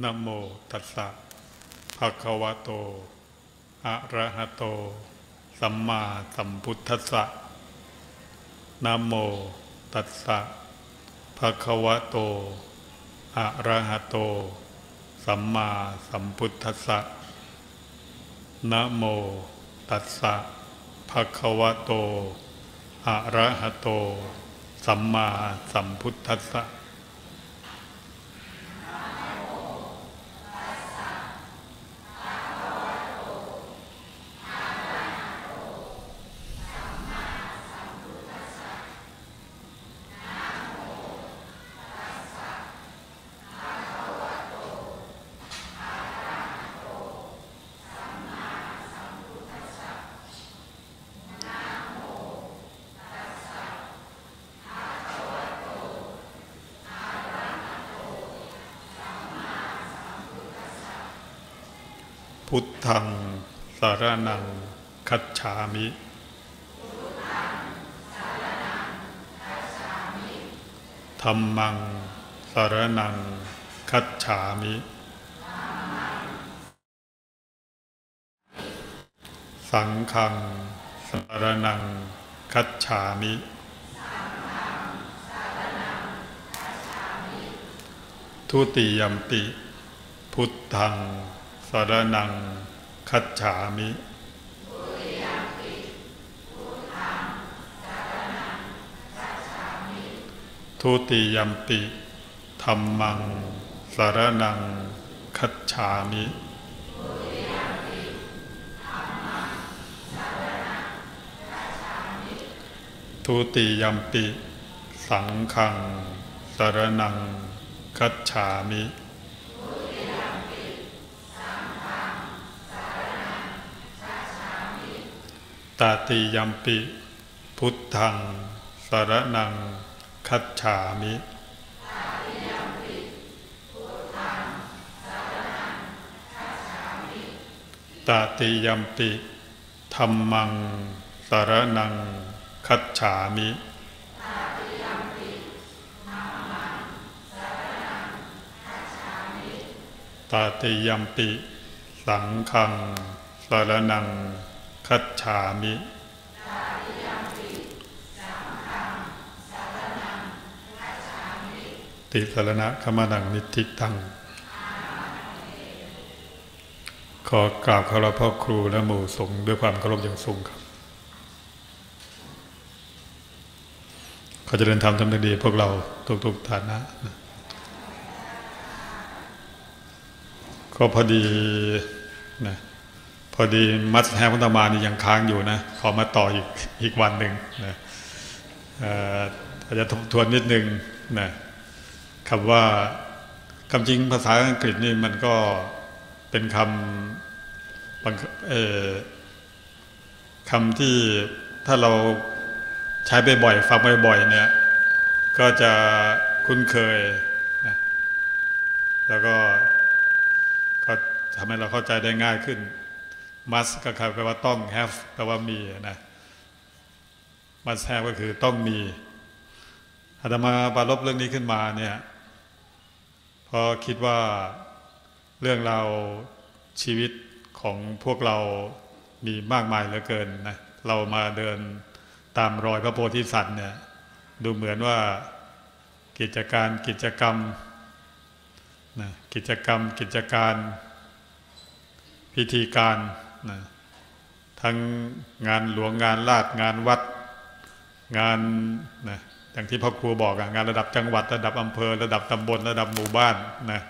นะโมตัสสะภะคะวะโต อะระหะโต สัมมาสัมพุทธัสสะนะโมตัสสะภะคะวะโต อะระหะโต สัมมาสัมพุทธัสสะนะโมตัสสะภะคะวะโต อะระหะโต สัมมาสัมพุทธัสสะพุทธังสา รนังคัจฉามิธรรมังสารนังคัจฉามิ สังฆังสารนังคัจฉามิ ทุติยมปิ พุทธังสารนัง คัจฉามิทุติยมปิธรรมัง สารนัง คัจฉามิทุติยมปิ สังฆัง สารนัง คัจฉามิ ตาติยัมปิ พุทธัง สารนัง คัจฉามิตาติยัมปิธรรมัง สารนัง คัจฉามิตาติยัมปิ สังฆัง สารนัง คัจฉามิ ติสารณะขมานังนิติตัง ขอกราบคารพพ่อครูและหมู่สงฆ์ด้วยความเคารพอย่างสูงครับขอเจริญธรรมทำดีพวกเราทุกๆฐานะก็พอดีนะพอดีมัสแฮพุทธมานี่ยังค้างอยู่นะ ขอมาต่ออีกอีกวันหนึ่งนะเอ่ออาจจะทบทวนนิดนึงนะ คำว่าคำจริงภาษาอังกฤษนี่มันก็เป็นคำเออคำที่ถ้าเราใช้บ่อยๆฟังบ่อยๆเนี่ย ก็จะคุ้นเคยนะแล้วก็ก็ทำให้เราเข้าใจได้ง่ายขึ้น must ก็คือแปลว่าต้อง have แปลว่ามีนะ must have ก็คือต้องมีอาตมาปรารบเรื่องนี้ขึ้นมาเนี่ย เพราะคิดว่าเรื่องราวชีวิตของพวกเรามีมากมายเหลือเกินนะเรามาเดินตามรอยพระโพธิสัตว์เนี่ยดูเหมือนว่ากิจการกิจกรรมนะกิจกรรมกิจการพิธีการนะทั้งงานหลวงงานราชงานวัด งานนะ อย่างที่พ่อครูบอกอะงานระดับจังหวัดระดับอำเภอ ระดับตำบลระดับหมู่บ้านนะ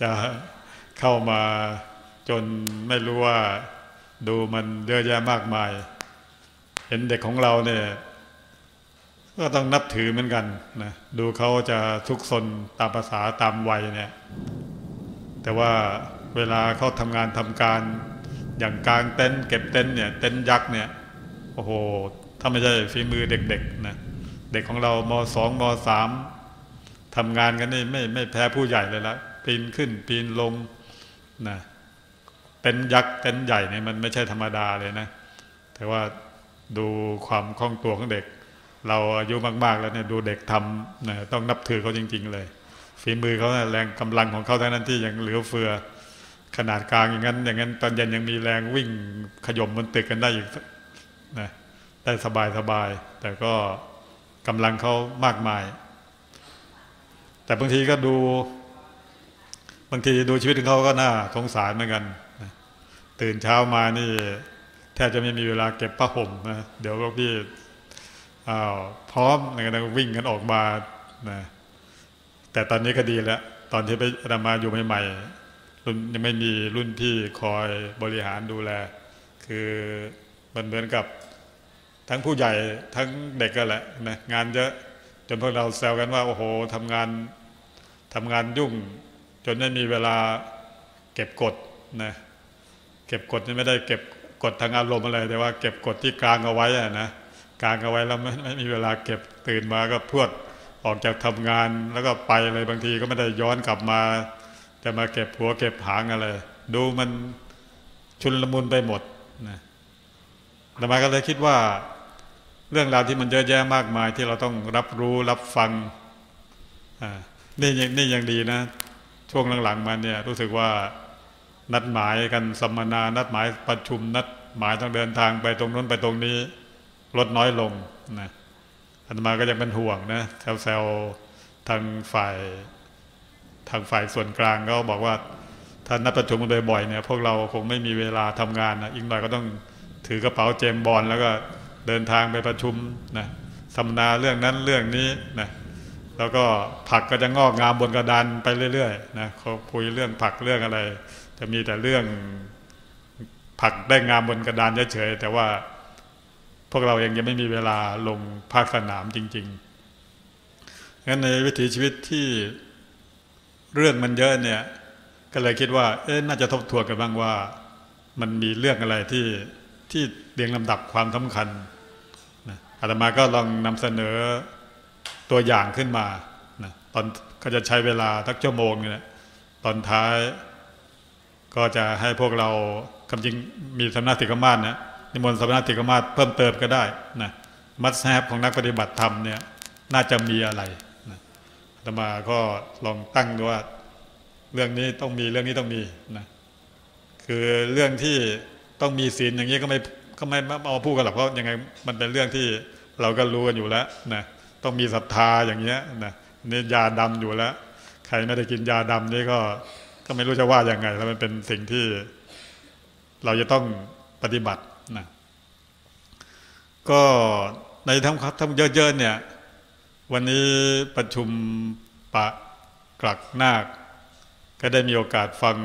จะเข้ามาจนไม่รู้ว่าดูมันเยอะแยะมากมาย เห็นเด็กของเราเนี่ยก็ต้องนับถือเหมือนกันนะดูเขาจะทุกซนตามภาษาตามวัยเนี่ย แต่ว่าเวลาเขาทำงานทำการอย่างกลางเต็นท์เก็บเต็นท์เนี่ยเต็นท์ยักษ์เนี่ยโอ้โหถ้าไม่ใช่ฝีมือเด็กๆนะ เด็กของเรามสองมสามทำงานกันนี่ไม่ไม่แพ้ผู้ใหญ่เลยละปีนขึ้นปีนลงนะเต็นยักษ์เต็นใหญ่เนี่ยมันไม่ใช่ธรรมดาเลยนะ แต่ว่าดูความคล่องตัวของเด็ก เราอายุมากๆแล้วเนี่ยดูเด็กทำนะต้องนับถือเขาจริง ๆ เลย ฝีมือเขาแรงกำลังของเขาเท่านั้นที่ยังเหลือเฟือ ขนาดกลางอย่างนั้น อย่างนั้นตอนเย็นยังมีแรงวิ่งขยมบนตึกกันได้อีกนะได้สบายสบายแต่ก็ กำลังเขามากมาย แต่บางทีก็ดู บางทีดูชีวิตของเขาก็น่าสงสารเหมือนกัน ตื่นเช้ามานี่ แทบจะไม่มีเวลาเก็บผ้าห่มนะเดี๋ยวก็พี่อ้าวพร้อมในการวิ่งกันออกมานะแต่ตอนนี้ก็ดีแล้ว ตอนที่ไปอามาอยู่ใหม่ๆรุ่นยังไม่มีรุ่นพี่คอยบริหารดูแล คือมันเหมือนกับ ทั้งผู้ใหญ่ทั้งเด็กก็แหละนะงานเยอะจนพวกเราแซวกันว่า โอ้โหทำงานทำงานยุ่ง จนไม่มีเวลาเก็บกดนะเก็บกดนี่ไม่ได้เก็บกดทางอารมณ์อะไร แต่ว่าเก็บกดที่กลางเอาไว้อะนะกลางเอาไว้แล้วไม่ไม่มีเวลาเก็บตื่นมาก็พรวดออกจากทำงานแล้วก็ไปเลยบางทีก็ไม่ได้ย้อนกลับมา จะมาเก็บหัวเก็บหางอะไร ดูมันชุนละมุนไปหมดนะธรรมาก็เลยคิดว่า เรื่องราวที่มันเยอะแยะมากมายที่เราต้องรับรู้รับฟังอ่านี่ยังนี่ยังดีนะ ช่วงหลังๆมาเนี่ยรู้สึกว่านัดหมายกันสัมมนา นัดหมายประชุมนัดหมายต้องเดินทางไปตรงนู้นไปตรงนี้ ลดน้อยลงนะอาตมาก็ยังเป็นห่วงนะแซวๆทางฝ่ายทางฝ่ายส่วนกลางก็บอกว่าถ้านัดประชุมกันบ่อยๆเนี่ยพวกเราคงไม่มีเวลาทำงานนะอีกหน่อยก็ต้องถือกระเป๋าเจมบอลแล้วก็ เดินทางไปประชุมนะสัมมนาเรื่องนั้นเรื่องนี้นะแล้วก็ผักก็จะงอกงามบนกระดานไปเรื่อยๆนะเขาคุยเรื่องผักเรื่องอะไร จะมีแต่เรื่องผักได้งามบนกระดานเฉยๆแต่ว่าพวกเราเองยังไม่มีเวลาลงภาคสนามจริงๆงั้นในวิถีชีวิตที่เรื่องมันเยอะเนี่ย ก็เลยคิดว่าเอ๊ะน่าจะทบทวนกันบ้างว่า มันมีเรื่องอะไรที่ที่เรียงลำดับความสำคัญ อาตมาก็ลองนำเสนอตัวอย่างขึ้นมานะตอนก็จะใช้เวลาทักชั่วโมงนะตอนท้าย ก็จะให้พวกเราคำจริงมีสำนักติกมาศนะนิมนต์สำนักติกมาศเพิ่มเติมก็ได้นะมัสแฮปของนักปฏิบัติธรรมเนี่ยน่าจะมีอะไรนะอาตมาก็ลองตั้งดูว่าเรื่องนี้ต้องมีเรื่องนี้ต้องมีนะคือเรื่องที่ต้องมีศีลอย่างนี้ก็ไม่ ก็ไม่เอาพูดกันหรอกเพราะยังไงมันเป็นเรื่องที่เราก็รู้กันอยู่แล้วนะต้องมีศรัทธาอย่างเงี้ยนะนี่ยาดำอยู่แล้ว ใครไม่ได้กินยาดำนี่ก็ก็ไม่รู้จะว่ายังไง แล้วมันเป็นสิ่งที่เราจะต้องปฏิบัตินะก็ในทั้งทั้งเยอะๆเนี่ย วันนี้ประชุมปะกลักนาค ก็ได้มีโอกาสฟัง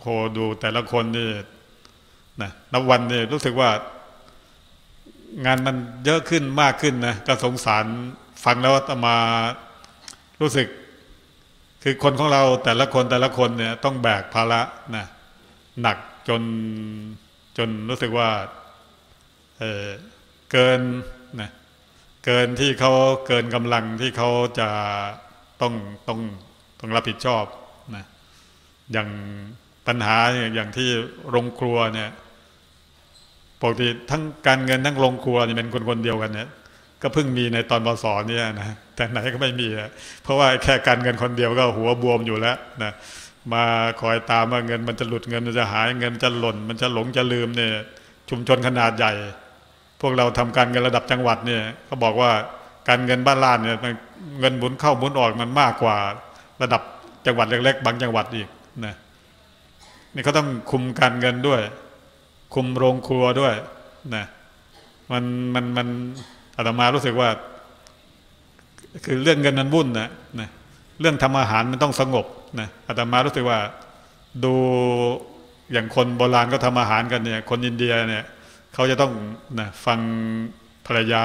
โคดูแต่ละคนนี่นะนับวันนี่รู้สึกว่า งานมันเยอะขึ้นมากขึ้นนะก็สงสารฟังแล้วตมารู้สึก คือคนของเราแต่ละคนแต่ละคนเนี่ยต้องแบกภาระนะหนักจนจนรู้สึกว่าเออเกินนะเกินที่เขาเกินกำลังที่เขาจะต้องต้องต้องรับผิดชอบนะอย่างปัญหาอย่างที่โรงครัวเนี่ย ปกติทั้งการเงินทั้งโรงครัวนี่เป็นคนคนเดียวกันเนี่ยก็เพิ่งมีในตอนบสอนเนี่ยนะแต่ไหนก็ไม่มีเพราะว่าแค่การเงินคนเดียวก็หัวบวมอยู่แล้วนะมาคอยตามว่าเงินมันจะหลุดเงินมันจะหายเงินจะหล่น มันจะหลงจะลืมเนี่ยชุมชนขนาดใหญ่ พวกเราทำการเงินระดับจังหวัดเนี่ยเขาบอกว่าการเงินบ้านล้านเนี่ยเงินหมุนเข้าหมุนออกมันมากกว่า ระดับจังหวัดเล็ก ๆ บางจังหวัดอีกนะนี่เขาต้องคุมการเงินด้วย คุมโรงครัวด้วยนะมันมันมันอาตมารู้สึกว่า คือเรื่องเงินมันวุ่นนะนะเรื่องทำอาหารมันต้องสงบนะอาตมารู้สึกว่าดูอย่างคนโบราณก็ทำอาหารกันเนี่ย คนอินเดียเนี่ยเขาจะต้องนะฟังภรรยา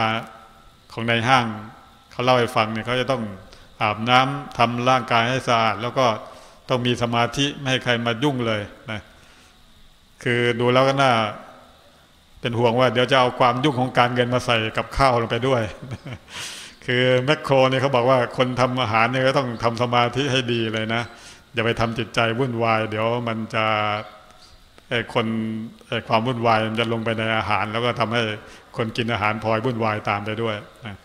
ของในห้างเขาเล่าให้ฟังเนี่ยเขาจะต้องอาบน้ำทำร่างกายให้สะอาดแล้วก็ต้องมีสมาธิไม่ให้ใครมายุ่งเลยนะ คือดูแล้วก็น่า เป็นห่วงว่า เดี๋ยวจะเอาความยุ่งของการเงินมาใส่กับข้าวลงไปด้วย คือแมคโครเนี่ยเขาบอกว่าคนทำอาหารเนี่ยก็ต้องทำสมาธิให้ดีเลยนะอย่าไปทำจิตใจวุ่นวาย เดี๋ยวมันจะไอ้คนไอ้ความวุ่นวายมันจะลงไปในอาหาร แล้วก็ทำให้คนกินอาหารพลอยวุ่นวายตามไปด้วยนะ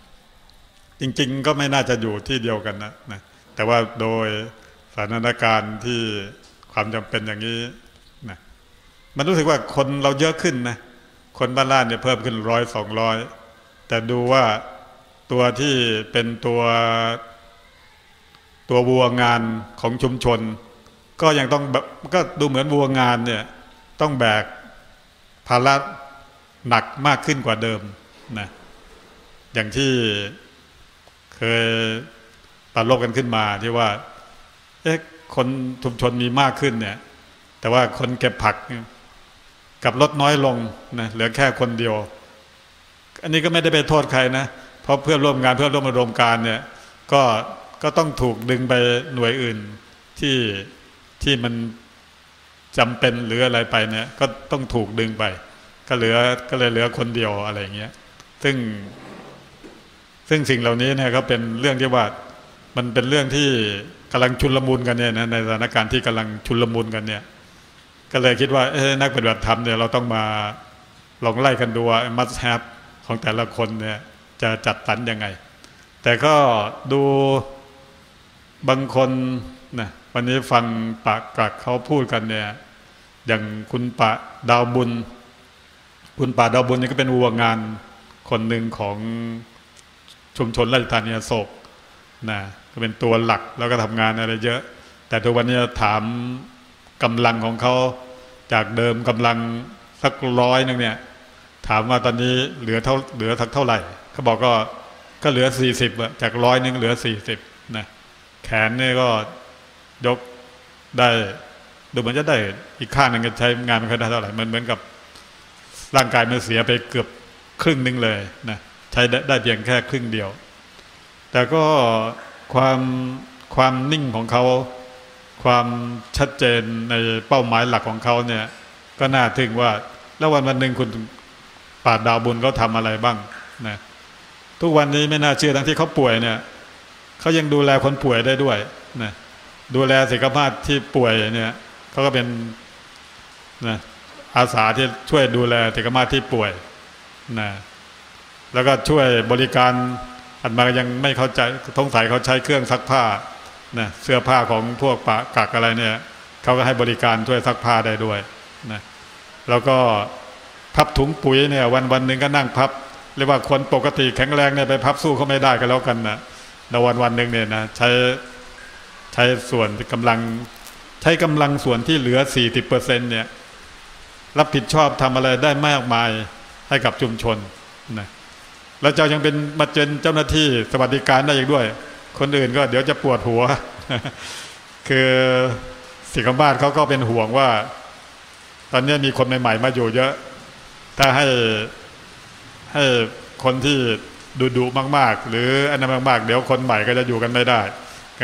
จริง ๆ ก็ไม่น่าจะอยู่ที่เดียวกันนะนะแต่ว่าโดยสถานการณ์ที่ความจำเป็นอย่างนี้ มันรู้สึกว่าคนเราเยอะขึ้นนะ คนบ้านล่านเนี่ยเพิ่มขึ้นร้อยสองร้อยแต่ดูว่าตัวที่เป็นตัวตัววัวงานของชุมชน ก็ยังต้องแบบก็ดูเหมือนวัวงานเนี่ยต้องแบกภาระหนักมากขึ้นกว่าเดิมนะอย่างที่เคยปรารบกันขึ้นมาที่ว่าเอ๊ะคนชุมชนมีมากขึ้นเนี่ย แต่ว่าคนเก็บผัก กับลดน้อยลงนะเหลือแค่คนเดียว อันนี้ก็ไม่ได้ไปโทษใครนะ เพราะเพื่อนร่วมงานเพื่อนร่วมอุดมการเนี่ยก็ก็ต้องถูกดึงไปหน่วยอื่นที่ที่มันจำเป็นหรืออะไรไปเนี่ยก็ต้องถูกดึงไป ก็เหลือก็เลยเหลือคนเดียวอะไรเงี้ยซึ่ง ซึ่งสิ่งเหล่านี้เนี่ยก็เป็นเรื่องที่ว่ามันเป็นเรื่องที่กำลังชุนลมุนกันเนี่ยนะในสถานการณ์ที่กำลังชุนลมุนกันเนี่ย ก็เลยคิดว่าเอ้นักปฏิบัติธรรมเนี่ยเราต้องมาลองไล่กันดูว่ามัสแฮปของแต่ละคนเนี่ยจะจัดสรรยังไง แต่ก็ดูบางคนนะวันนี้ฟังปากกักเขาพูดกันเนี่ย อย่างคุณปะดาวบุญ คุณปะดาวบุญนี่ก็เป็นวัวงานคนหนึ่งของชุมชนราชธานีโศกนะก็เป็นตัวหลักแล้วก็ทำงานอะไรเยอะ แต่ทุกวันนี้ถาม กำลังของเขาจากเดิมกำลังสักร้อยนึงเนี่ย ถามว่าตอนนี้เหลือเท่าเหลือทักเท่าไหร่เขาบอกก็ก็เหลือสี่สิบจากร้อยนึงเหลือสี่สิบนะแขนนี่ก็ยกได้ดูเหมือนจะได้อีกข้างหนึ่งก็ใช้งานไม่ค่อยได้เท่าไหร่มันเหมือนกับร่างกายมันเสียไปเกือบครึ่งหนึ่งเลยนะใช้ได้เพียงแค่ครึ่งเดียว แต่ก็ความความนิ่งของเขา ความชัดเจนในเป้าหมายหลักของเขาเนี่ย ก็น่าทึ่งว่า แล้ววันวันหนึ่งคุณปาดดาวบุญเขาทาอะไรบ้างนะทุกวันนี้ไม่น่าเชื่อทั้งที่เขาป่วยเนี่ยเขายังดูแลคนป่วยได้ด้วยนะดูแลสุขภาพที่ป่วยเนี่ยเขาก็เป็นนะอาสาที่ช่วยดูแลสุขภาพที่ป่วยนะแล้วก็ช่วยบริการอันมายังไม่เข้าใจทงสัยเขาใช้เครื่องซักผ้า นะเสื้อผ้าของพวกปะกักอะไรเนี่ยเขาก็ให้บริการช่วยซักผ้าได้ด้วยนะแล้วก็พับถุงปุ๋ยเนี่ย วันวันหนึ่งก็นั่งพับเรียกว่าคนปกติแข็งแรงเนี่ยไปพับสู้เขาไม่ได้กันแล้วกันนะในวันวันหนึ่งเนี่ยนะใช้ใช้ส่วนกำลัง ใช้กำลังส่วนที่เหลือ40%เปอร์เซ็นเนี่ยรับผิดชอบทำอะไรได้มากมายให้กับชุมชนนะแล้วเจ้ายังเป็นมาเจนเจ้าหน้าที่สวัสดิการได้อีกด้วย คนอื่นก็เดี๋ยวจะปวดหัว คือสิกบ้านเขาก็เป็นห่วงว่า ตอนนี้มีคนใหม่ๆมาอยู่เยอะ ถ้าให้ให้คนที่ดุดุมาก ๆ หรืออันนั้นมาก ๆ เดี๋ยวคนใหม่ก็จะอยู่กันไม่ได้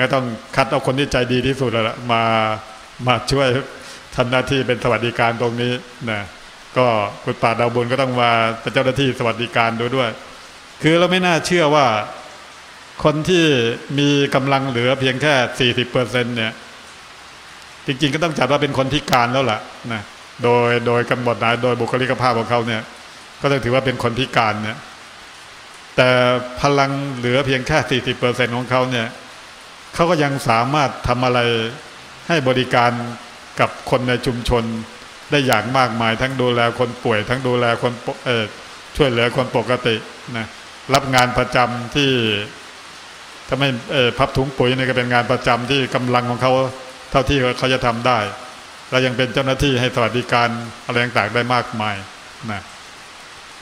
ก็ต้องคัดเอาคนที่ใจดีที่สุดแล้วมามาช่วยทำหน้าที่เป็นสวัสดิการตรงนี้นะก็คุณป่าดาวบุญก็ต้องมาเป็นเจ้าหน้าที่สวัสดิการด้วยด้วย คือเราไม่น่าเชื่อว่า คนที่มีกำลังเหลือเพียงแค่สี่สิบเปอร์เซ็นเนี่ย จริงๆก็ต้องจัดว่าเป็นคนพิการแล้วล่ะนะโดยโดยกำหนดหมายโดยบุคลิกภาพของเขาเนี่ย ก็ต้องถือว่าเป็นคนพิการเนี่ย แต่พลังเหลือเพียงแค่สี่สิบเปอร์เซ็นของเขาเนี่ยเขาก็ยังสามารถทำอะไรให้บริการกับคนในชุมชนได้อย่างมากมาย ทั้งดูแลคนป่วย ทั้งดูแลคนช่วยเหลือคนปกตินะรับงานประจำที่ ถ้าไม่พับถุงปุ๋ยนี่ก็เป็นงานประจำที่กำลังของเขาเท่าที่เขาจะทำได้ แล้วยังเป็นเจ้าหน้าที่ให้สวัสดิการอะไรต่างๆได้มากมายนะ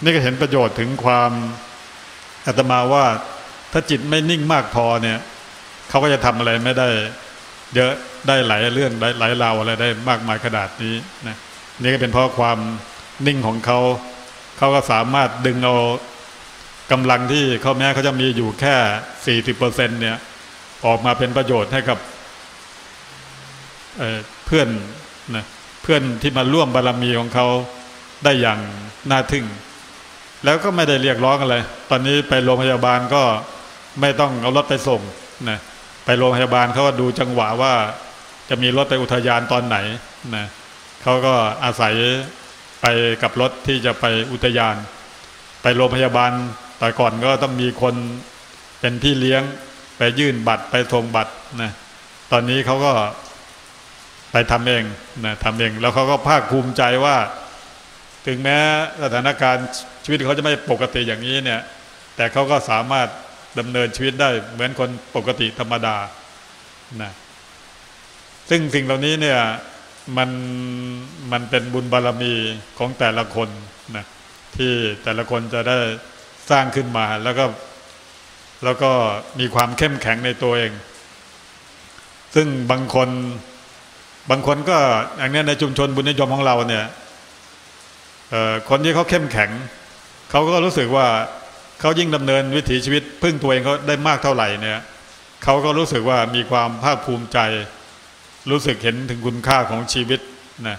นี่ก็เห็นประโยชน์ถึงความอาตมาว่าถ้าจิตไม่นิ่งมากพอเนี่ยเขาก็จะทำอะไรไม่ได้ เยอะได้หลายเรื่องหลายราวอะไรได้มากมายขนาดนี้นะนี่ก็เป็นเพราะความนิ่งของเขา เขาก็สามารถดึงเอา กำลังที่เขาแม้เขาจะมีอยู่แค่สี่สิบเปอร์เซ็นเนี่ย ออกมาเป็นประโยชน์ให้กับเเพื่อนนะเพื่อนที่มาร่วมบารรมีของเขาได้อย่างน่าทึ่ง แล้วก็ไม่ได้เรียกร้องอะไร ตอนนี้ไปโรงพยาบาลก็ไม่ต้องเอารถไปส่งนะไปโรงพยาบาลเขาก็ดูจังหวะว่าจะมีรถไปอุทยานตอนไหนนะเขาก็อาศัยไปกับรถที่จะไปอุทยาน ไปโรงพยาบาล แต่ก่อนก็ต้องมีคนเป็นพี่เลี้ยงไปยื่นบัตรไปทงบัตรนะตอนนี้เขาก็ไปทำเองนะทำเอง แล้วเขาก็ภาคภูมิใจว่า ถึงแม้สถานการณ์ชีวิตเขาจะไม่ปกติอย่างนี้เนี่ย แต่เขาก็สามารถดำเนินชีวิตได้เหมือนคนปกติธรรมดานะซึ่งสิ่งเหล่านี้เนี่ยมันมันเป็นบุญบารรมีของแต่ละคนนะที่แต่ละคนจะได้ สร้างขึ้นมาแล้วก็แล้วก็มีความเข้มแข็งในตัวเอง ซึ่งบางคนบางคนก็อย่างนี้ในชุมชนบุญนิยมของเราเนี่ยคนที่เขาเข้มแข็ง เขาก็รู้สึกว่าเขายิ่งดำเนินวิถีชีวิต พึ่งตัวเองเขาได้มากเท่าไหร่เนี่ยเขาก็รู้สึกว่ามีความภาคภูมิใจ รู้สึกเห็นถึงคุณค่าของชีวิตนะ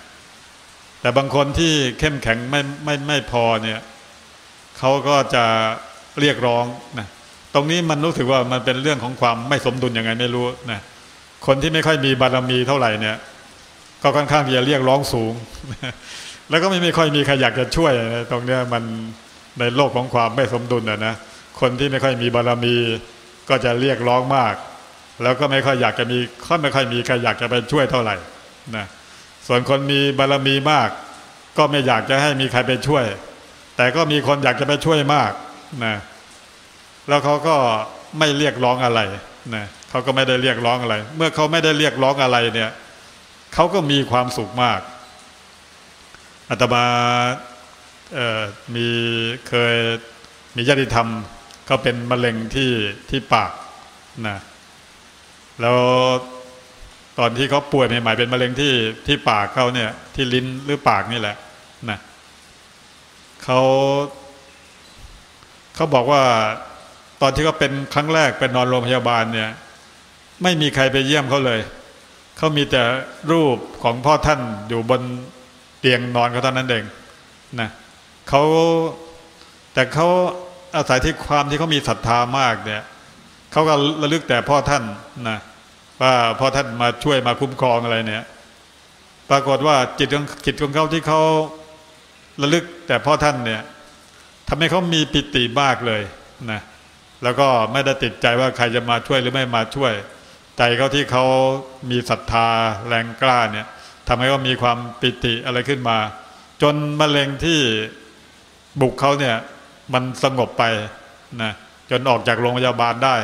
แต่บางคนที่เข้มแข็งไม่ไม่ไม่พอเนี่ย เขาก็จะเรียกร้องนะตรงนี้มันรู้สึกว่ามันเป็นเรื่องของความไม่สมดุลยังไงไม่รู้นะคนที่ไม่ค่อยมีบารมีเท่าไหร่เนี่ย ก็ค่อนข้างที่จะเรียกร้องสูง แล้วก็ไม่ไม่ค่อยมีใครอยากจะช่วยนะตรงเนี้ยมันในโลกของความไม่สมดุลนะนะคนที่ไม่ค่อยมีบารมีก็จะเรียกร้องมาก แล้วก็ไม่ค่อยอยากจะมีค่อยไม่ค่อยมีใครอยากจะไปช่วยเท่าไหร่นะส่วนคนมีบารมีมาก ก็ไม่อยากจะให้มีใครไปช่วย แต่ก็มีคนอยากจะไปช่วยมากนะแล้วเขาก็ไม่เรียกร้องอะไรนะเขาก็ไม่ได้เรียกร้องอะไร เมื่อเขาไม่ได้เรียกร้องอะไรเนี่ยเขาก็มีความสุขมากอาตมามีเคยมีญาติธรรมเขาเป็นมะเร็งที่ที่ปากนะแล้วตอนที่เขาป่วยใหม่ๆเป็นมะเร็งที่ที่ปากเขาเนี่ย ที่ลิ้นหรือปากนี่แหละนะเขาเขาบอกว่าตอนที่เขาเป็นครั้งแรกเป็นนอนโรงพยาบาลเนี่ย ไม่มีใครไปเยี่ยมเขาเลย เขามีแต่รูปของพ่อท่านอยู่บนเตียงนอนเขาเท่านั้นเองนะเขาแต่เขาอาศัยที่ความที่เขามีศรัทธามากเนี่ยเขาก็ระลึกแต่พ่อท่านนะว่าพ่อท่านมาช่วยมาคุ้มครองอะไรเนี่ย ปรากฏว่าจิตของจิตของเขาที่เขา ระลึกแต่พ่อท่านเนี่ยทำให้เขามีปิติมากเลยนะแล้วก็ไม่ได้ติดใจว่าใครจะมาช่วยหรือไม่มาช่วย ใจเขาที่เขามีศรัทธาแรงกล้าเนี่ยทำให้เขามีความปิติอะไรขึ้นมา จนมะเร็งที่บุกเขาเนี่ยมันสงบไปนะจนออกจากโรงพยาบาลได้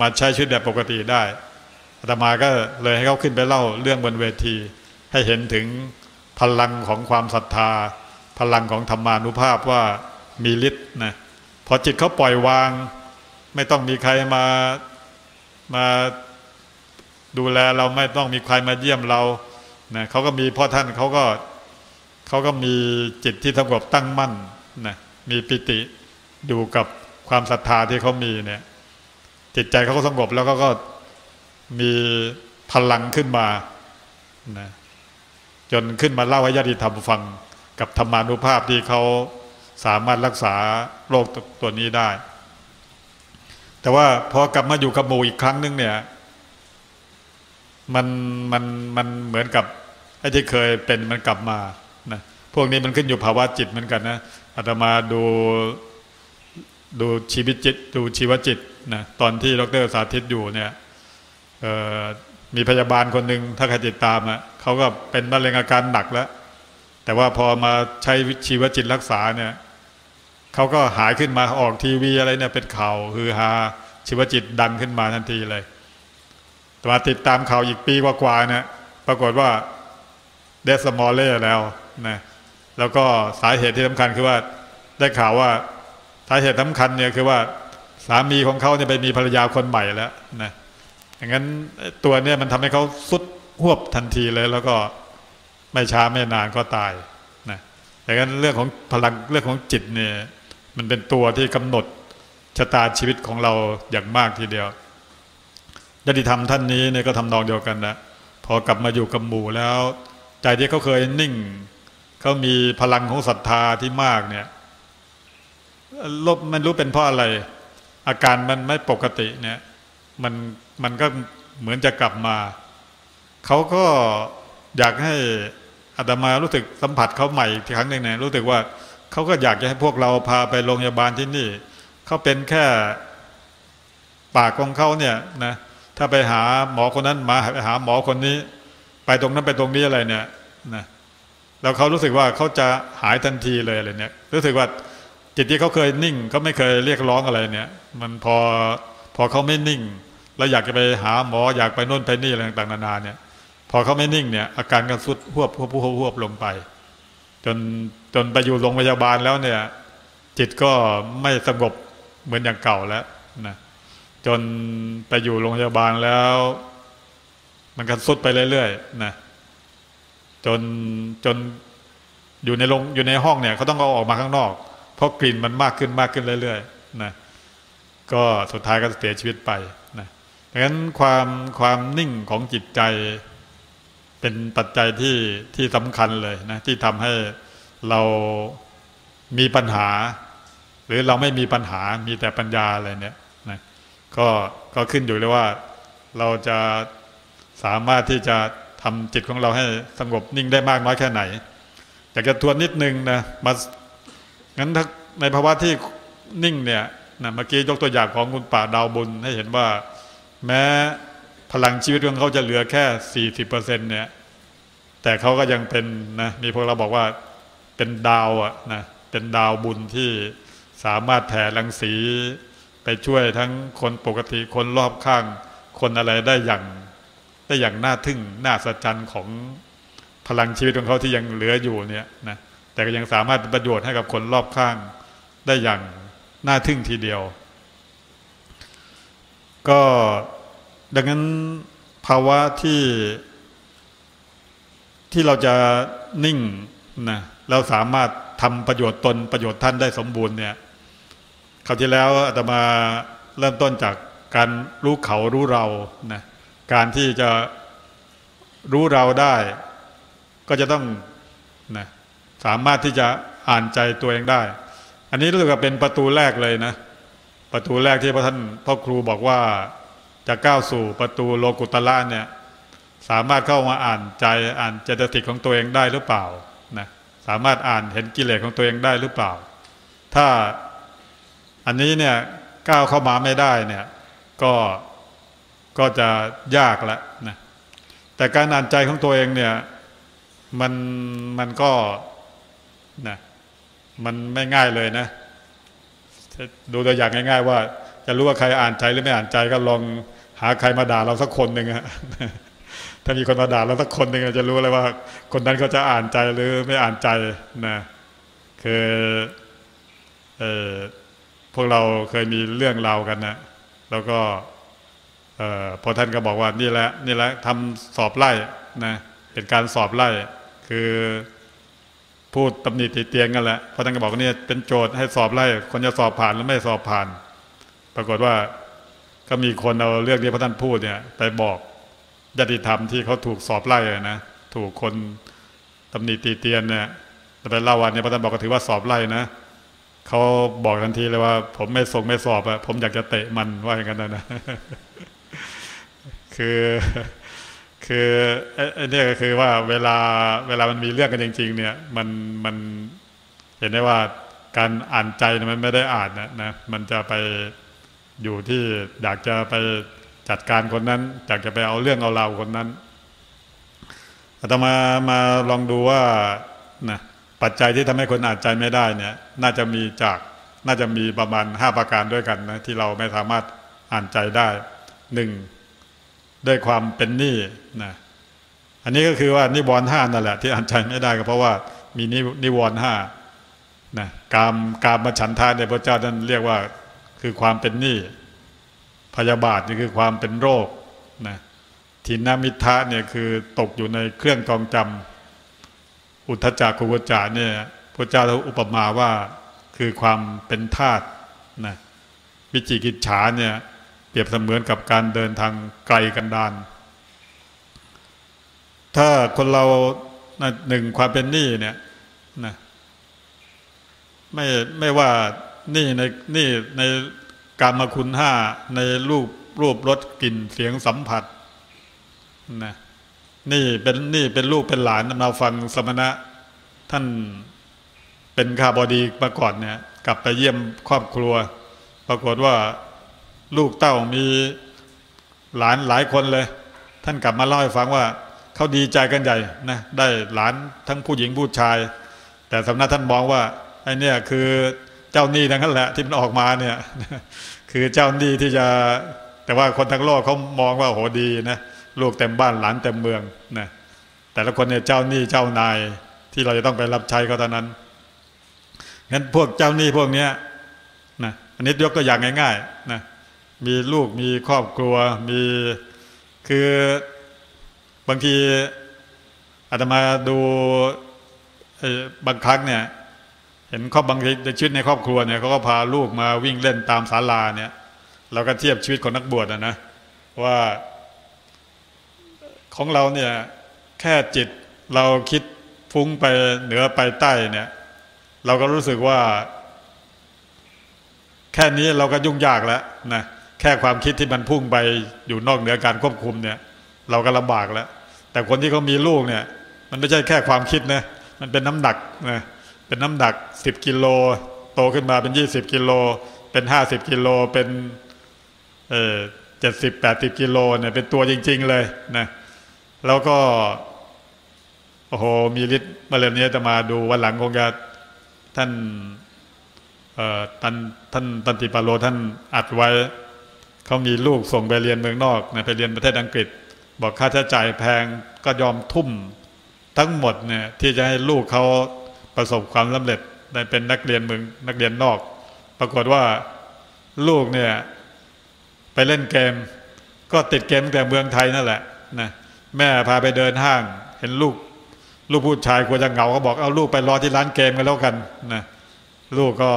มาใช้ชีวิตแบบปกติได้อาตมาก็เลยให้เขาขึ้นไปเล่าเรื่องบนเวที ให้เห็นถึงพลังของความศรัทธา พลังของธรรมานุภาพว่ามีฤทธิ์นะพอจิตเขาปล่อยวาง ไม่ต้องมีใครมามาดูแลเราไม่ต้องมีใครมาเยี่ยมเรานะเขาก็มีพ่อท่านเขาก็เขาก็มีจิตที่สงบตั้งมั่นนะมีปิติอยู่กับความศรัทธาที่เขามีเนี่ย จิตใจเขาก็สงบแล้วก็ก็มีพลังขึ้นมานะจนขึ้นมาเล่าให้ญาติธรรมฟัง กับธรรมานุภาพที่เขาสามารถรักษาโรคตัวนี้ได้ แต่ว่าพอกลับมาอยู่กับหมู่อีกครั้งนึงเนี่ย มันมันมันเหมือนกับไอ้ที่เคยเป็นมันกลับมานะพวกนี้มันขึ้นอยู่ภาวะจิตเหมือนกันนะอาตมาดูดูชีวิตจิต ดูชีวจิตนะตอนที่ดรสาธิตอยู่เนี่ยมีพยาบาลคนหนึ่งถ้าใครติดตามอะเขาก็เป็นมะเร็งอาการหนักแล้ว แต่ว่าพอมาใช้ชีวจิตรักษาเนี่ยเขาก็หายขึ้นมาออกทีวีอะไรเนี่ยเป็นข่าวฮือฮาชีวจิตดังขึ้นมาทันทีเลย แต่มาติดตามข่าวอีกปีกว่าๆเนี่ยปรากฏว่าเดสมอลเล่แล้วนะแล้วก็สาเหตุที่สำคัญคือว่าได้ข่าวว่าสาเหตุสำคัญเนี่ยคือว่าสามีของเขาเนี่ยไปมีภรรยาคนใหม่แล้วนะอย่างนั้นตัวเนี่ยมันทำให้เขาสุดหวบทันทีเลยแล้วก็ ไม่ช้าไม่นานก็ตายนะอย่างนั้นเรื่องของพลังเรื่องของจิตเนี่ยมันเป็นตัวที่กำหนดชะตาชีวิตของเราอย่างมากทีเดียวญาติธรรมท่านนี้เนี่ยก็ทำนองเดียวกันนะพอกลับมาอยู่กับหมู่แล้ว ใจที่เขาเคยนิ่งเขามีพลังของศรัทธาที่มากเนี่ยลบมันรู้เป็นเพราะอะไร อาการมันไม่ปกติเนี่ย มันมันก็เหมือนจะกลับมา เขาก็ อยากให้อาตมารู้สึกสัมผัสเขาใหม่ทีครั้งหนึ่งเนี่ยรู้สึกว่าเขาก็อยากจะให้พวกเราพาไปโรงพยาบาลที่นี่เขาเป็นแค่ปากของเขาเนี่ยนะถ้าไปหาหมอคนนั้นมาไปหาหมอคนนี้ ไปตรงนั้นไปตรงนี้อะไรเนี่ยนะแล้วเขารู้สึกว่าเขาจะหายทันทีเลยอะไรเนี่ย รู้สึกว่าจิตที่เขาเคยนิ่งเขาไม่เคยเรียกร้องอะไรเนี่ย มันพอพอเขาไม่นิ่ง แล้วอยากจะไปหาหมออยากไปโน่นไปนี่อะไรต่างๆนานาเนี่ย พอเขาไม่นิ่งเนี่ย อาการก็สุดหวบหวบหวบหวบลงไป จนจนไปอยู่โรงพยาบาลแล้วเนี่ย จิตก็ไม่สงบเหมือนอย่างเก่าแล้วนะจนไปอยู่โรงพยาบาลแล้ว มันก็สุดไปเรื่อยๆนะจนจนอยู่ในโรงอยู่ในห้องเนี่ยเขาต้องเอาออกมาข้างนอก เพราะกลิ่นมันมากขึ้นมากขึ้นเรื่อยๆนะก็สุดท้ายก็เสียชีวิตไปนะดังนั้นความความนิ่งของจิตใจ เป็นปัจจัยที่ที่สำคัญเลยนะที่ทำให้เรามีปัญหา หรือเราไม่มีปัญหามีแต่ปัญญาอะไรเนี่ยนะก็ก็ขึ้นอยู่เลยว่า เราจะสามารถที่จะทำจิตของเราให้สงบนิ่งได้มากน้อยแค่ไหนอยากจะทวนนิดนึงนะมางั้นถ้าในภาวะที่นิ่งเนี่ยนะเมื่อกี้ยกตัวอย่างของคุณป่าดาวบุญให้เห็นว่า แม้พลังชีวิตของเขาจะเหลือแค่สี่สิบเปอร์เซ็นเนี่ย แต่เขาก็ยังเป็นนะมีพวกเราบอกว่าเป็นดาวอะนะเป็นดาวบุญที่สามารถแผ่รังสี ไปช่วยทั้งคนปกติคนรอบข้าง คนอะไรได้อย่างได้อย่างน่าทึ่งน่าสัจจันของพลังชีวิตของเขาที่ยังเหลืออยู่เนี่ยนะแต่ก็ยังสามารถเป็นประโยชน์ให้กับคนรอบข้างได้อย่างน่าทึ่งทีเดียว ก็ดังนั้นภาวะที่ ที่เราจะนิ่งนะเราสามารถทำประโยชน์ตนประโยชน์ท่านได้สมบูรณ์เนี่ยคราวที่แล้วอาตมาเริ่มต้นจากการรู้เขารู้เรานะการที่จะรู้เราได้ ก็จะต้องนะสามารถที่จะอ่านใจตัวเองได้ อันนี้รู้สึกว่าเป็นประตูแรกเลยนะ ประตูแรกที่พระท่านพ่อครูบอกว่าจะก้าวสู่ประตูโลกุตละเนี่ย สามารถเข้ามาอ่านใจอ่านเจตสิกของตัวเองได้หรือเปล่านะสามารถอ่านเห็นกิเลสของตัวเองได้หรือเปล่า ถ้าอันนี้เนี่ยก้าวเข้ามาไม่ได้เนี่ยก็ก็จะยากละนะแต่การอ่านใจของตัวเองเนี่ยมันมันก็นะมันไม่ง่ายเลยนะดูตัวอย่างง่าย ๆ ว่า จะรู้ว่าใครอ่านใจหรือไม่อ่านใจก็ลองหาใครมาด่าเราสักคนหนึ่งอะ ถ้ามีคนมาด่าเราสักคนหนึ่งจะรู้เลยว่า คนนั้นเขาจะอ่านใจหรือไม่อ่านใจนะคือเออพวกเราเคยมีเรื่องราวกันนะแล้วก็ออพอท่านก็บอกว่านี่แหละนี่แหละทำสอบไล่นะเป็นการสอบไล่คือพูดตำหนิติเตียงกันแหละพอท่านก็บอกว่านี่เป็นโจทย์ให้สอบไล่คนจะสอบผ่านหรือไม่สอบผ่าน ปรากฏว่าก็มีคนเอาเรื่องนี้พระท่านพูดเนี่ย ไปบอก ญาติธรรมที่เขาถูกสอบไล่นะถูกคนตำหนิตีเตียนเนี่ยแต่ไปเล่าวันเนี้พระท่านบอกก็ถือว่าสอบไล่นะเขาบอกทันทีเลยว่า ผมไม่ส่งไม่สอบอะผมอยากจะเตะมันว่าอย่างนั้นนะคือคือไอ้นี่ก็คือว่าเวลาเวลามันมีเรื่องกันจริง ๆ เนี่ย มันมันเห็นได้ว่าการอ่านใจมันไม่ได้อ่านนะนะมันจะไปอยู่ที่อยากจะไป จัดการคนนั้นอยากจะไปเอาเรื่องเอาราวคนนั้นอาตมามาลองดูว่านะปัจจัยที่ทำให้คนอ่านใจไม่ได้เนี่ย น่าจะมีจากน่าจะมีประมาณห้าประการด้วยกันนะที่เราไม่สามารถอ่านใจได้หนึ่งด้วยความเป็นหนี้นะอันนี้ก็คือว่านิวรณ์ห้านั่นแหละที่อ่านใจไม่ได้ก็เพราะว่ามีนิวรณ์ห้านะกามกามมาฉันทาในพระเจ้าท่านเรียกว่าคือความเป็นหนี้ พยาบาทนี่คือความเป็นโรคนะทินามิทะเนี่ยคือตกอยู่ในเครื่องกองจำอุทจักกุกจาเนี่ยพระเจ้าอุปมาว่าคือความเป็นธาตุนะวิจิกิจฉาเนี่ยเปรียบเสมือนกับการเดินทางไกลกันดาน ถ้าคนเราหนึ่งความเป็นหนี้เนี่ยนะไม่ไม่ว่านี่ในนี่ใน การมาคุณห้าในรูปรูปรสกลิ่นเสียงสัมผัสนะนี่เป็นนี่เป็นลูกเป็นหลานมาฟังสมณะ ท่านเป็นข้าบดีมาก่อนเนี่ย กลับไปเยี่ยมครอบครัว ปรากฏว่าลูกเต้ามีหลานหลายคนเลย ท่านกลับมาเล่าให้ฟังว่าเขาดีใจกันใหญ่นะได้หลานทั้งผู้หญิงผู้ชาย แต่สำนักท่านมองว่าไอ้นี่คือ จ้าหนี้ทั้งนั้นแหละที่มันออกมาเนี่ย คือเจ้าหนี้ที่จะ แต่ว่าคนทั้งโลกเขามองว่าโหดีนะลูกเต็มบ้านหลานเต็มเมืองนะแต่ละคนเนี่ยเจ้าหนี้เจ้านายที่เราจะต้องไปรับใช้เขาเท่านั้นงั้นพวกเจ้าหนี้พวกเนี้ยนะอันนี้ยกตัวอย่างง่าย ๆ นะ มีลูกมีครอบครัวมีคือบางทีอาตมาดูบางครั้งเนี่ย เห็นครอบบางทีในชีวิตในครอบครัวเนี่ยเขาก็พาลูกมาวิ่งเล่นตามศาลาเนี่ยเราก็เทียบชีวิตของนักบวชนะนะว่าของเราเนี่ยแค่จิตเราคิดฟุ้งไปเหนือไปใต้เนี่ย เราก็รู้สึกว่า แค่นี้เราก็ยุ่งยากแล้วนะแค่ความคิดที่มันพุ่งไปอยู่นอกเหนือการควบคุมเนี่ย เราก็ลำบากแล้ว แต่คนที่เขามีลูกเนี่ย มันไม่ใช่แค่ความคิดนะมันเป็นน้ำหนักนะ เป็นน้ำหนักสิบกิโล โตขึ้นมาเป็นยี่สิบกิโล เป็นห้าสิบกิโล เป็นเออเจ็ดสิบแปดสิบกิโลเนี่ยเป็นตัวจริง ๆ เลยนะแล้วก็โอ้โหมีฤทธิ์มาเรื่องนี้จะมาดูวันหลังคงจะท่านเอ่อท่านท่านตันติปาโลท่านอัดไว้เขามีลูกส่งไปเรียนเมืองนอกนะไปเรียนประเทศอังกฤษ บอกค่าใช้จ่ายแพงก็ยอมทุ่มทั้งหมดเนี่ยที่จะให้ลูกเขา ประสบความสำเร็จได้เป็นนักเรียนเมืองนักเรียนนอก ปรากฏว่าลูกเนี่ยไปเล่นเกม ก็ติดเกมแต่เมืองไทยนั่นแหละนะแม่พาไปเดินห้าง เห็นลูก ลูกผู้ชายกลัวจะเหงาก็บอกเอาลูกไปรอที่ร้านเกมกันแล้วกันนะลูกก็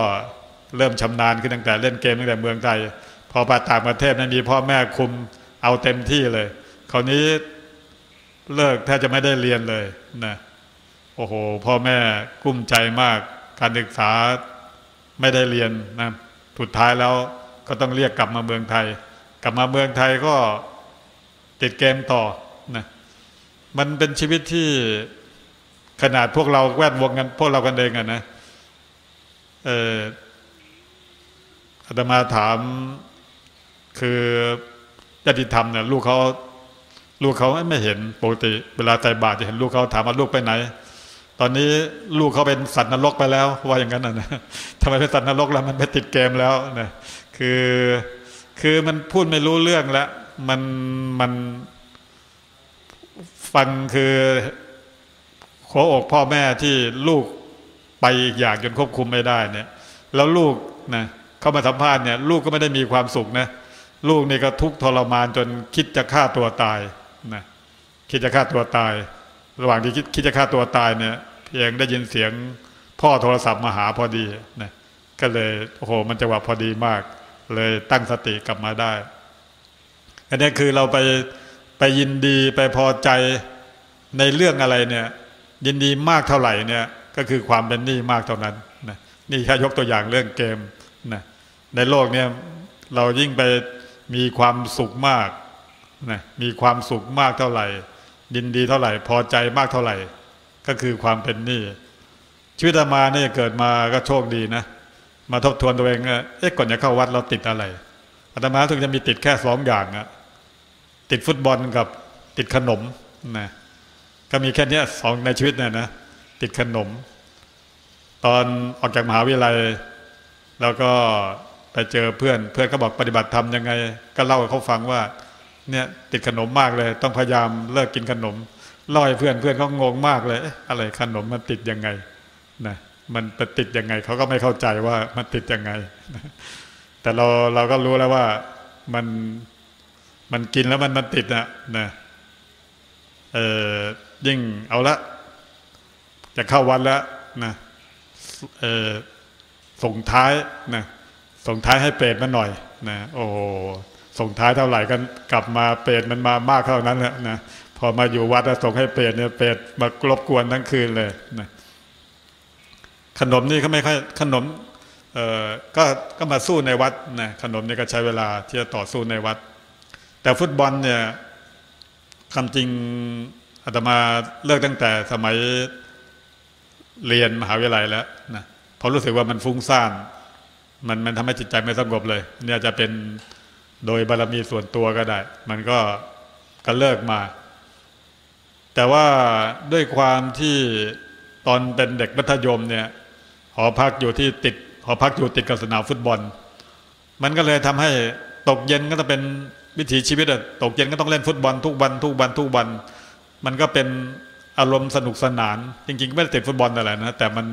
เริ่มชำนาญขึ้นตั้งแต่เล่นเกมตั้งแต่เมืองไทย พอไปต่างประเทศนั้นมีพ่อแม่คุมเอาเต็มที่เลย คราวนี้เลิกแทบจะไม่ได้เรียนเลยนะ โอ้โห พ่อแม่กุ้มใจมาก การศึกษาไม่ได้เรียนนะสุดท้ายแล้วก็ต้องเรียกกลับมาเมืองไทย กลับมาเมืองไทยก็ติดเกมต่อนะมันเป็นชีวิตที่ขนาดพวกเราแวดวงกันพวกเรากันเองอะนะเอออาตมาถามคือญาติธรรมเนี่ยลูกเขาลูกเขาไม่เห็นปกติ เวลาใจบาตจะเห็นลูกเขาถามว่าลูกไปไหน ตอนนี้ลูกเขาเป็นสัตว์นรกไปแล้วว่าอย่างนั้นนะทำไมเป็นสัตว์นรกแล้วมันไปติดเกมแล้วนะคือคือมันพูดไม่รู้เรื่องแล้วมันมันฟังคือหัวอกพ่อแม่ที่ลูกไปอีกอย่างจนควบคุมไม่ได้เนี่ย แล้วลูกนะเข้ามาสัมภาษณ์เนี่ย ลูกก็ไม่ได้มีความสุขนะลูกนี่ก็ทุกทรมานจนคิดจะฆ่าตัวตายนะคิดจะฆ่าตัวตาย ระหว่างที่คิดคิดจะฆ่าตัวตายเนี่ย เพียงได้ยินเสียงพ่อโทรศัพท์มาหาพอดีนะก็เลยโอ้โหมันจังหวะพอดีมาก เลยตั้งสติกลับมาได้ อันนี้คือเราไปไปยินดีไปพอใจในเรื่องอะไรเนี่ย ยินดีมากเท่าไหร่เนี่ยก็คือความเป็นหนี้มากเท่านั้นนะนี่แค่ยกตัวอย่างเรื่องเกมนะในโลกเนี่ยเรายิ่งไปมีความสุขมากนะมีความสุขมากเท่าไหร่ ยินดีเท่าไหร่ พอใจมากเท่าไหร่ ก็คือความเป็นหนี้ชีวิตมาเนี่ยเกิดมาก็โชคดีนะ มาทบทวนตัวเองเอ๊ะก่อนจะเข้าวัดเราติดอะไรอาตมาถึงจะมีติดแค่สองอย่างอะติดฟุตบอลกับติดขนมนะก็มีแค่นี้สองในชีวิตเนี่ยนะติดขนม ตอนออกจากมหาวิทยาลัย แล้วก็ไปเจอเพื่อนเพื่อนก็บอกปฏิบัติธรรมยังไง ก็เล่าให้เขาฟังว่า เนี่ยติดขนมมากเลย ต้องพยายามเลิกกินขนม เล่าให้เพื่อนเพื่อนเขางงมากเลย อะไรขนมมันติดยังไงนะมันไปติดยังไงเขาก็ไม่เข้าใจว่ามันติดยังไง แต่เราเราก็รู้แล้วว่ามันมันกินแล้วมันมันติดนะนะเออยิ่งเอาละ จะเข้าวันแล้วนะเออส่งท้ายนะส่งท้ายให้เปรตมันหน่อยนะโอ้ส่งท้ายเท่าไหร่กันกลับมาเปรตมันมามากเท่านั้นแหละนะ พอมาอยู่วัดแล้วส่งให้เปรตเนี่ยเปรตมากรบกวนทั้งคืนเลยนะขนมนี่เขาไม่ค่อยขนมเออก็ก็มาสู้ในวัดนะขนมนี่ก็ใช้เวลาที่จะต่อสู้ในวัด แต่ฟุตบอลเนี่ยคำจริงอาตมาเลิกตั้งแต่สมัยเรียนมหาวิทยาลัยแล้วนะเพราะรู้สึกว่ามันฟุ้งซ่าน มันมันทำให้จิตใจไม่สงบเลย เนี่ยจะเป็นโดยบารมีส่วนตัวก็ได้ มันก็ก็เลิกมา แต่ว่าด้วยความที่ตอนเป็นเด็กมัธยมเนี่ยหอพักอยู่ที่ติดหอพักอยู่ติดกับสนามฟุตบอล มันก็เลยทำให้ตกเย็นก็จะเป็นวิถีชีวิตอะตกเย็นก็ต้องเล่นฟุตบอลทุกวันทุกวันทุกวัน มันก็เป็นอารมณ์สนุกสนาน จริงๆไม่ได้ติดฟุตบอลอะไรนะแต่มัน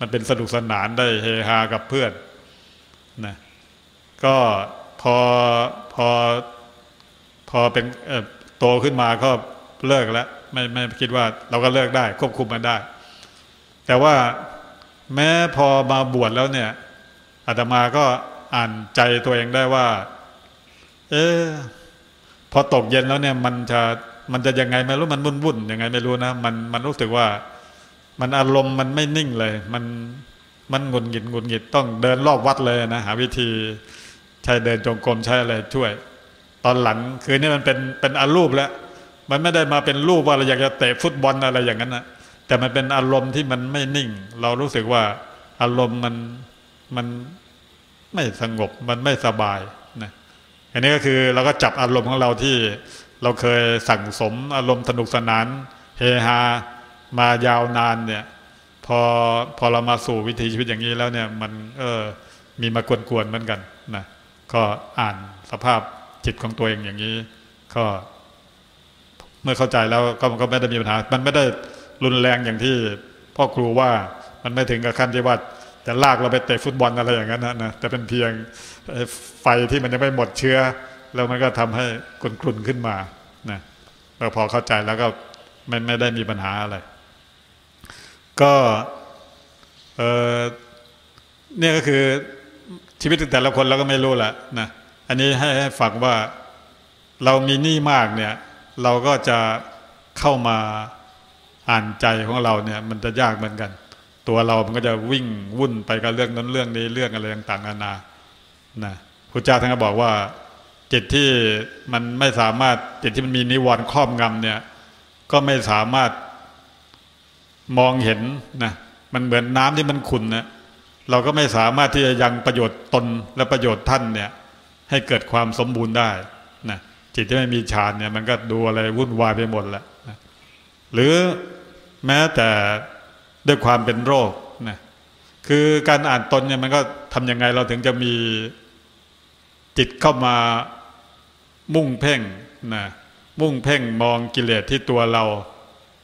มันเป็นสนุกสนานได้เฮฮากับเพื่อนนะก็พอพอพอเป็นโตขึ้นมาก็เลิกแล้ว ไม่ไม่คิดว่าเราก็เลิกได้ ควบคุมมันได้ แต่ว่าแม้พอมาบวชแล้วเนี่ยอาตมาก็อ่านใจตัวเองได้ว่า เออพอตกเย็นแล้วเนี่ย มันจะมันจะยังไงไม่รู้มันวุ่นวุ่นยังไงไม่รู้นะมันมันรู้สึกว่า มันอารมณ์มันไม่นิ่งเลย มันมันหงุดหงิดหงุดหงิดต้องเดินรอบวัดเลยนะหาวิธีใช้เดินจงกรมใช้อะไรช่วย ตอนหลังคือนี่มันเป็นเป็นอารูปแล้ว มันไม่ได้มาเป็นรูปว่าเราอยากจะเตะฟุตบอลอะไรอย่างนั้นนะแต่มันเป็นอารมณ์ที่มันไม่นิ่ง เรารู้สึกว่าอารมณ์มันมันไม่สงบมันไม่สบายนะอันนี้ก็คือเราก็จับอารมณ์ของเราที่เราเคยสั่งสมอารมณ์สนุกสนาน เฮฮามายาวนานเนี่ย พอพอเรามาสู่วิถีชีวิตอย่างนี้แล้วเนี่ย มันเออมีมากวนๆเหมือนกันนะก็อ่านสภาพจิตของตัวเองอย่างนี้ ก็ เมื่อเข้าใจแล้วก็มันก็ไม่ได้มีปัญหา มันไม่ได้รุนแรงอย่างที่พ่อครูว่ามันไม่ถึงกับขั้นที่ว่าจะลากเราไปเตะฟุตบอลอะไรอย่างนั้นนะนะแต่เป็นเพียงไฟที่มันยังไม่หมดเชื้อ แล้วมันก็ทำให้กลุ่นๆขึ้นมานะเราพอเข้าใจแล้วก็ไม่ไม่ได้มีปัญหาอะไร ก็เออเนี่ยก็คือชีวิตแต่ละคนเราก็ไม่รู้แหละนะอันนี้ให้ให้ฟังว่าเรามีหนี้มากเนี่ย เราก็จะเข้ามาอ่านใจของเราเนี่ย มันจะยากเหมือนกัน ตัวเรา มันก็จะวิ่งวุ่นไปกับเรื่องนั้นเรื่องนี้เรื่องอะไรต่างๆนานานะพระเจ้าท่านก็บอกว่า จิตที่มันไม่สามารถจิตที่มันมีนิวรณ์ครอบงำเนี่ย ก็ไม่สามารถมองเห็นนะมันเหมือนน้ำที่มันขุ่นนะเราก็ไม่สามารถที่จะยังประโยชน์ตนและประโยชน์ท่านเนี่ย ให้เกิดความสมบูรณ์ได้ จิตที่ไม่มีฌานเนี่ยมันก็ดูอะไรวุ่นวายไปหมดแหละหรือแม้แต่ด้วยความเป็นโรคนะคือการอ่านตนเนี่ยมันก็ทำยังไงเราถึงจะมีจิตเข้ามามุ่งเพ่งนะมุ่งเพ่งมองกิเลสที่ตัวเรา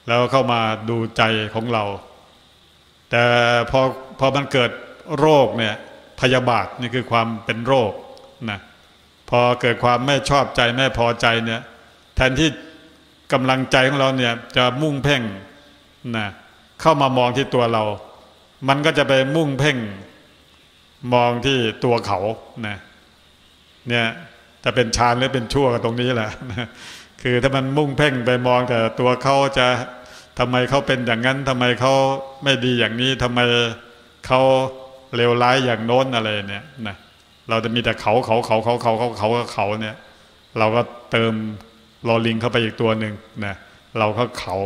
แล้วเข้ามาดูใจของเรา แต่พอพอมันเกิดโรคเนี่ยพยาบาทนี่คือความเป็นโรคนะ พอเกิดความไม่ชอบใจไม่พอใจเนี่ย แทนที่กำลังใจของเราเนี่ยจะมุ่งเพ่งนะเข้ามามองที่ตัวเรา มันก็จะไปมุ่งเพ่งมองที่ตัวเขานะเนี่ยจะเป็นฌานหรือเป็นชั่วกันตรงนี้แหละคือถ้ามันมุ่งเพ่งไปมองแต่ตัวเขาจะทำไมเขาเป็นอย่างนั้นทำไมเขาไม่ดีอย่างนี้ทำไมเขาเลวร้ายอย่างโน้นอะไรเนี่ยนะ เราจะมีแต่เขาเขาเขาเขาเขาเขาเขาเขาเนี่ย เราก็เติมลอลิงเข้าไปอีกตัวหนึ่งนะเราก็เขา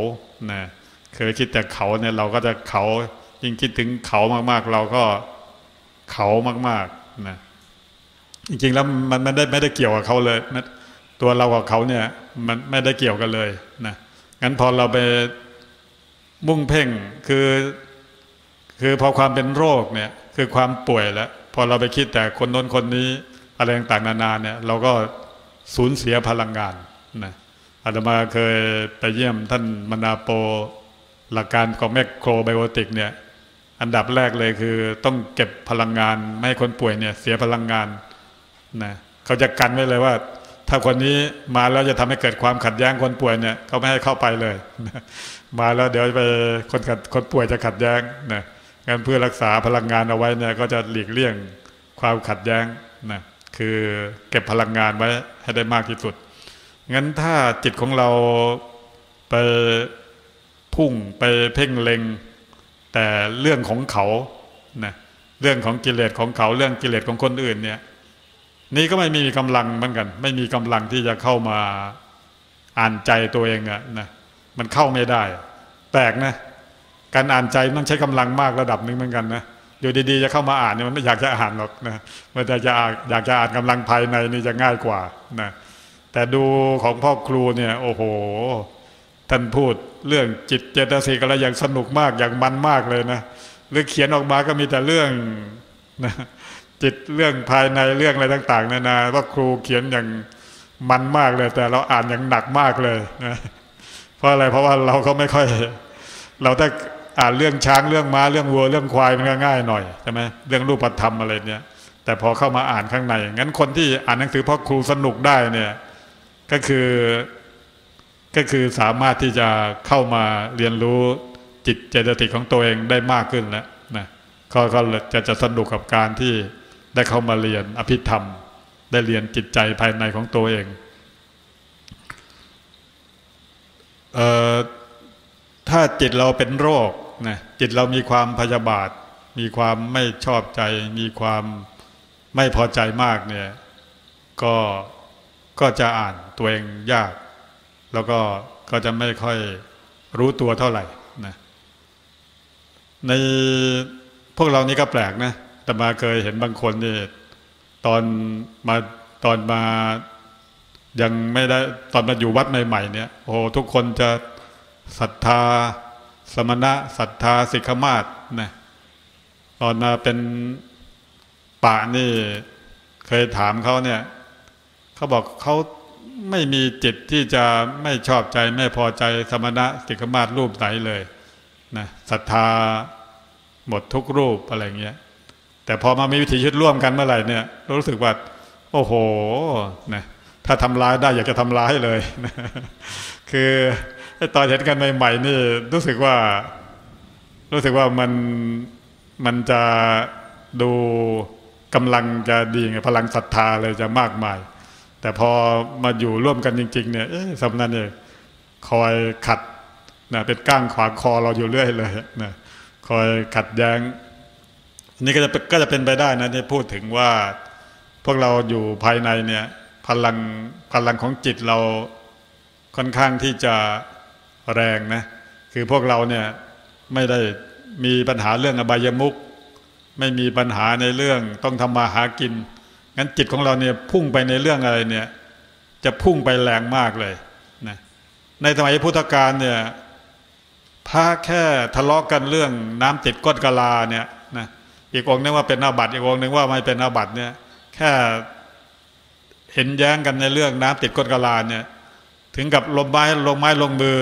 นะเคยคิดแต่เขาเนี่ยเราก็จะเขายิ่งคิดถึงเขามากๆ เราก็เขามากๆนะจริงๆแล้วมันไม่ได้ไม่ได้เกี่ยวกับเขาเลย ตัวเรากับเขาเนี่ย มันไม่ได้เกี่ยวกันเลยนะงั้นพอเราไปมุ่งเพ่งคือ คือพอความเป็นโรคเนี่ย คือความป่วยแล้ว พอเราไปคิดแต่คนน้นคนนี้อะไรต่างๆนานาเนี่ยเราก็สูญเสียพลังงานนะอาตมาเคยไปเยี่ยมท่านมนาโปหลักการของแมคโครไบโอติกเนี่ยอันดับแรกเลยคือต้องเก็บพลังงาน ไม่ให้คนป่วยเนี่ยเสียพลังงานนะเขาจะกันไว้เลยว่า ถ้าคนนี้มาแล้วจะทำให้เกิดความขัดแย้งคนป่วยเนี่ยเขาไม่ให้เข้าไปเลย มาแล้วเดี๋ยวไปคนขัดคนป่วยจะขัดแย้งนะ งั้นเพื่อรักษาพลังงานเอาไว้เนี่ยก็จะหลีกเลี่ยงความขัดแย้งนะคือเก็บพลังงานไว้ให้ได้มากที่สุด งั้นถ้าจิตของเราไปพุ่งไปเพ่งเล็ง แต่เรื่องของเขานะเรื่องของกิเลสของเขาเรื่องกิเลสของคนอื่นเนี่ย นี่ก็ไม่มีกำลังเหมือนกัน ไม่มีกำลังที่จะเข้ามาอ่านใจตัวเองอะนะมันเข้าไม่ได้แปลกนะ การอ่านใจต้องใช้กำลังมากระดับหนึ่งเหมือนกันนะอยู่ดีๆจะเข้ามาอ่านเนี่ยมันไม่อยากจะอ่านหรอกนะมันจะจะอยากจะอ่านกำลังภายในนี่จะง่ายกว่านะแต่ดูของพ่อครูเนี่ย โอ้โห ท่านพูดเรื่องจิตเจตสิกอะไรอย่างสนุกมากอย่างมันมากเลยนะหรือเขียนออกมาก็มีแต่เรื่องนะจิตเรื่องภายในเรื่องอะไรต่าง ๆนานาว่าครูเขียนอย่างมันมากเลย แต่เราอ่านอย่างหนักมากเลยนะเพราะอะไรเพราะว่าเราก็ไม่ค่อย เราถ้า อ่านเรื่องช้างเรื่องม้าเรื่องวัวเรื่องควายมันก็ง่ายหน่อยใช่ไหมเรื่องรูปธรรมอะไรเนี่ยแต่พอเข้ามาอ่านข้างในงั้นคนที่อ่านหนังสือพ่อครูสนุกได้เนี่ยก็คือก็คือสามารถที่จะเข้ามาเรียนรู้จิตเจตสิกของตัวเองได้มากขึ้นแล้วนะก็ก็จะจะสนุกกับการที่ได้เข้ามาเรียนอภิธรรม ได้เรียนจิตใจภายในของตัวเองเอ่อถ้าจิตเราเป็นโรค นะจิตเรามีความพยาบาท มีความไม่ชอบใจ มีความไม่พอใจมากเนี่ยก็ก็จะอ่านตัวเองยาก แล้วก็ก็จะไม่ค่อยรู้ตัวเท่าไหร่นะในพวกเรานี่ก็แปลกนะแต่มาเคยเห็นบางคนนี่ตอนมาตอนมายังไม่ได้ตอนมาอยู่วัดใหม่ๆเนี่ยโอ้ทุกคนจะศรัทธา สมณะศรัทธาสิกขมาศนะตอนมาเป็นป่านี่เคยถามเขาเนี่ยเขาบอกเขาไม่มีจิตที่จะไม่ชอบใจไม่พอใจสมณะสิกขมาศรูปไหนเลยนะศรัทธาหมดทุกรูปอะไรเงี้ย แต่พอมามีวิถีชีวิตร่วมกันเมื่อไหร่เนี่ย รู้สึกว่า โอ้โหนะถ้าทำร้ายได้อยากจะทำร้ายเลยนะคือ ตอนเห็นกันใหม่ๆนี่รู้สึกว่า รู้สึกว่ามันมันจะดูกำลังจะดีไงพลังศรัทธาเลยจะมากมาย แต่พอมาอยู่ร่วมกันจริง ๆ เนี่ยสำนักเนี่ยคอยขัดนะเป็นก้างขวางคอเราอยู่เรื่อยเลยนะคอยขัดแย้ง นี่ก็จะก็จะเป็นไปได้นะที่พูดถึงว่า พวกเราอยู่ภายในเนี่ย พลังพลังของจิตเราค่อนข้างที่จะ แรงนะ คือพวกเราเนี่ยไม่ได้มีปัญหาเรื่องอบายมุกไม่มีปัญหาในเรื่องต้องทำมาหากิน งั้นจิตของเราเนี่ยพุ่งไปในเรื่องอะไรเนี่ย จะพุ่งไปแรงมากเลยนะในสมัยพุทธกาลเนี่ยพระแค่ทะเลาะกกันเรื่องน้ำติดก้นกะลาเนี่ยนะอีกองนึงว่าเป็นอาบัติอีกองนึงว่าไม่เป็นอาบัติเนี่ยแค่เห็นแย้งกันในเรื่องน้ำติดก้นกะลาเนี่ยถึงกับลงไม้ลงไม้ลงมือ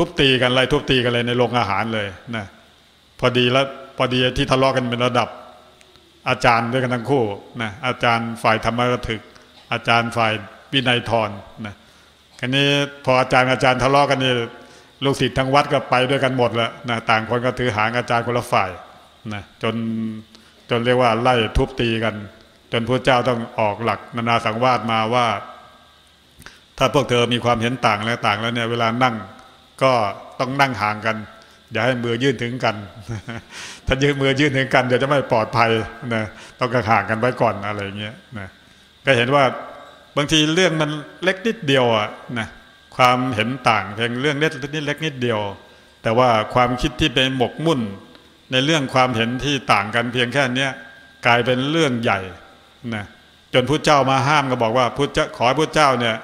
ทุบตีกันอะไรทุบตีกันเลยในโรงอาหารเลยนะพอดีแล้วพอดีที่ทะเลาะกันเป็นระดับ อาจารย์ด้วยกันทั้งคู่นะอาจารย์ฝ่ายธรรมกถึก อาจารย์ฝ่ายวินัยทรนะคันนี้พออาจารย์อาจารย์ทะเลาะกันนี่ลูกศิษย์ทั้งวัดก็ไปด้วยกันหมดแล้วนะต่างคนก็ถือหางอาจารย์คนละฝ่ายนะจนจนเรียกว่าไล่ทุบตีกัน จนพระเจ้าต้องออกหลักนานาสังวาสมาว่า ถ้าพวกเธอมีความเห็นต่างและต่างแล้วเนี่ยเวลานั่ง ก็ต้องนั่งห่างกัน อย่าให้มือยื่นถึงกัน ถ้ายืนมือยื่นถึงกันเดี๋ยวจะไม่ปลอดภัยนะต้องกระห่างกันไว้ก่อนอะไรเงี้ยนะก็เห็นว่าบางทีเรื่องมันเล็กนิดเดียวอะนะความเห็นต่างเพียงเรื่องเล็กนิดเล็กนิดเดียว แต่ว่าความคิดที่เป็นหมกมุ่น ในเรื่องความเห็นที่ต่างกันเพียงแค่นี้กลายเป็นเรื่องใหญ่นะจนพระเจ้ามาห้ามก็บอกว่าพุทธขอให้พระเจ้าเนี่ย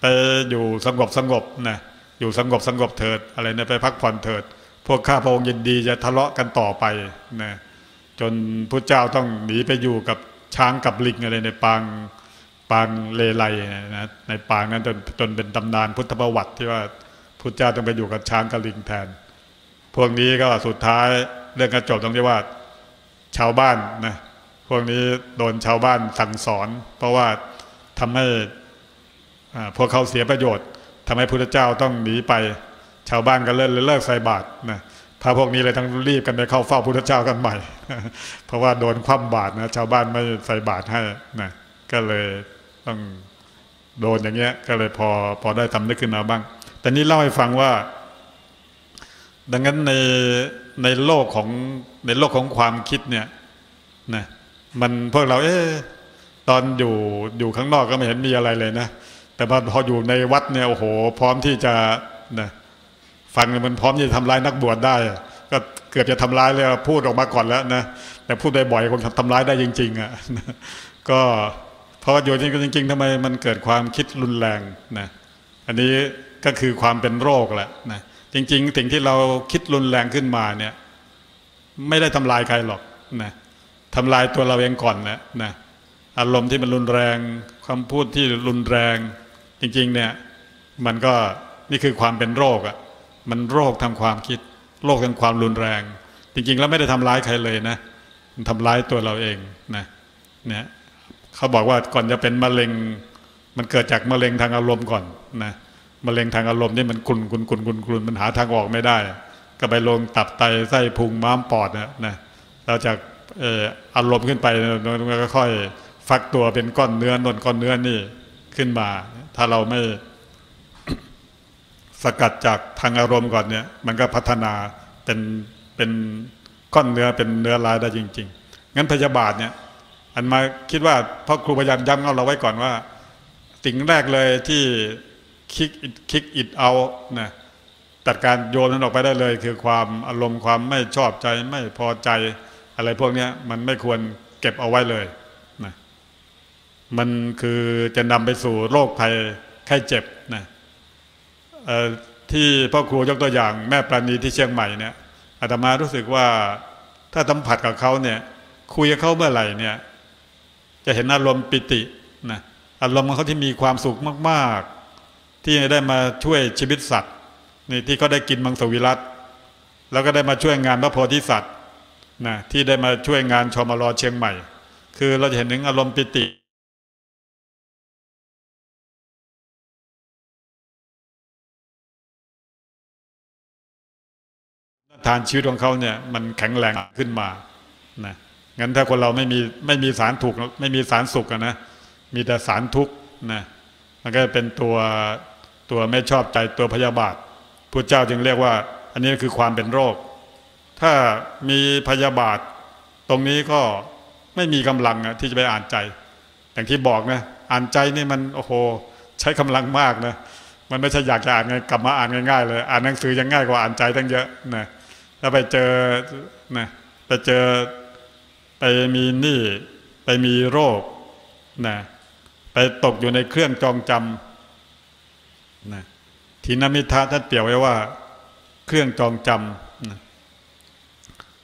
ไปอยู่สงบสงบนะ อยู่สงบสงบเถิดอะไรเนี่ยไปพักผ่อนเถิด พวกข้าพระองค์ยินดีจะทะเลาะกันต่อไปนะจนพระเจ้าต้องหนีไปอยู่กับช้างกับลิงอะไรในปางปางเลไลนะในปางนั้นจนจนเป็นตำนานพุทธประวัติที่ว่าพุทธเจ้าต้องไปอยู่กับช้างกับลิงแทน พวกนี้ก็สุดท้ายเรื่องกระจบตรงที่ว่าชาวบ้านนะพวกนี้โดนชาวบ้านสั่งสอน เพราะว่าทำให้พวกเขาเสียประโยชน์ ทำให้พุทธเจ้าต้องหนีไป ชาวบ้านก็เลิกเลิกใส่บาตรนะพระพวกนี้เลยต้องรีบกันไปเข้าเฝ้าพุทธเจ้ากันใหม่ เพราะว่าโดนคว่ำบาตรนะชาวบ้านไม่ใส่บาตรให้นะก็เลยต้องโดนอย่างเงี้ย ก็เลยพอพอได้ทำได้ขึ้นมาบ้าง แต่นี้เล่าให้ฟังว่า ดังนั้นในในโลกของในโลกของความคิดเนี่ยนะมันพวกเรา เอ๊ตอนอยู่อยู่ข้างนอกก็ไม่เห็นมีอะไรเลยนะ แต่พออยู่ในวัดเนี่ยโอ้โห พร้อมที่จะนะฟังมันพร้อมที่จะทำลายนักบวชได้ ก็เกือบจะทำร้ายเลยพูดออกมาก่อนแล้วนะแต่พูดได้บ่อยคงทำร้ายได้จริง ๆอะก็เพราะอยู่จริงจริงๆทำไมมันเกิดความคิดรุนแรงนะอันนี้ก็คือความเป็นโรคแหละนะจริงๆสิ่งที่เราคิดรุนแรงขึ้นมาเนี่ย ไม่ได้ทำลายใครหรอกนะทำลายตัวเราเองก่อนนะนะอารมณ์ที่มันรุนแรงคำพูดที่รุนแรง จริงๆเนี่ยมันก็นี่คือความเป็นโรคอะ่ะมันโรคทางความคิด โรคทางความรุนแรง จริงๆ แล้วไม่ได้ทำร้ายใครเลยนะมันทำร้ายตัวเราเองนะเนี่ยเขาบอกว่าก่อนจะเป็นมะเร็ง มันเกิดจากมะเร็งทางอารมณ์ก่อนนะมะเร็งทางอารมณ์นี่มันกุนกุนกุนกุนกุนมันหาทางออกไม่ได้ ก็ไปลงตับไตไส้พุงม้ามปอดนะนะเราจากอารมณ์ขึ้นไปมันก็ค่อยฟักตัวเป็นก้อนเนื้อนนก้อนเนื้อนี่ ขึ้นมา ถ้าเราไม่สกัดจากทางอารมณ์ก่อนเนี่ย มันก็พัฒนาเป็นเป็นก้อนเนื้อเป็นเนื้อลายได้จริง ๆ งั้นพยาบาทเนี่ย อันมาคิดว่าพ่อครูพยายามย้ำเอาเราไว้ก่อนว่า สิ่งแรกเลยที่คิกคิกอิดเอานะจัดการโยนมันออกไปได้เลย คือความอารมณ์ความไม่ชอบใจไม่พอใจ อะไรพวกนี้มันไม่ควรเก็บเอาไว้เลย มันคือจะนำไปสู่โรคภัยไข้เจ็บนะที่พ่อครูยกตัวอย่างแม่ปราณีที่เชียงใหม่เนี่ยอาตมารู้สึกว่าถ้าสัมผัสกับเขาเนี่ย คุยกับเขาเมื่อไหร่เนี่ย จะเห็นอารมณ์ปิตินะอารมณ์ของเขาที่มีความสุขมากๆ ที่ได้มาช่วยชีวิตสัตว์นี่ที่เขาได้กินมังสวิรัตแล้วก็ได้มาช่วยงานพระโพธิสัตว์นะที่ได้มาช่วยงานชมรอเชียงใหม่ คือเราจะเห็นถึงอารมณ์ปิติ ทานชีวิตของเขาเนี่ยมันแข็งแรงขึ้นมานะงั้นถ้าคนเราไม่มีไม่มีสารถูกไม่มีสารสุขนะมีแต่สารทุกข์นะมันก็เป็นตัวตัวไม่ชอบใจตัวพยาบาทพระเจ้าจึงเรียกว่า อันนี้คือความเป็นโรค ถ้ามีพยาบาท ตรงนี้ก็ไม่มีกำลังนะที่จะไปอ่านใจ อย่างที่บอกนะอ่านใจนี่มันโอ้โห ใช้กำลังมากนะมันไม่ใช่อยากจะอ่านไงกลับมาอ่านง่ายๆเลย อ่านหนังสือยังง่ายกว่าอ่านใจตั้งเยอะนะ แล้วไปเจอนะไปเจอไปมีหนี้ไปมีโรคนะไปตกอยู่ในเครื่องจองจำนะทีนมิทะท่านเปรียบไว้ว่า เครื่องจองจำนะ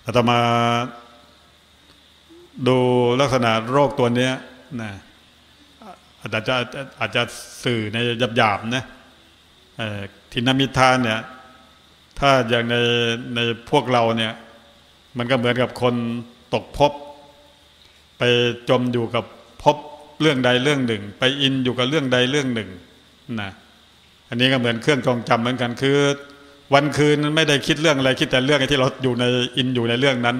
อาตมาดูลักษณะโรคตัวนี้นะอาจจะอาจจะสื่อในหยาบๆนะทินมิทานเนี่ย ถ้าอย่างในในพวกเราเนี่ย มันก็เหมือนกับคนตกภพไปจมอยู่กับภพเรื่องใดเรื่องหนึ่ง ไปอินอยู่กับเรื่องใดเรื่องหนึ่งนะอันนี้ก็เหมือนเครื่องจองจำเหมือนกันคือ วันคืนไม่ได้คิดเรื่องอะไรคิดแต่เรื่องที่เราอยู่ในอินอยู่ในเรื่องนั้น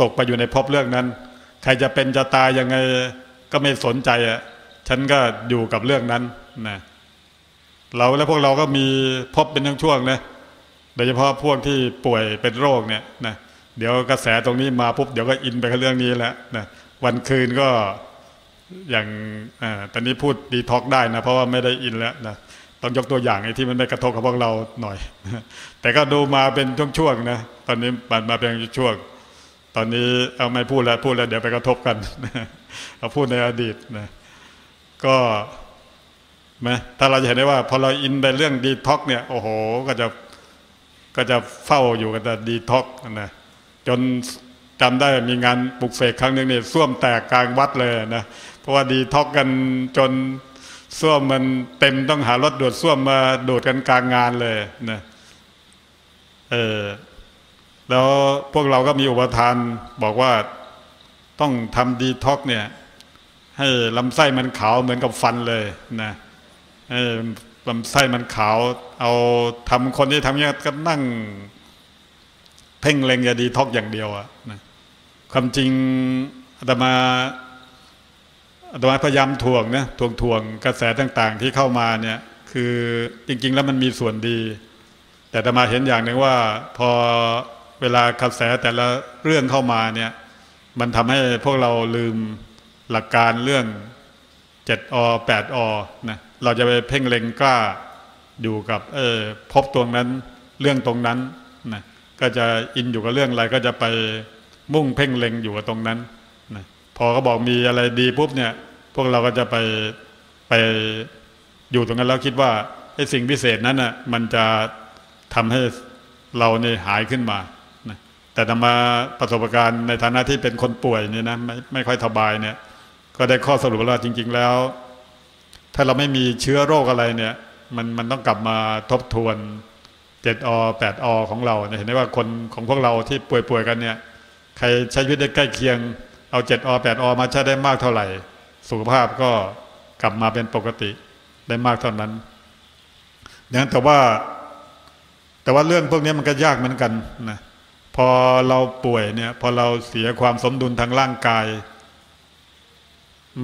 ตกไปอยู่ในภพเรื่องนั้น ใครจะเป็นจะตายยังไงก็ไม่สนใจอะฉันก็อยู่กับเรื่องนั้นนะเราและพวกเราก็มีพบเป็นช่วงๆนะ โดยเฉพาะพวกที่ป่วยเป็นโรคเนี่ยนะเดี๋ยวกระแสตรงนี้มาปุ๊บเดี๋ยวก็อินไปกับเรื่องนี้แล้วนะวันคืนก็อย่างอ่าตอนนี้พูดดีท็อกได้นะเพราะว่าไม่ได้อินแล้วนะต้องยกตัวอย่างไอ้ที่มันไม่กระทบกับพวกเราหน่อย แต่ก็ดูมาเป็นช่วงๆนะตอนนี้มันมาเป็นช่วงตอนนี้เอาไม่พูดแล้วพูดแล้วเดี๋ยวไปกระทบกันเอาพูดในอดีตนะก็ไหมถ้าเราจะเห็นได้ว่าพอเราอินไปเรื่องดีท็อกซ์เนี่ยโอ้โห ก็จะ ก็จะเฝ้าอยู่กับแต่ดีท็อกซ์นะจนจำได้มีงานปลุกเสกครั้งหนึ่งเนี่ยส้วมแตกกลางวัดเลยนะเพราะว่าดีท็อกซ์กันจนส้วมมันเต็มต้องหารถดูดส้วมมาดูดกันกลางงานเลยนะเออแล้วพวกเราก็มีอุปาทานบอกว่าต้องทำดีท็อกซ์เนี่ย ให้ลำไส้มันขาวเหมือนกับฟันเลยนะ ลำไส้มันขาว เอาทำคนที่ทำเนี้ยก็นั่ง เพ่งเล็งยาดีท็อกอย่างเดียวอะนะความจริงอาตมาอาตมาพยายามทวงนะทวงทวงกระแสต่าง ๆ ที่เข้ามาเนี่ย คือจริง ๆ แล้วมันมีส่วนดี แต่อาตมาเห็นอย่างหนึ่งว่า พอเวลากระแสแต่ละเรื่องเข้ามาเนี่ย มันทำให้พวกเราลืมหลักการเรื่องเจ็ดอแปดอนะ เราจะไปเพ่งเล็งกล้าอยู่กับ เออพบตรงนั้นเรื่องตรงนั้นนะก็จะอินอยู่กับเรื่องอะไรก็จะไปมุ่งเพ่งเล็งอยู่กับตรงนั้นนะพอเขาบอกมีอะไรดีปุ๊บเนี่ย พวกเราก็จะไปไปอยู่ตรงนั้นแล้วคิดว่าไอ้สิ่งพิเศษนั้นน่ะมันจะทำให้เราเนี่ยหายขึ้นมานะแต่ธรรมาประสบการณ์ในฐานะที่เป็นคนป่วยเนี่ยนะไม่ไม่ค่อยสบายเนี่ย ก็ได้ข้อสรุปว่าจริง ๆ แล้ว ถ้าเราไม่มีเชื้อโรคอะไรเนี่ย มันมันต้องกลับมาทบทวนเจ็ดอแปดอของเราเนี่ยเห็นได้ว่าคนของพวกเราที่ป่วยๆกันเนี่ย ใครใช้ชีวิตได้ใกล้เคียง เอาเจ็ดอแปดอมาใช้ได้มากเท่าไหร่ สุขภาพก็กลับมาเป็นปกติได้มากเท่านั้นดังนั้นแต่ว่า แต่ว่าเรื่องพวกนี้มันก็ยากเหมือนกันนะพอเราป่วยเนี่ย พอเราเสียความสมดุลทางร่างกาย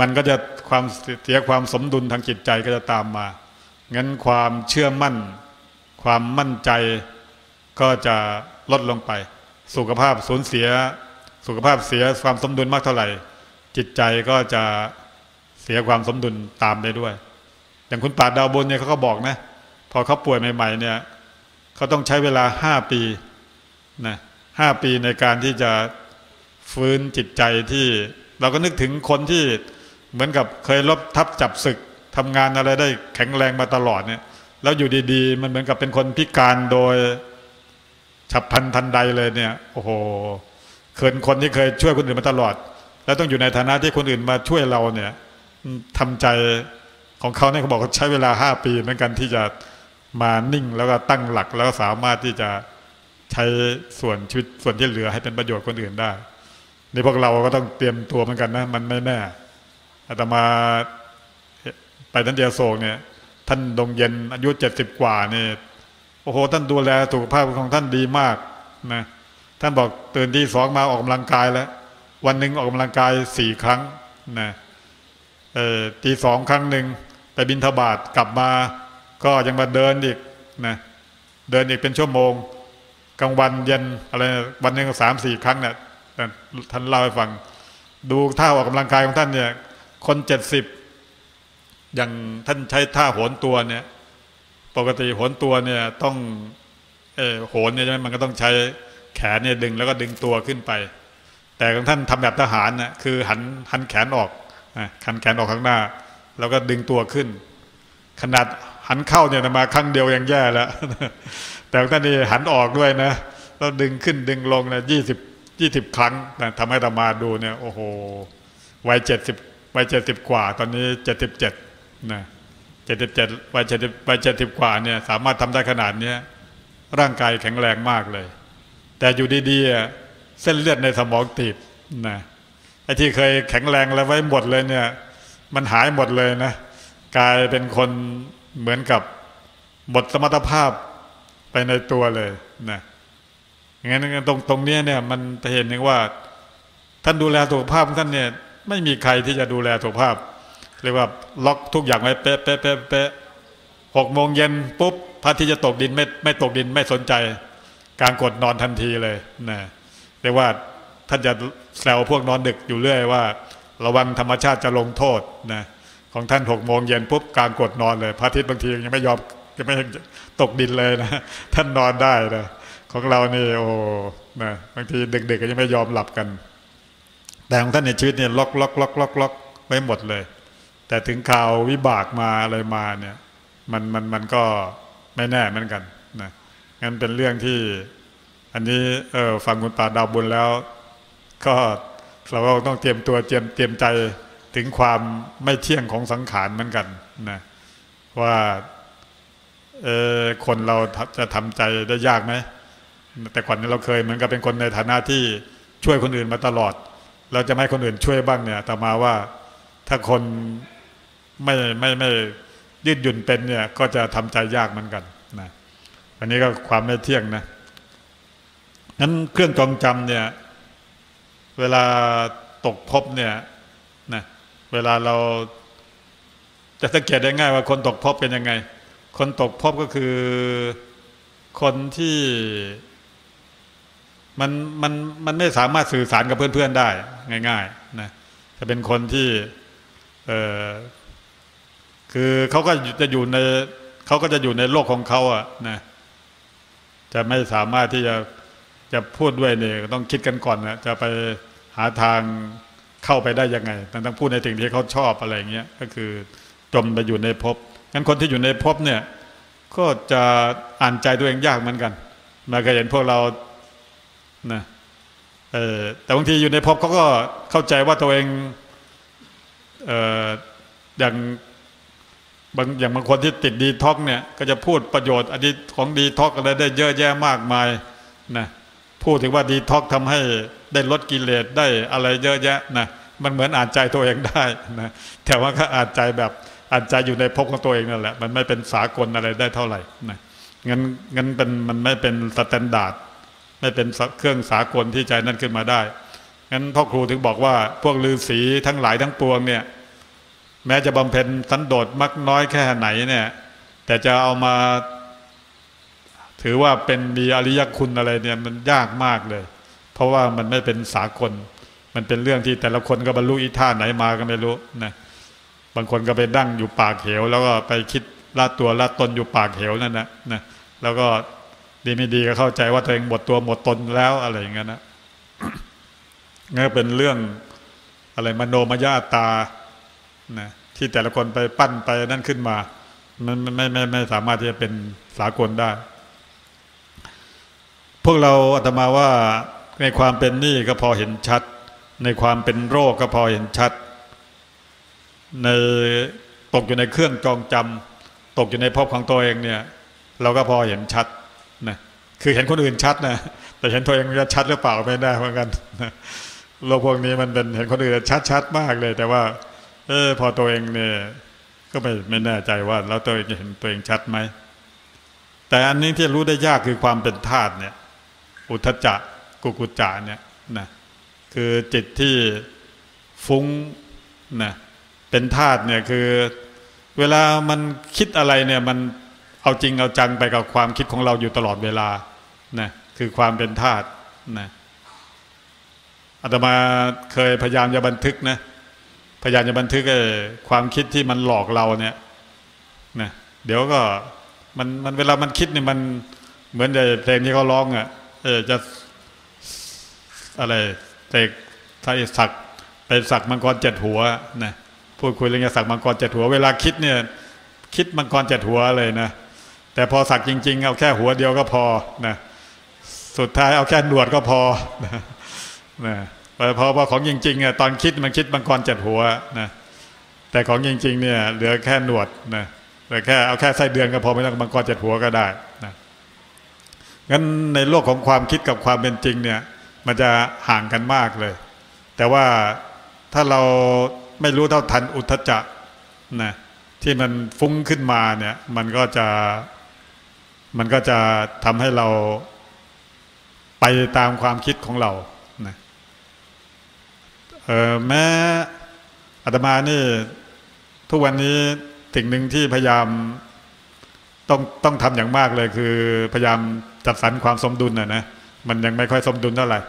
มันก็จะความเสียความสมดุลทางจิตใจก็จะตามมา งั้นความเชื่อมั่น ความมั่นใจก็จะลดลงไป สุขภาพสูญเสีย สุขภาพเสียความสมดุลมากเท่าไหร่ จิตใจก็จะเสียความสมดุลตามได้ด้วย อย่างคุณปาดดาวบนเนี่ยเขาก็บอกนะ พอเขาป่วยใหม่ ๆ เนี่ยเขาต้องใช้เวลาห้าปีนะห้าปีในการที่จะฟื้นจิตใจที่เราก็นึกถึงคนที่ เหมือนกับเคยลบทับจับศึกทำงานอะไรได้แข็งแรงมาตลอดเนี่ย แล้วอยู่ดีๆ มันเหมือนกับเป็นคนพิการโดยฉับพลันทันใดเลยเนี่ย โอ้โหเคินคนที่เคยช่วยคนอื่นมาตลอด แล้วต้องอยู่ในฐานะที่คนอื่นมาช่วยเราเนี่ยทำใจของเขาเนี่ยเขาบอกเขาใช้เวลาห้าปีเหมือนกันที่จะมานิ่งแล้วก็ตั้งหลักแล้วก็สามารถที่จะใช้ส่วนชีวิตส่วนที่เหลือให้เป็นประโยชน์คนอื่นได้ในพวกเราก็ต้องเตรียมตัวเหมือนกันนะ มันไม่แน่ อาตมาไปท่านเดียโศกเนี่ย ท่านดงเย็นอายุเจ็ดสิบกว่าเนี่ยโอ้โห ท่านดูแลสุขภาพของท่านดีมากนะท่านบอกตื่นที่สองมาออกกำลังกายแล้ว วันหนึ่งออกกำลังกายสี่ครั้งนะเออตีสองครั้งหนึ่งไปบินทบาทกลับมาก็ยังมาเดินอีกนะเดินอีกเป็นชั่วโมงกลางวันเย็นอะไรวันหนึ่งสามสี่ครั้งเนี่ยท่านเล่าให้ฟัง ดูท่าออกกำลังกายของท่านเนี่ย คนเจ็ดสิบอย่างท่านใช้ท่าโหนตัวเนี่ย ปกติโหนตัวเนี่ย ต้องเออโหนเนี่ยใช่ไหมมันก็ต้องใช้แขนเนี่ยดึงแล้วก็ดึงตัวขึ้นไป แต่ของท่านทำแบบทหารนะคือหันหันแขนออกหันแขนออกข้างหน้า แล้วก็ดึงตัวขึ้น ขนาดหันเข้าเนี่ยมาครั้งเดียวยังแย่แล้ว แต่ท่านนี่หันออกด้วยนะแล้วดึงขึ้นดึงลงนะยี่สิบยี่สิบครั้งนะทำให้ตมาดูเนี่ย โอ้โหวัยเจ็ดสิบ วัยเจ็ดสิบกว่า ตอนนี้เจ็ดสิบเจ็ดนะเจ็ดสิบเจ็ดวัยเจ็ดสิบวัยเจ็ดสิบกว่าเนี่ยสามารถทำได้ขนาดเนี้ยร่างกายแข็งแรงมากเลย แต่อยู่ดีๆเส้นเลือดในสมองตีบนะไอ้ที่เคยแข็งแรงแล้วไว้หมดเลยเนี่ย มันหายหมดเลยนะกลายเป็นคนเหมือนกับหมดสมรรถภาพไปในตัวเลยนะงั้นตรงตรงนี้เนี่ย มันจะเห็นหนึ่งว่า ท่านดูแลสุขภาพท่านเนี่ย ไม่มีใครที่จะดูแลสุขภาพ เรียกว่าล็อกทุกอย่างไว้เป๊ะเป๊ะเป๊ะเป๊ะหกโมงเย็นปุ๊บพระที่จะตกดินไม่ไม่ตกดินไม่สนใจ การกดนอนทันทีเลยนะเรียกว่าท่านจะแซวพวกนอนดึกอยู่เรื่อยว่า ระวังธรรมชาติจะลงโทษนะของท่านหกโมงเย็นปุ๊บการกดนอนเลยพระอาทิตย์บางทียังไม่ยอมยังไม่ตกดินเลยนะท่านนอนได้นะของเรานี่โอ้นะบางทีเด็กๆก็ยังไม่ยอมหลับกัน แต่ของท่านในชีวิตเนี่ยล็อกล็อกล็อกล็อกล็อกไว้หมดเลย แต่ถึงข่าววิบากมาอะไรมาเนี่ยมันมันมันก็ไม่แน่เหมือนกันนะงั้นเป็นเรื่องที่ อันนี้เออฟังคุณตาดาวบุญแล้ว ก็เราก็ต้องเตรียมตัวเตรียมเตรียมใจถึงความไม่เที่ยงของสังขารเหมือนกันนะว่าเออคนเราจะทำใจได้ยากไหมแต่ก่อนนี้เราเคยเหมือนกับเป็นคนในฐานะที่ช่วยคนอื่นมาตลอด เราจะไม่คนอื่นช่วยบ้างเนี่ยแต่มาว่าถ้าคนไม่ไม่ไม่ยืดหยุ่นเป็นเนี่ยก็จะทำใจยากเหมือนกันนะอันนี้ก็ความไม่เที่ยงนะนั้นเครื่องจองจำเนี่ยเวลาตกพบเนี่ยนะเวลาเราจะสังเกตได้ง่ายว่าคนตกพบเป็นยังไง คนตกพบก็คือคนที่ มันมันมันไม่สามารถสื่อสารกับเพื่อนๆได้ง่ายๆนะจะเป็นคนที่เออคือเขาก็จะอยู่ในเขาก็จะอยู่ในโลกของเขาอะนะจะไม่สามารถที่จะจะพูดด้วยเนี่ยต้องคิดกันก่อนนะจะไปหาทางเข้าไปได้ยังไงต้องต้องพูดในสิ่งที่เขาชอบอะไรเงี้ยก็คือจมไปอยู่ในภพงั้นคนที่อยู่ในภพเนี่ย ก็จะอ่านใจตัวเองยากเหมือนกันมาเคยเห็นพวกเรา นะเออแต่บางทีอยู่ในภพเขาก็เข้าใจว่าตัวเองเอออย่างบางอย่างบางคนที่ติดดีท็อกเนี่ย ก็จะพูดประโยชน์อดีตของดีท็อกอะไรได้เยอะแยะมากมายนะพูดถึงว่าดีท็อกซ์ทำให้ได้ลดกิเลสได้อะไรเยอะแยะนะมันเหมือนอ่านใจตัวเองได้นะแต่ว่าก็อ่านใจแบบอ่านใจอยู่ในภพของตัวเองนั่นแหละ มันไม่เป็นสากลอะไรได้เท่าไหร่นะงั้นงั้นเป็นมันไม่เป็น standard ไม่เป็นเครื่องสากลที่ใจนั่นขึ้นมาได้งั้นพ่อครูถึงบอกว่าพวกฤาษีทั้งหลายทั้งปวงเนี่ยแม้จะบำเพ็ญสันโดษมักน้อยแค่ไหนเนี่ยแต่จะเอามา ถือว่าเป็นมีอริยคุณอะไรเนี่ยมันยากมากเลย เพราะว่ามันไม่เป็นสากล มันเป็นเรื่องที่แต่ละคนก็บรรลุอีท่าไหนมาก็ไม่รู้นะบางคนก็ไปดั้งอยู่ปากเหว แล้วก็ไปคิดละตัวละตนอยู่ปากเหวนั่นนะนะแล้วก็ ดีไม่ดีก็เข้าใจว่าตัวเองหมดตัวหมดตนแล้วอะไรอย่างเงี้ยนะงั้นเป็นเรื่องอะไรมโนมยาตานะที่แต่ละคนไปปั้นไปนั่นขึ้นมา มันไม่ไม่ไม่สามารถที่จะเป็นสากลได้ พวกเราอาตมาว่าในความเป็นนี่ก็พอเห็นชัด ในความเป็นโรคก็พอเห็นชัด ในตกอยู่ในเครื่องจองจำตกอยู่ในภพของตัวเองเนี่ย เราก็พอเห็นชัด คือเห็นคนอื่นชัดนะแต่เห็นตัวเองจะชัดหรือเปล่าไม่ได้เหมือนกันโลกพวกนี้มันเป็นเห็นคนอื่นชัดชัดมากเลย แต่ว่า เออพอตัวเองเนี่ยก็ไม่ไม่แน่ใจว่า แล้วตัวเองเห็นตัวเองชัดไหมแต่อันนี้ที่รู้ได้ยากคือความเป็นธาตุเนี่ย อุทจจะกุกุจจะเนี่ยนะคือจิตที่ฟุ้งนะเป็นธาตุเนี่ยคือ เวลามันคิดอะไรเนี่ยมันเอาจริงเอาจังไปกับความคิดของเราอยู่ตลอดเวลา นะคือความเป็นธาตุนะอาตมาเคยพยายามจะบันทึกนะพยายามจะบันทึกความคิดที่มันหลอกเราเนี่ยนะเดี๋ยวก็มันมันเวลามันคิดเนี่ยมันเหมือนในเพลงที่เขาร้องอะเออจะอะไรเตกไทยสักไปสักมังกรเจ็ดหัวนะพูดคุยเรื่องสักมังกรเจ็ดหัว เวลาคิดเนี่ย คิดมังกรเจ็ดหัวเลยนะแต่พอสักจริง ๆ เอาแค่หัวเดียวก็พอนะ สุดท้ายเอาแค่หนวดก็พอนะนะพอพอของจริงๆอะตอนคิดมันคิดมังกรเจ็ดหัวนะแต่ของจริงๆเนี่ยเหลือแค่หนวดนะเหลือแค่เอาแค่ไส้เดือนก็พอไม่ต้องมังกรเจ็ดหัวก็ได้นะงั้นในโลกของความคิดกับความเป็นจริงเนี่ย มันจะห่างกันมากเลย แต่ว่าถ้าเราไม่รู้เท่าทันอุทจจะนะที่มันฟุ้งขึ้นมาเนี่ย มันก็จะมันก็จะทำให้เรา ไปตามความคิดของเรานะเออแม้อาตมานี่ทุกวันนี้สิ่งหนึ่งที่พยายามต้องต้องทำอย่างมากเลยคือ พยายามจัดสรรความสมดุลนะนะมันยังไม่ค่อยสมดุลเท่าไหร่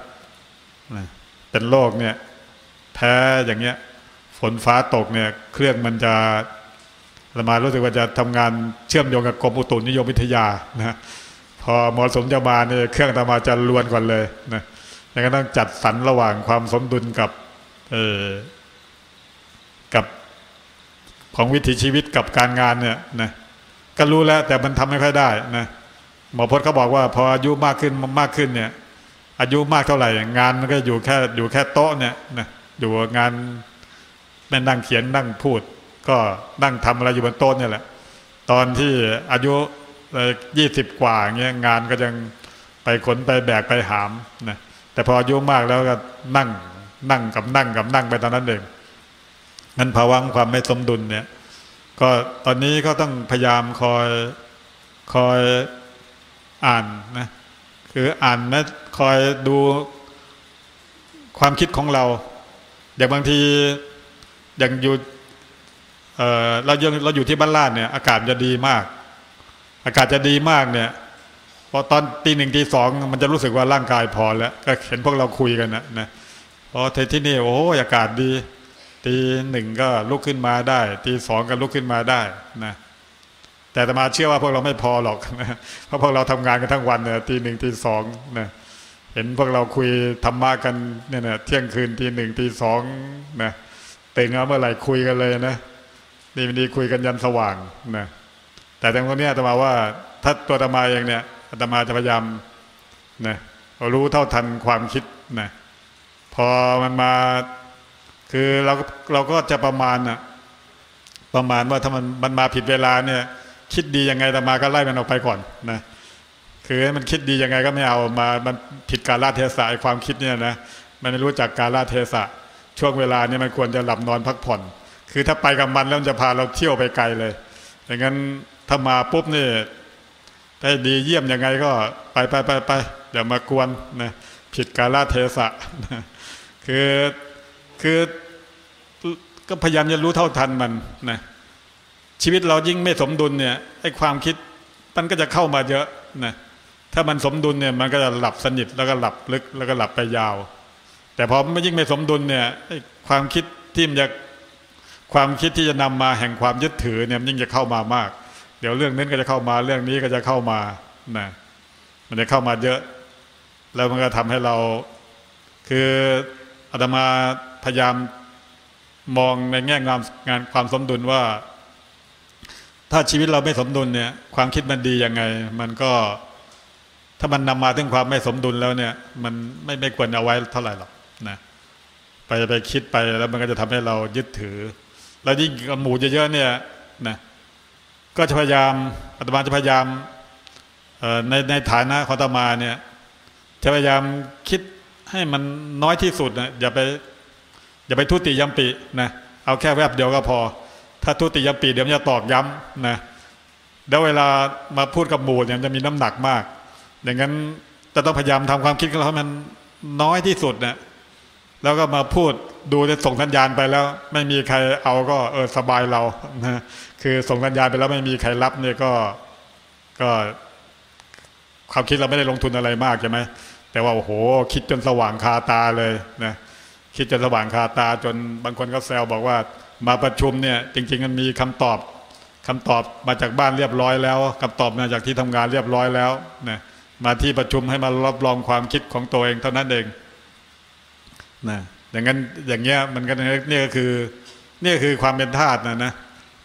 เป็นโรคเนี่ยแพ้อย่างเงี้ย ฝนฟ้าตกเนี่ย เครื่องมันจะละมารู้สึกว่าจะทำงานเชื่อมโยงกับกรมอุตุนิยมวิทยานะ พอมรสุมจะมาเนี่ยเครื่องตามาจะลวนก่อนเลยนะยังก็ต้องจัดสรรระหว่างความสมดุลกับเออกับของวิถีชีวิตกับการงานเนี่ยนะก็รู้แล้วแต่มันทำไม่ค่อยได้นะหมอพจน์เขาบอกว่าพออายุมากขึ้นมากขึ้นเนี่ย อายุมากเท่าไหร่ งานมันก็อยู่แค่อยู่แค่โต๊ะเนี่ยนะอยู่งานนั่งเขียนนั่งพูด ก็นั่งทำอะไรอยู่บนโต๊ะเนี่ยแหละ ตอนที่อายุ ยี่สิบกว่าเงี้ยงานก็ยังไปขนไปแบกไปหามนะแต่พออายุมากแล้วก็นั่งนั่งกับนั่งกับนั่งไปตอนนั้นเองงั้นภาวะความไม่สมดุลเนี่ย ก็ตอนนี้ก็ต้องพยายามคอยคอยอ่านนะคืออ่านนะคอยดูความคิดของเรา อย่างบางทีอย่างอยู่เเราเราอยู่ที่บ้านลาดเนี่ย อากาศจะดีมาก อากาศจะดีมากเนี่ยพอตอนตีหนึ่งตีสองมันจะรู้สึกว่าร่างกายพอแล้ว ก็เห็นพวกเราคุยกันนะนะพอเที่นี่โอ้อากาศดี ตีหนึ่งก็ลุกขึ้นมาได้ ตีสองก็ลุกขึ้นมาได้นะแต่ตมาเชื่อว่าพวกเราไม่พอหรอกนะเพราะพวกเราทำงานกันทั้งวันเนี่ยตีหนึ่งตีสองนะเห็นพวกเราคุยธรรมะกันเนี่ยนะเที่ยงคืนตีหนึ่งตีสองนะตื่นมาเมื่อไหร่คุยกันเลยนะนี่มันดีคุยกันยันสว่างนะ แต่ตรงนี้อาตมาว่า ถ้าตัวอาตมาเองเนี่ยอาตมาจะพยายามนะรู้เท่าทันความคิดนะพอมันมา คือเราเราก็จะประมาณนะประมาณว่าถ้ามันมันมาผิดเวลาเนี่ย คิดดียังไงอาตมาก็ไล่มันออกไปก่อนนะคือมันคิดดียังไงก็ไม่เอามา มันผิดการลาเทศะความคิดเนี่ยนะมันไม่รู้จักการลาเทศะ ช่วงเวลาเนี้มันควรจะหลับนอนพักผ่อน คือถ้าไปกับมันแล้วมันจะพาเราเที่ยวไปไกลเลยอย่างนั้น ถ้ามาปุ๊บนี่ได้ดีเยี่ยมยังไงก็ไปไปไปไปอย่ามากวนนะผิดกาลเทศะคือคือก็พยายามจะรู้เท่าทันมันนะชีวิตเรายิ่งไม่สมดุลเนี่ยไอ้ความคิดมันก็จะเข้ามาเยอะนะถ้ามันสมดุลเนี่ยมันก็จะหลับสนิทแล้วก็หลับลึกแล้วก็หลับไปยาว แต่พอไม่ยิ่งไม่สมดุลเนี่ยความคิดที่มันจะความคิดที่จะนำมาแห่งความยึดถือเนี่ยยิ่งจะเข้ามามาก เดี๋ยวเรื่องนั้นก็จะเข้ามาเรื่องนี้ก็จะเข้ามานะมันจะเข้ามาเยอะ แล้วมันก็ทำให้เรา คืออาตมาพยายามมองในแง่งามงานความสมดุลว่า ถ้าชีวิตเราไม่สมดุลเนี่ย ความคิดมันดียังไง มันก็ถ้ามันนำมาถึงความไม่สมดุลแล้วเนี่ย มันไม่ไม่ควรเอาไว้เท่าไหร่หรอกนะไปไปคิดไปแล้วมันก็จะทำให้เรายึดถือ แล้วยิ่งหมู่เยอะๆเนี่ยนะ ก็จะพยายามอาตมาจะพยายามในในฐานะของอาตมาเนี่ยจะพยายามคิดให้มันน้อยที่สุดนะอย่าไปอย่าไปทุติยมปีนะเอาแค่แวบเดียวก็พอ ถ้าทุติยมปีเดี๋ยวจะตอกย้ำนะแล้วเวลามาพูดกับหมู่เนี่ยจะมีน้ำหนักมาก อย่างนั้นจะต้องพยายามทำความคิดของเราให้มันน้อยที่สุดนะแล้วก็มาพูดดูจะส่งสัญญาณไปแล้ว ไม่มีใครเอาก็เออสบายเรานะ คือส่งสัญญาณไปแล้วไม่มีใครรับเนี่ยก็ก็ความคิดเราไม่ได้ลงทุนอะไรมากใช่ไหมแต่ว่าโอ้โห คิดจนสว่างคาตาเลยนะคิดจนสว่างคาตาจนบางคนก็แซวบอกว่ามาประชุมเนี่ย จริง ๆ มันมีคำตอบคำตอบมาจากบ้านเรียบร้อยแล้วคำตอบมาจากที่ทำงานเรียบร้อยแล้วนะมาที่ประชุมให้มารับรองความคิดของตัวเองเท่านั้นเองนะอย่างนั้นอย่างเงี้ยมันก็นี่ก็คือนี่คือความเป็นธาตุนะนะ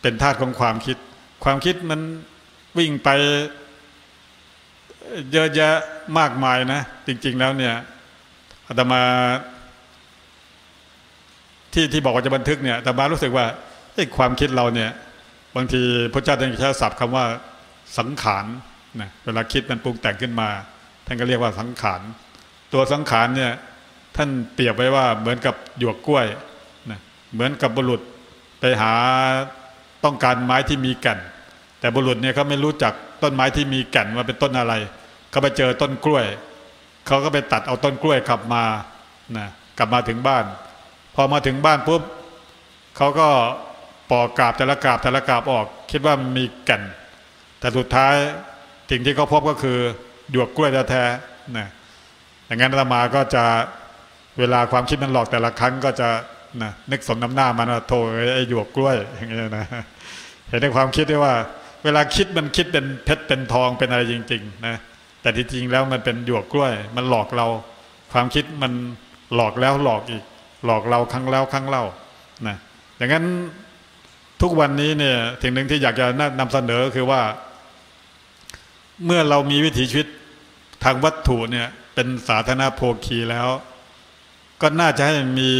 เป็นธาตุของความคิด ความคิดมันวิ่งไปเยอะแยะมากมายนะ จริง ๆ แล้วเนี่ยอาตมาที่ที่บอกว่าจะบันทึกเนี่ยอาตมารู้สึกว่าไอ้ความคิดเราเนี่ย บางทีพระเจ้าท่านใช้ศัพท์คำว่าสังขารนะเวลาคิดมันปรุงแต่งขึ้นมา ท่านก็เรียกว่าสังขารตัวสังขารเนี่ยท่านเปรียบไว้ว่าเหมือนกับหยวกกล้วยนะเหมือนกับบุรุษไปหา ต้องการไม้ที่มีแก่น แต่บุรุษเนี่ยเขาไม่รู้จักต้นไม้ที่มีแก่นว่าเป็นต้นอะไร เขาไปเจอต้นกล้วย เขาก็ไปตัดเอาต้นกล้วยกลับมานะกลับมาถึงบ้าน พอมาถึงบ้านปุ๊บเขาก็ปอกกาบแต่ละกาบแต่ละกาบออก คิดว่ามีแก่น แต่สุดท้ายสิ่งที่เขาพบก็คือหยวกกล้วยแท้ๆนะอย่างนั้นอามาก็จะเวลาความคิดมันหลอกแต่ละครั้งก็จะ นะนึกสมน้ำหน้ามันว่าโทไอ้หยวกกล้วยอย่างเงี้ยนะเห็นในความคิดได้ว่า เวลาคิดมันคิดเป็นเพชรเป็นทองเป็นอะไรจริงๆนะแต่ที่จริงแล้วมันเป็นหยวกกล้วย มันหลอกเรา ความคิดมันหลอกแล้วหลอกอีก หลอกเราครั้งแล้วครั้งเล่านะอย่างนั้นทุกวันนี้เนี่ยถึงหนึ่งที่อยากจะนำเสนอคือว่า เมื่อเรามีวิถีชีวิตทางวัตถุเนี่ยเป็นสาธารณโภคีแล้ว ก็น่าจะให้มี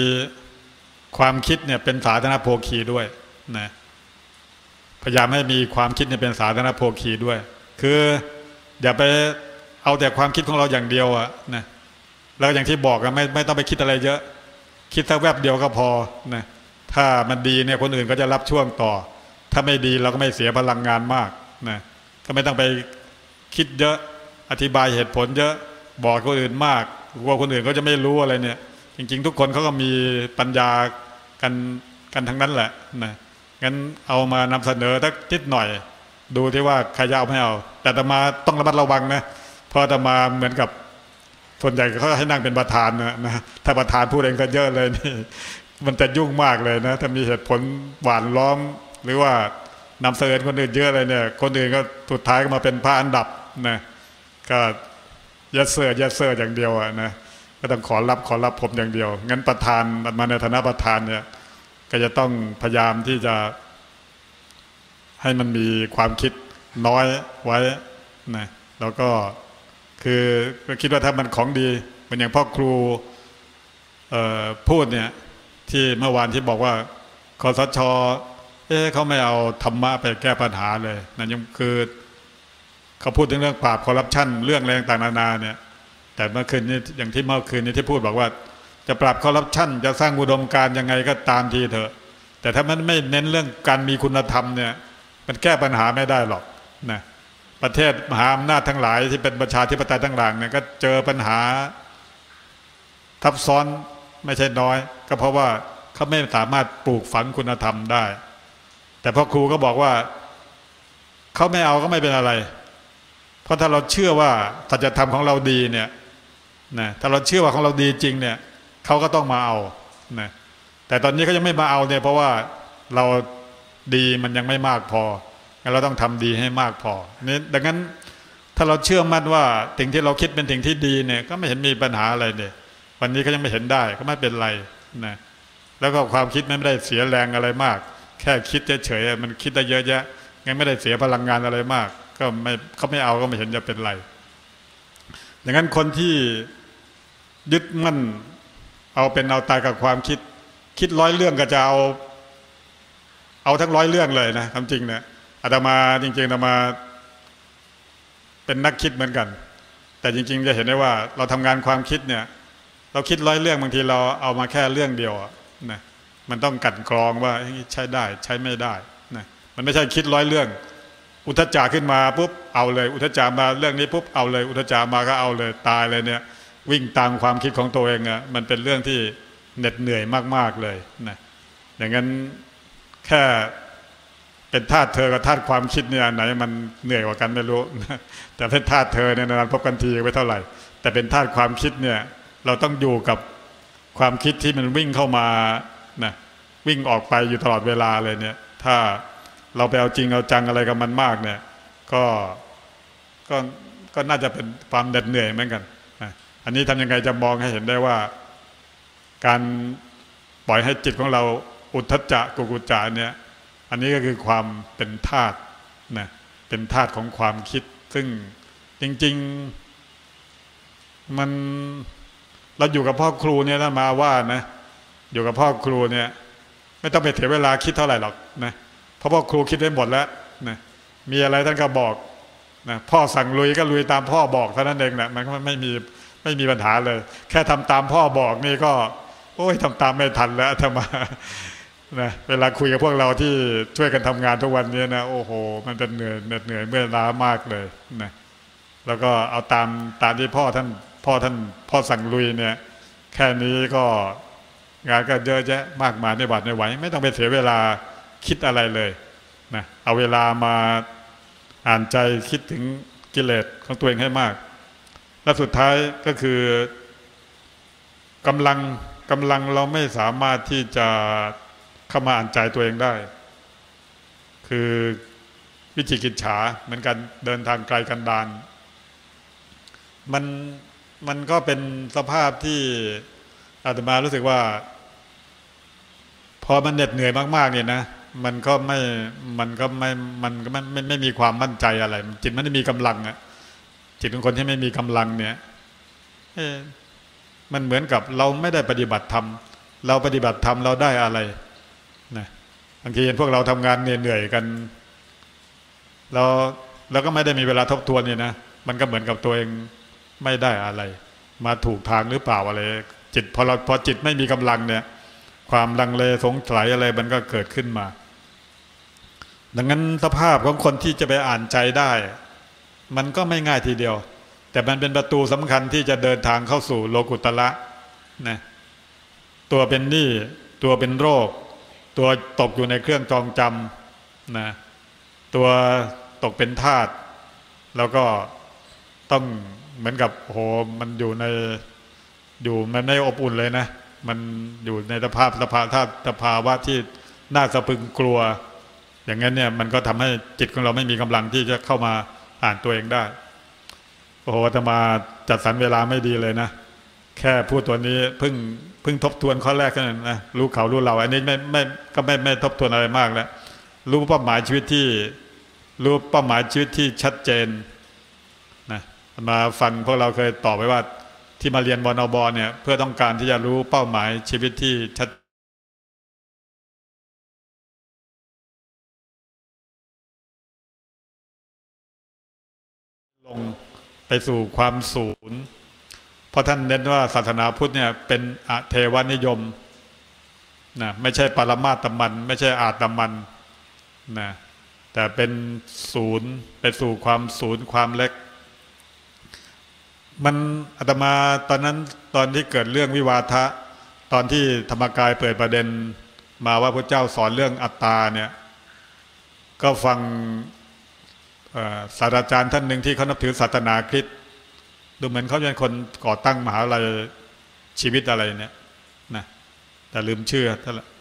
ความคิดเนี่ยเป็นสาธารณโภคีด้วยนะพยายามให้มีความคิดเนี่ยเป็นสาธารณโภคีด้วย คืออย่าไปเอาแต่ความคิดของเราอย่างเดียวอะนะแล้วอย่างที่บอกกันไม่ไม่ต้องไปคิดอะไรเยอะ คิดสักแวบเดียวก็พอนะถ้ามันดีเนี่ยคนอื่นก็จะรับช่วงต่อ ถ้าไม่ดีเราก็ไม่เสียพลังงานมากนะก็ไม่ต้องไปคิดเยอะอธิบายเหตุผลเยอะบอกคนอื่นมากกลัวคนอื่นก็จะไม่รู้อะไรเนี่ย จริง ๆ ทุกคนเขาก็มีปัญญากันกันทั้งนั้นแหละนะงั้นเอามานำเสนอสักนิดหน่อย ดูที่ว่าใครจะเอาไม่เอา แต่ตมาต้องระมัดระวังนะเพราะตมาเหมือนกับส่วนใหญ่เขาให้นั่งเป็นประธานนะนะถ้าประธานพูดเองก็เยอะเลยนี่มันจะยุ่งมากเลยนะ ถ้ามีเหตุผลหวานล้อม หรือว่านำเสนอคนอื่นเยอะเลยเนี่ย คนอื่นก็สุดท้ายก็มาเป็นพระอันดับนะก็ยัดเซอร์ยัดเซอร์อย่างเดียวอะนะ ก็ต้องขอรับขอรับผมอย่างเดียวงั้นประธานมาในฐานะประธานเนี่ย ก็จะต้องพยายามที่จะ ให้มันมีความคิดน้อยไว้นะแล้วก็คือก็คิดว่าถ้ามันของดีเหมันอย่างพ่อครูพูดเนี่ย ที่เมื่อวานที่บอกว่าคอสชเอ๊ะเขาไม่เอาธรรมะไปแก้ปัญหาเลยนั่นยังคือเขาพูดถึงเรื่องปราบคอร์รัปชันเรื่องอะไรต่างนานาเนี่ย แต่เมื่อคืนนี้อย่างที่เมื่อคืนนี้ที่พูดบอกว่า จะปราบคอร์รัปชันจะสร้างอุดมการณ์ยังไงก็ตามทีเถอะ แต่ถ้ามันไม่เน้นเรื่องการมีคุณธรรมเนี่ยมันแก้ปัญหาไม่ได้หรอกนะประเทศมหาอำนาจทั้งหลายที่เป็นประชาธิปไตยทั้งหลายเนี่ยก็เจอปัญหา ทับซ้อนไม่ใช่น้อย ก็เพราะว่าเขาไม่สามารถปลูกฝังคุณธรรมได้ แต่พ่อครูก็บอกว่าเขาไม่เอาก็ไม่เป็นอะไร เพราะถ้าเราเชื่อว่าสัจธรรมของเราดีเนี่ย นะถ้าเราเชื่อว่าของเราดีจริงเนี่ยเขาก็ต้องมาเอานะแต่ตอนนี้เขายังไม่มาเอาเนี่ยเพราะว่าเราดีมันยังไม่มากพองั้นเราต้องทำดีให้มากพอนี่ดังนั้นถ้าเราเชื่อมั่นว่าสิ่งที่เราคิดเป็นสิ่งที่ดีเนี่ยก็ไม่เห็นมีปัญหาอะไรเนี่ยวันนี้เขายังไม่เห็นได้ก็ไม่เป็นไรนะแล้วก็ความคิดไม่ได้เสียแรงอะไรมาก แค่คิดเฉยๆมันคิดได้เยอะแยะงั้นไม่ได้เสียพลังงานอะไรมาก ก็ไม่เขาไม่เอาก็ไม่เห็นจะเป็นไรดังนั้นคนที่ ยึดมั่น เอาเป็นเอาตายกับความคิด คิดร้อยเรื่องก็จะเอา เอาทั้งร้อยเรื่องเลยนะคำจริงเนี่ยอาตมาจริงๆอาตมา เป็นนักคิดเหมือนกัน แต่จริง ๆ จะเห็นได้ว่า เราทำงานความคิดเนี่ย เราคิดร้อยเรื่องบางทีเราเอามาแค่เรื่องเดียวนะมันต้องกัดกรองว่าใช้ได้ ใช้ไม่ได้นะมันไม่ใช่คิดร้อยเรื่อง อุทจาขึ้นมาปุ๊บเอาเลย อุทจามาเรื่องนี้ปุ๊บเอาเลย อุทจามาก็เอาเลยตายเลยเนี่ย วิ่งตามความคิดของตัวเองอะมันเป็นเรื่องที่เหน็ดเหนื่อยมากๆเลยนะอย่างนั้นแค่เป็นธาตุเธอกับธาตุความคิดเนี่ยไหนมันเหนื่อยกว่ากันไม่รู้นะแต่เป็นธาตุเธอเนี่ยนานพบกันทีไม่เท่าไหร่ แต่เป็นธาตุความคิดเนี่ยเราต้องอยู่กับความคิดที่มันวิ่งเข้ามานะวิ่งออกไปอยู่ตลอดเวลาเลยเนี่ย ถ้าเราไปเอาจริงเอาจังอะไรกับมันมากเนี่ย ก็ก็ก็น่าจะเป็นความเหน็ดเหนื่อยเหมือนกัน อันนี้ทำยังไงจะมองให้เห็นได้ว่า การปล่อยให้จิตของเราอุทธจักกุกุจจะเนี่ยอันนี้ก็คือความเป็นธาตุนะเป็นธาตุของความคิด ซึ่งจริง ๆ มันเราอยู่กับพ่อครูเนี่ยถ้ามาว่านะอยู่กับพ่อครูเนี่ย ไม่ต้องไปเสียเวลาคิดเท่าไหร่หรอกนะเพราะพ่อครูคิดได้หมดแล้วนะมีอะไรท่านก็บอกนะพ่อสั่งลุยก็ลุยตามพ่อบอกเท่านั้นเองแหละมันไม่มี ไม่มีปัญหาเลย แค่ทำตามพ่อบอกนี่ก็ โอ้ยทำตามไม่ทันแล้วทำมานะเวลาคุยกับพวกเราที่ช่วยกันทำงานทุกวันนี้นะโอ้โห มันเป็นเหนื่อยเหนื่อยเมื่อยล้ามากเลยนะแล้วก็เอาตามตามที่พ่อท่านพ่อท่านพ่อสั่งลุยเนี่ย แค่นี้ก็งานก็เยอะแยะมากมายในบัดในไหวไม่ต้องไปเสียเวลาคิดอะไรเลยนะเอาเวลามาอ่านใจคิดถึงกิเลสของตัวเองให้มาก และสุดท้ายก็คือกำลังกำลังเราไม่สามารถที่จะเข้ามาอ่านใจตัวเองได้ คือวิจิกิจฉาเหมือนกันเดินทางไกลกันดานมันมันก็เป็นสภาพที่อาตมารู้สึกว่า พอมันเหน็ดเหนื่อยมากๆเนี่ยนะมันก็ไม่มันก็ไม่มันก็ไม่ไม่มีความมั่นใจอะไรจิตมันไม่มีกำลังอะ จิตของคนที่ไม่มีกำลังเนี่ยมันเหมือนกับเราไม่ได้ปฏิบัติธรรมเราปฏิบัติธรรมเราได้อะไรนะบางทีเห็นพวกเราทำงานเหนื่อยๆกัน เราเราก็ไม่ได้มีเวลาทบทวนเนี่ยนะมันก็เหมือนกับตัวเองไม่ได้อะไร มาถูกทางหรือเปล่าอะไร จิตพอเราพอจิตไม่มีกำลังเนี่ย ความลังเลสงสัยอะไรมันก็เกิดขึ้นมา ดังนั้นสภาพของคนที่จะไปอ่านใจได้ มันก็ไม่ง่ายทีเดียว แต่มันเป็นประตูสำคัญที่จะเดินทางเข้าสู่โลกุตละนะตัวเป็นหนี้ตัวเป็นโรค ตัวตกอยู่ในเครื่องจองจำนะตัวตกเป็นทาสแล้วก็ต้องเหมือนกับโหมันอยู่ในอยู่มันไม่อบอุ่นเลยนะ มันอยู่ในสภาพสภาพถ้าสภาวะที่น่าสะพึงกลัว อย่างนั้นเนี่ยมันก็ทำให้จิตของเราไม่มีกำลังที่จะเข้ามา อ่านตัวเองได้ โอ้โหอาตมาจัดสรรเวลาไม่ดีเลยนะ แค่พูดตัวนี้เพิ่งเพิ่งทบทวนข้อแรกแค่นั้นนะรู้เขารู้เรา อันนี้ไม่ไม่ก็ไม่ไม่ทบทวนอะไรมากแล้วรู้เป้าหมายชีวิตที่ รู้เป้าหมายชีวิตที่ชัดเจนนะมาฟังพวกเราเคยตอบไว้ว่าที่มาเรียนบอนบอเนี่ย เพื่อต้องการที่จะรู้เป้าหมายชีวิตที่ชัด ไปสู่ความศูนย์เพราะท่านเน้นว่าศาสนาพุทธเนี่ย เป็นอเทวนิยมนะไม่ใช่ปรมาตมัน ไม่ใช่อาตมันนะแต่เป็นศูนย์ไปสู่ความศูนย์ความเล็ก มันอาตมาตอนนั้นตอนที่เกิดเรื่องวิวาทะ ตอนที่ธรรมกายเปิดประเด็น มาว่าพระเจ้าสอนเรื่องอัตตาเนี่ย ก็ฟัง ศาสตราจารย์ท่านหนึ่งที่เขานับถือศาสนาคริสต์ดูเหมือนเขาเป็นคนก่อตั้งมหาลัยชีวิตอะไรเนี่ยนะแต่ลืมชื่อ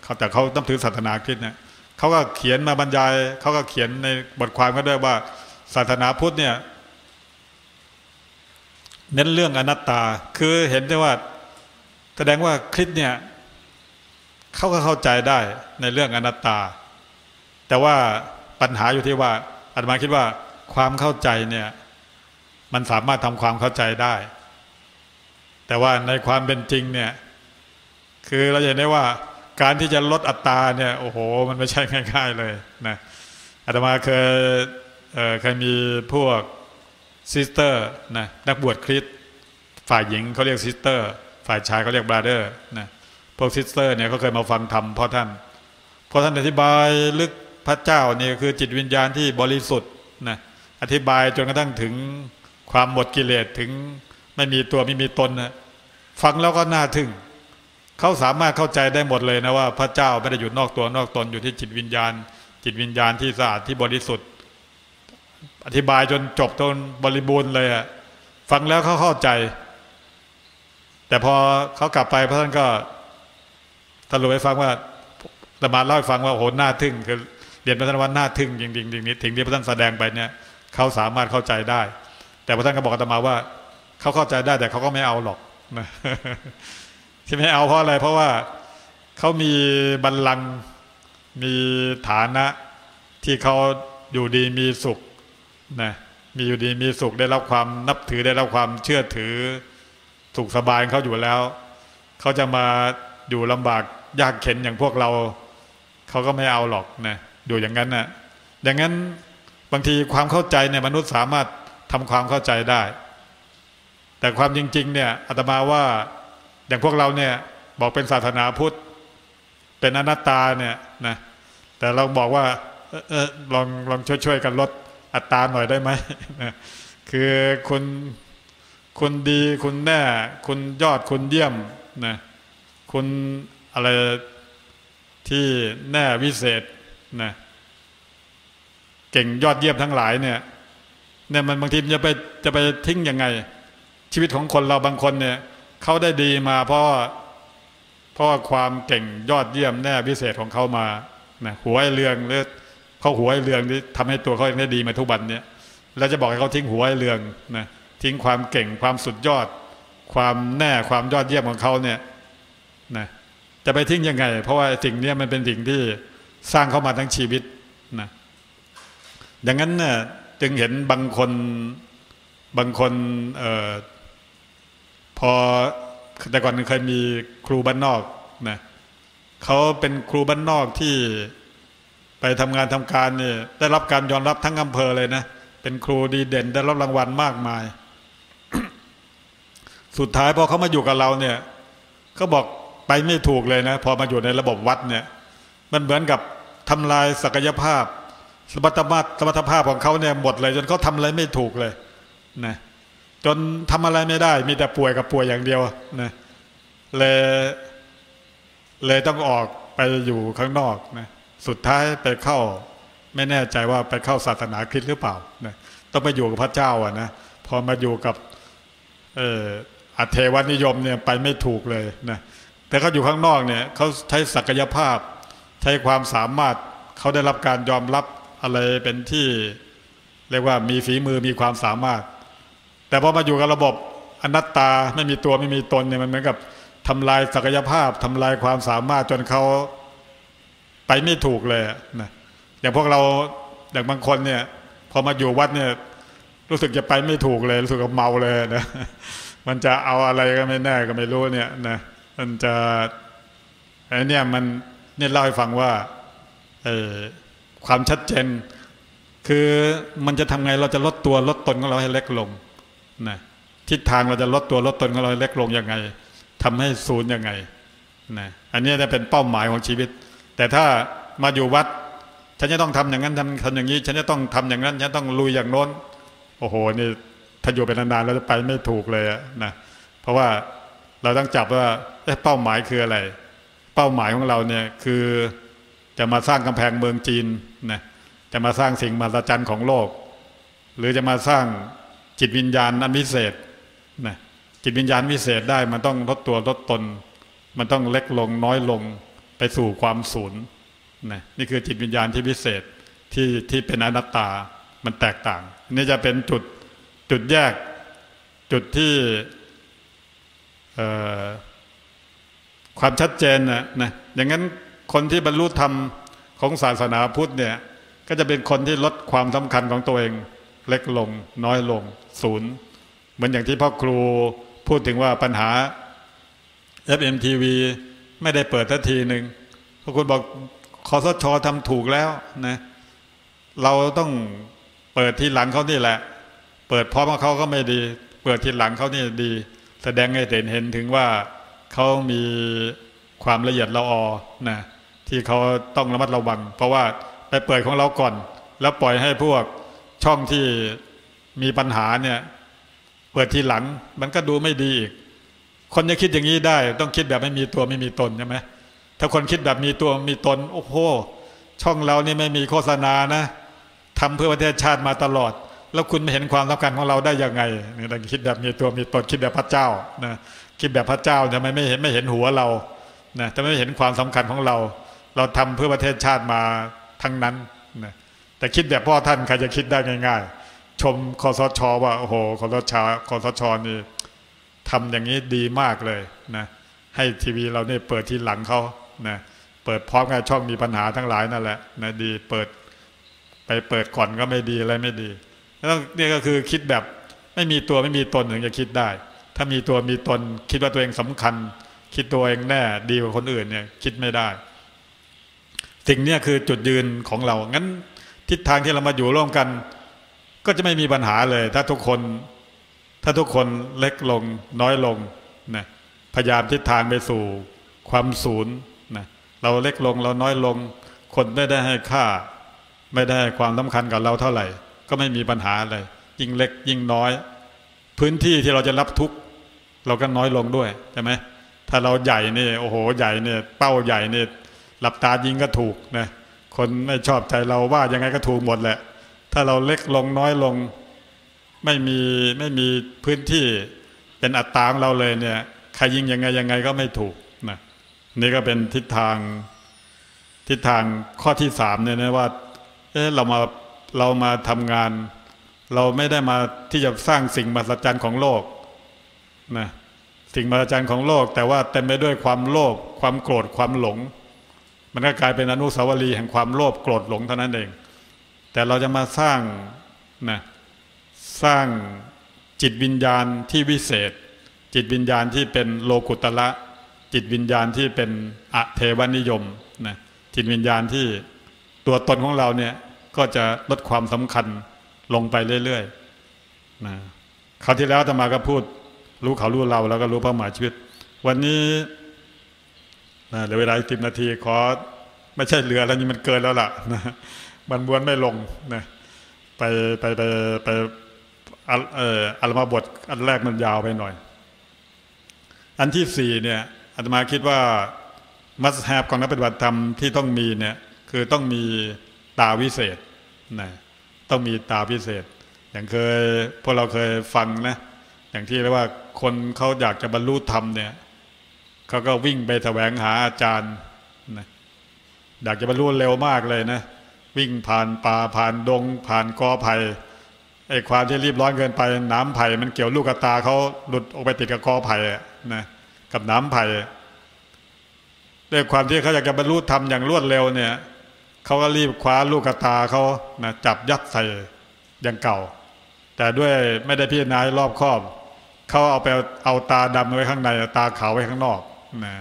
เขาแต่เขานับถือศาสนาคริสต์เนี่ยเขาก็เขียนมาบรรยายเขาก็เขียนในบทความก็ได้ว่าศาสนาพุทธเนี่ย เน้นเรื่องอนัตตา คือเห็นได้ว่า แสดงว่าคริสเนี่ยเขาก็เข้าใจได้ในเรื่องอนัตตา แต่ว่าปัญหาอยู่ที่ว่า อาตมาคิดว่าความเข้าใจเนี่ยมันสามารถทำความเข้าใจได้ แต่ว่าในความเป็นจริงเนี่ยคือเราเห็นได้ว่าการที่จะลดอัตตาเนี่ยโอ้โห มันไม่ใช่ง่ายๆเลยนะอาตมาเคยเคยมีพวกซิสเตอร์นะนักบวชคริสต์ฝ่ายหญิงเขาเรียกซิสเตอร์ ฝ่ายชายเขาเรียกบราเดอร์นะพวกซิสเตอร์เนี่ยเขาเคยมาฟังธรรมพ่อท่านพอท่านอธิบายลึก พระเจ้านี่คือจิตวิญญาณที่บริสุทธิ์นะอธิบายจนกระทั่งถึงความหมดกิเลสถึงไม่มีตัวไม่มีตนนะฟังแล้วก็น่าทึ่งเขาสามารถเข้าใจได้หมดเลยนะว่าพระเจ้าไม่ได้อยู่นอกตัวนอกตนอยู่ที่จิตวิญญาณ จิตวิญญาณที่สะอาดที่บริสุทธิ์ อธิบายจนจบจนบริบูรณ์เลยอะฟังแล้วเขาเข้าใจ แต่พอเขากลับไปพระท่านก็สรุปให้ฟังว่าตมาเล่าให้ฟังว่าโหน่าทึ่งคือ เรียนพระท่านว่าน่าทึ่งจริงจริงนี้ถึงที่พระท่านแสดงไปเนี่ยเขาสามารถเข้าใจได้ แต่พระท่านก็บอกอาตมาว่าเขาเข้าใจได้แต่เขาก็ไม่เอาหรอกนะที่ไม่เอาเพราะอะไร เพราะว่าเขามีบัลลังก์มีฐานะที่เขาอยู่ดีมีสุขนะมีอยู่ดีมีสุขได้รับความนับถือได้รับความเชื่อถือสุขสบายเขาอยู่แล้ว เขาจะมาอยู่ลำบากยากเข็นอย่างพวกเรา เขาก็ไม่เอาหรอกนะ อยู่อย่างนั้นนะอย่างนั้นบางทีความเข้าใจเนี่ยมนุษย์สามารถทำความเข้าใจได้ แต่ความจริง ๆ เนี่ยอาตมาว่าอย่างพวกเราเนี่ยบอกเป็นศาสนาพุทธ เป็นอนัตตาเนี่ยนะแต่เราบอกว่าเออลองลองช่วยๆกันลดอัตราหน่อยได้ไหมนะคือคุณคุณดีคุณแน่ คุณยอดคุณเยี่ยมนะคุณอะไรที่แน่วิเศษ นะเก่งยอดเยี่ยมทั้งหลายเนี่ยเนี่ยมันบางทีจะไปจะไปทิ้งยังไง ชีวิตของคนเราบางคนเนี่ยเขาได้ดีมาเพราะเพราะความเก่งยอดเยี่ยมแน่พิเศษของเขามานะหัวไอเรืองหรือเขาหัวไอเรืองที่ทำให้ตัวเขาได้ดีมาทุกวันเนี่ยแล้วจะบอกให้เขาทิ้งหัวไอเรืองนะทิ้งความเก่งความสุดยอด ความแน่ความยอดเยี่ยมของเขาเนี่ยนะจะไปทิ้งยังไง เพราะว่าสิ่งนี้มันเป็นสิ่งที่ สร้างเข้ามาทั้งชีวิตนะดังนั้นเนี่ยจึงเห็นบางคนบางคนเอ่อพอแต่ก่อนเคยมีครูบ้านนอกนะเขาเป็นครูบ้านนอกที่ไปทำงานทำการเนี่ยได้รับการยอมรับทั้งอำเภอเลยนะเป็นครูดีเด่นได้รับรางวัลมากมาย สุดท้ายพอเขามาอยู่กับเราเนี่ยเขาบอกไปไม่ถูกเลยนะ พอมาอยู่ในระบบวัดเนี่ย มันเหมือนกับ ทำลายศักยภาพ สมรรถภาพสมรรถภาพของเขาเนี่ยหมดเลย จนเขาทำอะไรไม่ถูกเลยนะจนทำอะไรไม่ได้ มีแต่ป่วยกับป่วยอย่างเดียวนะเลยเลยต้องออกไปอยู่ข้างนอกนะสุดท้ายไปเข้า ไม่แน่ใจว่าไปเข้าศาสนาคริสต์หรือเปล่านะต้องไปอยู่กับพระเจ้าอะนะพอมาอยู่กับเอออัเทวนิยมเนี่ยไปไม่ถูกเลยนะแต่เขาอยู่ข้างนอกเนี่ยเขาใช้ศักยภาพ ช้ความสามารถเขาได้รับการยอมรับอะไรเป็นที่ เรียกว่ามีฝีมือมีความสามารถ แต่พอมาอยู่กับระบบอนัตตาไม่มีตัวไม่มีตนเนี่ยมันเหมือนกับทำลายศักยภาพทำลายความสามารถจนเขาไปไม่ถูกเลยนะอย่างพวกเราอย่างบางคนเนี่ย พอมาอยู่วัดเนี่ย รู้สึกจะไปไม่ถูกเลย รู้สึกกับเมาเลยนะมันจะเอาอะไรก็ไม่แน่ก็ไม่รู้เนี่ยนะมันจะไอ้นี่มัน เนี่ยเล่าให้ฟังว่าความชัดเจน คือมันจะทำไงเราจะลดตัวลดตนของเราให้เล็กลงนะทิศทางเราจะลดตัวลดตนของเราให้เล็กลงยังไงทำให้ศูนย์ยังไงนะอันนี้จะเป็นเป้าหมายของชีวิต แต่ถ้ามาอยู่วัด ฉันจะต้องทำอย่างนั้นทำทำอย่างนี้ ฉันจะต้องทำอย่างนั้น ฉันต้องลุยอย่างโน้น โอ้โหนี่ถ้าอยู่เป็นนานๆเราจะไปไม่ถูกเลยนะเพราะว่าเราต้องจับว่าเป้าหมายคืออะไร เป้าหมายของเราเนี่ยคือจะมาสร้างกำแพงเมืองจีนนะจะมาสร้างสิ่งมหัศจรรย์ของโลก หรือจะมาสร้างจิตวิญญาณอันวิเศษนะจิตวิญญาณวิเศษได้มันต้องลดตัวลดตน มันต้องเล็กลงน้อยลงไปสู่ความศูนย์นะนี่คือจิตวิญญาณที่วิเศษที่ที่เป็นอนัตตามันแตกต่าง นี่จะเป็นจุดจุดแยกจุดที่ ความชัดเจนนะนะอย่างนั้นคนที่บรรลุธรรมของศาสนาพุทธเนี่ยก็จะเป็นคนที่ลดความสำคัญของตัวเอง เล็กลง น้อยลงศูนย์เหมือนอย่างที่พ่อครูพูดถึงว่าปัญหา FMTV ไม่ได้เปิดทันทีหนึ่งพระคุณบอกคอสชทำถูกแล้วนะเราต้องเปิดที่หลังเขานี่แหละ เปิดพร้อมกับเขาก็ไม่ดี เปิดที่หลังเขานี่ดี แสดงให้เห็นเห็นถึงว่า เขามีความละเอียดละออนะที่เขาต้องระมัดระวัง เพราะว่าไปเปิดของเราก่อน แล้วปล่อยให้พวกช่องที่มีปัญหาเนี่ยเปิดทีหลังมันก็ดูไม่ดีอีกคนจะคิดอย่างนี้ได้ ต้องคิดแบบไม่มีตัวไม่มีตนใช่ไหมถ้าคนคิดแบบมีตัวมีตน โอ้โหช่องเรานี่ไม่มีโฆษณานะทำเพื่อประเทศชาติมาตลอด แล้วคุณไม่เห็นความสำคัญของเราได้ยังไงนี่ต้องคิดแบบมีตัวมีตนคิดแบบพระเจ้านะ คิดแบบพระเจ้าทำไมไม่เห็นไม่เห็นหัวเรานะทำไมไม่เห็นความสำคัญของเรา เราทำเพื่อประเทศชาติมาทั้งนั้นนะแต่คิดแบบพ่อท่านใครจะคิดได้ง่าย ๆ ชมคอสชว่าโอ้โหคอสชคอสชนี่ทำอย่างนี้ดีมากเลยนะให้ทีวีเราเนี่ยเปิดที่หลังเขานะเปิดพร้อมกับช่องมีปัญหาทั้งหลายนั่นแหละนะดีเปิดไปเปิดก่อนก็ไม่ดีอะไรไม่ดีแล้วนี่ก็คือคิดแบบไม่มีตัวไม่มีตนถึงจะคิดได้ ถ้ามีตัวมีตน คิดว่าตัวเองสำคัญ คิดตัวเองแน่ดีกว่าคนอื่นเนี่ยคิดไม่ได้ สิ่งนี้คือจุดยืนของเรา งั้นทิศทางที่เรามาอยู่ร่วมกัน ก็จะไม่มีปัญหาเลย ถ้าทุกคน ถ้าทุกคนเล็กลงน้อยลงนะพยายามทิศทางไปสู่ความศูนย์นะเราเล็กลงเราน้อยลง คนไม่ได้ให้ค่า ไม่ได้ความสำคัญกับเราเท่าไหร่ ก็ไม่มีปัญหาอะไรยิ่งเล็กยิ่งน้อย พื้นที่ที่เราจะรับทุก เราก็น้อยลงด้วยใช่ไหมถ้าเราใหญ่นี่โอ้โหใหญ่เนี่ยเป้าใหญ่เนี่ยหลับตายิงก็ถูกนะคนไม่ชอบใจเราว่ายังไงก็ถูกหมดแหละ ถ้าเราเล็กลงน้อยลง ไม่มีไม่มีพื้นที่เป็นอัตตาของเราเลยเนี่ยใครยิงยังไงยังไงก็ไม่ถูกนะนี่ก็เป็นทิศทางทิศทางข้อที่สามเนี่ยนะว่าเออเรามาเรามาทำงาน เราไม่ได้มาที่จะสร้างสิ่งมหัศจรรย์ของโลกนะ สิ่งมหัศจรรย์ของโลก แต่ว่าเต็มไปด้วยความโลภความโกรธความหลง มันก็กลายเป็นอนุสาวรีย์แห่งความโลภโกรธหลงเท่านั้นเอง แต่เราจะมาสร้างนะสร้างจิตวิญญาณที่วิเศษ จิตวิญญาณที่เป็นโลกุตละ จิตวิญญาณที่เป็นอเทวนิยมนะจิตวิญญาณที่ตัวตนของเราเนี่ยก็จะลดความสำคัญลงไปเรื่อยๆนะคราวที่แล้วธรรมาก็พูด รู้เขารู้เราแล้วก็รู้เป้าหมายชีวิต วันนี้นะเหลือเวลาสิบนาทีขอไม่ใช่เหลือแล้วนี่มันเกินแล้วล่ะนะมันบวนไม่ลงนะไปไปไปไปเอ่ออัลมาบทอันแรกมันยาวไปหน่อย อันที่สี่เนี่ยอาตมาคิดว่ามัสแฮปของนักปฏิบัติธรรมที่ต้องมีเนี่ยคือต้องมีตาวิเศษนะต้องมีตาวิเศษ อย่างเคยพวกเราเคยฟังนะ อย่างที่เรียกว่าคนเขาอยากจะบรรลุธรรมเนี่ยเขาก็วิ่งไปแสวงหาอาจารย์นะอยากจะบรรลุเร็วมากเลยนะวิ่งผ่านป่าผ่านดง ผ่านกอไผ่ไอ้ความที่รีบร้อนเกินไปน้ำไผ่มันเกี่ยวลูกตาเขาหลุดออกไปติดกับกอไผ่นะกับน้ำไผ่ด้วยความที่เขาอยากจะบรรลุธรรมอย่างรวดเร็วเนี่ยเขาก็รีบคว้าลูกตาเขานะจับยัดใส่อย่างเก่า แต่ด้วยไม่ได้พิจารณารอบครอบ เขาเอาไปเอาตาดำไว้ข้างใน ตาขาวไว้ข้างนอกนะ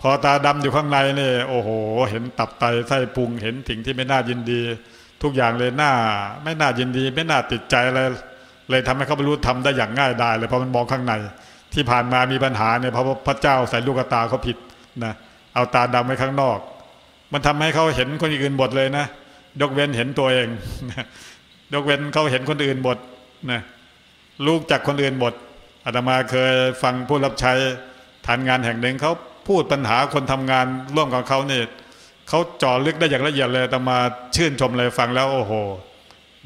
พอตาดำอยู่ข้างในนี่โอ้โห เห็นตับไตไส้พุงเห็นสิ่งที่ไม่น่ายินดี ทุกอย่างเลยน่า ไม่น่ายินดี ไม่น่าติดใจอะไรเลยทำให้เขาบรรลุธรรมได้อย่างง่ายดายเลยเพราะมันมองข้างใน ที่ผ่านมามีปัญหาเนี่ยเพราะพระเจ้าใส่ลูกตาเขาผิดนะเอาตาดำไว้ข้างนอก มันทำให้เขาเห็นคนอื่นหมดเลยนะ ยกเว้นเห็นตัวเอง ยกเว้นเขาเห็นคนอื่นหมดนะลูกจากคนอื่นหมดอาตมาเคยฟังผู้รับใช้ฐานงานแห่งหนึ่งเขาพูดปัญหาคนทำงานร่วมกับเขาเนี่ยเขาจ่อลึกได้อย่างละเอียดเลยอาตมาชื่นชมเลยฟังแล้วโอ้โห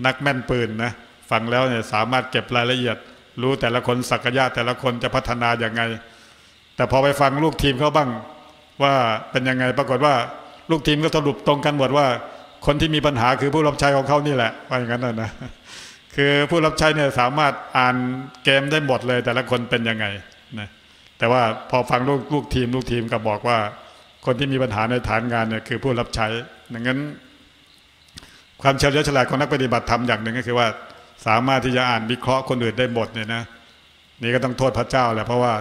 นักแม่นปืนนะฟังแล้วเนี่ยสามารถเก็บรายละเอียด รู้แต่ละคนศักยะแต่ละคนจะพัฒนาอย่างไง แต่พอไปฟังลูกทีมเขาบ้างว่าเป็นยังไงปรากฏว่าลูกทีมก็สรุปตรงกันหมดว่า คนที่มีปัญหาคือผู้รับใช้ของเขานี่แหละว่าอย่างนั้นนะคือผู้รับใช้เนี่ยสามารถอ่านเกมได้หมดเลย แต่ละคนเป็นยังไงนะแต่ว่าพอฟังลูกลูกทีมลูกทีมก็บอกว่า คนที่มีปัญหาในฐานงานเนี่ยคือผู้รับใช้ดังนั้น ความเฉลียวฉลาดของนักปฏิบัติธรรมอย่างหนึ่งก็คือว่า สามารถที่จะอ่านวิเคราะห์คนอื่นได้หมดเนี่ยนะนี่ก็ต้องโทษพระเจ้าแหละเพราะว่า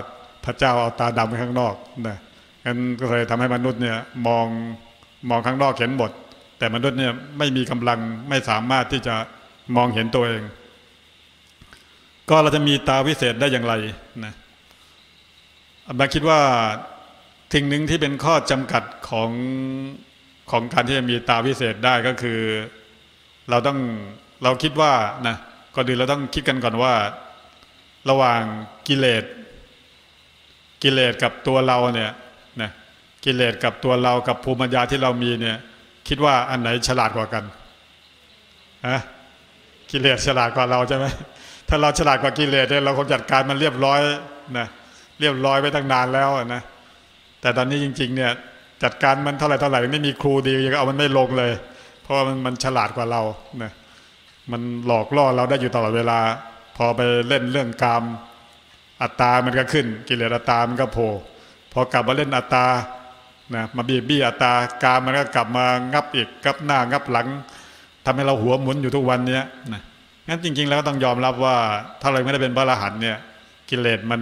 พระเจ้าเอาตาดำไปข้างนอกนะงั้นก็เลยทำให้มนุษย์เนี่ยมองมองข้างนอกเห็นหมด แต่มนุษย์เนี่ยไม่มีกำลังไม่สามารถที่จะมองเห็นตัวเอง ก็เราจะมีตาวิเศษได้อย่างไรนะอามาคิดว่าสิ่งหนึ่งที่เป็นข้อจำกัดของของการที่จะมีตาวิเศษได้ก็คือ เราต้องเราคิดว่านะก่อนอื่นเราต้องคิดกันก่อนว่า ระหว่างกิเลสกิเลสกับตัวเราเนี่ยนะกิเลสกับตัวเรากับภูมิปัญญาที่เรามีเนี่ย คิดว่าอันไหนฉลาดกว่ากันฮะกิเลสฉลาดกว่าเราใช่ไหมถ้าเราฉลาดกว่ากิเลสเนี่ยเราคงจัดการมันเรียบร้อยนะเรียบร้อยไว้ตั้งนานแล้วนะแต่ตอนนี้จริง ๆ เนี่ย จัดการมันเท่าไหร่เท่าไหร่ไม่มีครูดียังเอามันไม่ลงเลย เพราะว่ามันมันฉลาดกว่าเรานะมันหลอกล่อเราได้อยู่ตลอดเวลา พอไปเล่นเรื่องกามอัตตามันก็ขึ้น กิเลสอัตตามันก็โผล่พอกลับมาเล่นอัตตา นะมาบีบบี้อัตากามมันก็กลับมางับอีกงับหน้างับหลังทำให้เราหัวหมุนอยู่ทุกวันเนี้ยนะงั้นจริง ๆ แล้วต้องยอมรับว่า ถ้าเราไม่ได้เป็นพระอรหันต์เนี่ย กิเลสมัน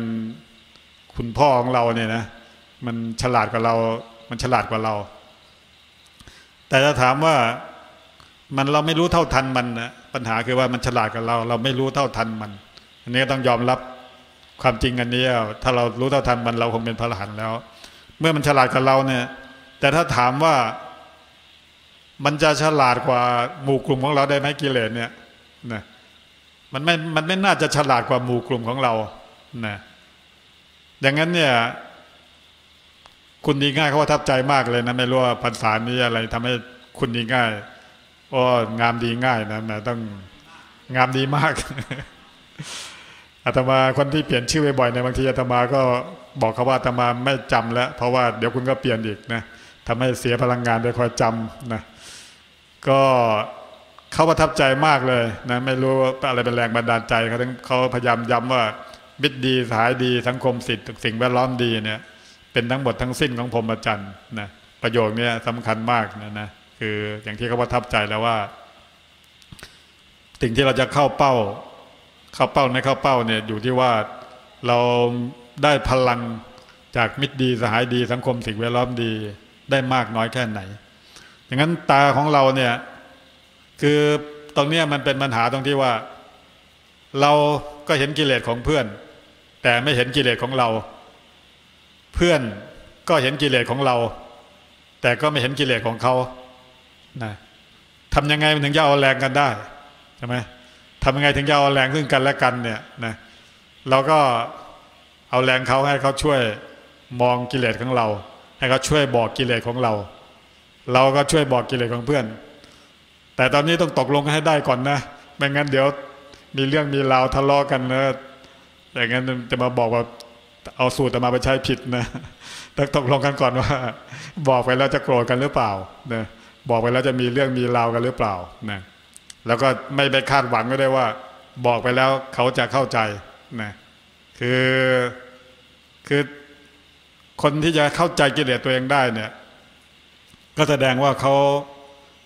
คุณพ่อของเราเนี่ยนะมันฉลาดกว่าเรา มันฉลาดกว่าเรา แต่ถ้าถามว่ามันเราไม่รู้เท่าทันมันนะปัญหาคือว่ามันฉลาดกว่าเรา เราไม่รู้เท่าทันมัน อันนี้ต้องยอมรับความจริงอันนี้ถ้าเรารู้เท่าทันมันเราคงเป็นพระอรหันต์แล้ว เมื่อมันฉลาดกับเราเนี่ย แต่ถ้าถามว่ามันจะฉลาดกว่าหมู่กลุ่มของเราได้ไหมกิเลสเนี่ยนะมันไม่มันไม่น่าจะฉลาดกว่าหมู่กลุ่มของเรานะอย่างนั้นเนี่ย คุณดีง่ายเขาประทับใจมากเลยนะไม่รู้ว่าภาษานี้อะไรทำให้คุณดีง่ายโอ้งามดีง่ายนะนะต้องงามดีมากอาตมาคนที่เปลี่ยนชื่อบ่อยๆในบางทีอาตมาก็ บอกเขาว่าอาตมาไม่จำแล้ว เพราะว่าเดี๋ยวคุณก็เปลี่ยนอีกนะทำให้เสียพลังงานไปคอยจำนะก็เขาประทับใจมากเลยนะไม่รู้อะไรเป็นแรงบันดาลใจเขาถึงเขาพยายามย้ำว่ามิตรดีสายดีสังคมสิทธิ์สิ่งแวดล้อมดีเนี่ยเป็นทั้งหมดทั้งสิ้นของพรหมจรรย์นะประโยคนี้สำคัญมากนะนะคืออย่างที่เขาประทับใจแล้วว่า สิ่งที่เราจะเข้าเป้า เข้าเป้าไม่เข้าเป้าเนี่ยอยู่ที่ว่าเรา ได้พลังจากมิตรดีสหายดีสังคมสิ่งแวดล้อมดีได้มากน้อยแค่ไหน อย่างนั้นตาของเราเนี่ย คือตรงนี้มันเป็นปัญหาตรงที่ว่า เราก็เห็นกิเลสของเพื่อน แต่ไม่เห็นกิเลสของเรา เพื่อนก็เห็นกิเลสของเรา แต่ก็ไม่เห็นกิเลสของเขานะทำยังไงมันถึงจะเอาแรงกันได้ใช่ไหมทำยังไงถึงจะเอาแรงซึ่งกันและกันเนี่ยนะเราก็ เอาแรงเขาให้เขาช่วยมองกิเลสของเรา ให้เขาช่วยบอกกิเลสของเรา เราก็ช่วยบอกกิเลสของเพื่อน แต่ตอนนี้ต้องตกลงให้ได้ก่อนนะ ไม่งั้นเดี๋ยวมีเรื่องมีราวทะเลาะกันนะอย่างนั้นจะมาบอกว่าเอาสูตรมาไปใช้ผิดนะต้องตกลงกันก่อนว่า บอกไปแล้วจะโกรธกันหรือเปล่านะบอกไปแล้วจะมีเรื่องมีราวกันหรือเปล่านะแล้วก็ไม่ไปคาดหวังก็ได้ว่า บอกไปแล้วเขาจะเข้าใจนะ คือคือคนที่จะเข้าใจกิเลสตัวเองได้เนี่ย ก็แสดงว่าเขา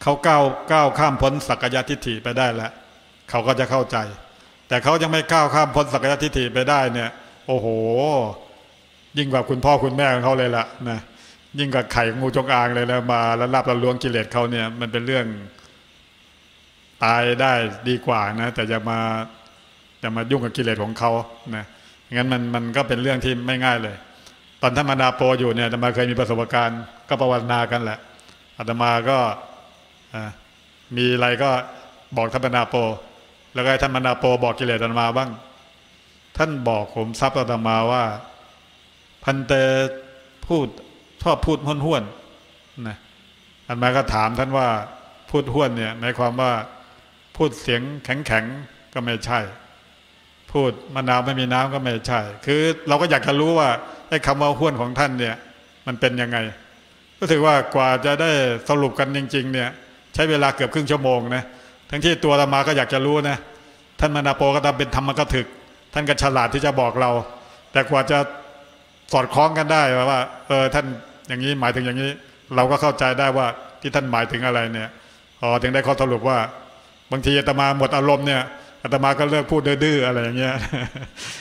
เขาก้าวก้าวข้ามพ้นสักกายทิฏฐิไปได้แล้วเขาก็จะเข้าใจ แต่เขายังไม่ก้าวข้ามพ้นสักกายทิฏฐิไปได้เนี่ย โอ้โห ยิ่งกว่าคุณพ่อคุณแม่ของเขาเลยล่ะนะยิ่งกว่าไข่งูจงอางเลยแล้วมาแล้วรับระล้วงกิเลสเขาเนี่ย มันเป็นเรื่องตายได้ดีกว่านะ แต่จะมาจะมายุ่งกับกิเลสของเขานะ งั้นมันมันก็เป็นเรื่องที่ไม่ง่ายเลย ตอนท่านมานาโปอยู่เนี่ยอาตมาเคยมีประสบการณ์ ก็ประวัตินากันแหละอาตมาก็มีอะไรก็บอกท่านมานาโป แล้วก็ท่านมานาโปบอกกิเลสอาตมาบ้าง ท่านบอกผมทรัพย์อาตมาว่า พันเตพูดชอบพูดห้วนห้วนนะอันมาก็ถามท่านว่าพูดห้วนเนี่ยหมายความว่าพูดเสียงแข็งแข็งก็ไม่ใช่ พูดมะนาวไม่มีน้ำก็ไม่ใช่ คือเราก็อยากจะรู้ว่าไอ้คำว่าห้วนของท่านเนี่ย มันเป็นยังไง ก็ถือว่ากว่าจะได้สรุปกันจริง ๆ เนี่ย ใช้เวลาเกือบครึ่งชั่วโมงนะทั้งที่ตัวธรรมาก็อยากจะรู้นะท่านมานาโปก็ทำเป็นธรรมกถึก ท่านก็ฉลาดที่จะบอกเรา แต่กว่าจะสอดคล้องกันได้ว่าเออท่านอย่างนี้หมายถึงอย่างนี้ เราก็เข้าใจได้ว่าที่ท่านหมายถึงอะไรเนี่ยพอถึงได้ข้อสรุปว่า บางทีอาตมาหมดอารมณ์เนี่ย อาตมาก็เลิกพูดดื้ออะไรอย่างเงี้ย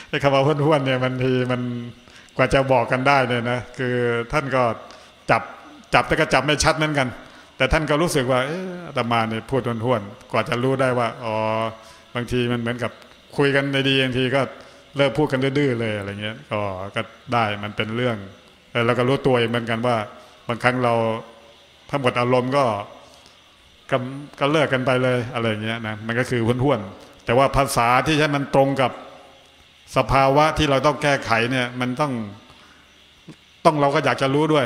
ไอ้คำว่าห้วนๆเนี่ยมันทีมันกว่าจะบอกกันได้เนี่ยนะคือท่านก็จับจับแต่ก็จับไม่ชัดเหมือนกัน แต่ท่านก็รู้สึกว่าอาตมาเนี่ยพูดห้วนๆกว่าจะรู้ได้ว่าอ๋อบางทีมันเหมือนกับคุยกันในดีบางทีก็เลิกพูดกันดื้อเลยอะไรเงี้ยก็ก็ได้มันเป็นเรื่องเราก็รู้ตัวเองเหมือนกันว่า บางครั้งเราถ้าหมดอารมณ์ก็ก็เลิกกันไปเลยอะไรเงี้ยนะมันก็คือห้วนๆ แต่ว่าภาษาที่ใช้มันตรงกับสภาวะที่เราต้องแก้ไขเนี่ย มันต้องต้องเราก็อยากจะรู้ด้วย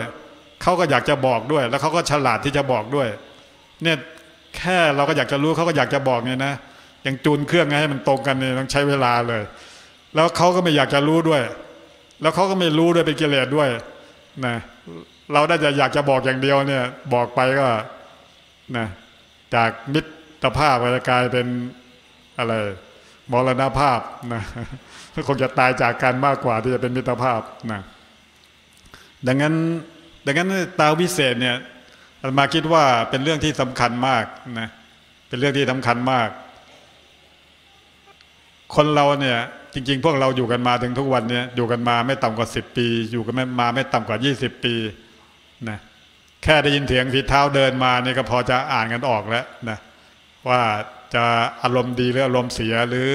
เขาก็อยากจะบอกด้วย แล้วเขาก็ฉลาดที่จะบอกด้วย เนี่ยแค่เราก็อยากจะรู้เขาก็อยากจะบอกเนี่ยนะอย่างจูนเครื่องไงให้มันตรงกันเนี่ยต้องใช้เวลาเลย แล้วเขาก็ไม่อยากจะรู้ด้วย แล้วเขาก็ไม่รู้ด้วยเป็นกิเลสด้วยนะเราได้จะอยากจะบอกอย่างเดียวเนี่ย บอกไปก็นะจากมิตรภาพจะกลายเป็น อะไรมรณภาพนะคงจะตายจากกันมากกว่าที่จะเป็นมิตรภาพนะดังนั้นดังนั้นตาวิเศษเนี่ยมาคิดว่าเป็นเรื่องที่สำคัญมากนะเป็นเรื่องที่สำคัญมาก คนเราเนี่ยจริง ๆ พวกเราอยู่กันมาถึงทุกวันเนี่ยอยู่กันมาไม่ต่ำกว่าสิบปี อยู่กันมาไม่ต่ำกว่ายี่สิบปีนะแค่ได้ยินเสียงฝีเท้าเดินมาเนี่ยก็พอจะอ่านกันออกแล้วนะว่า จะอารมณ์ดีหรืออารมณ์เสียหรือ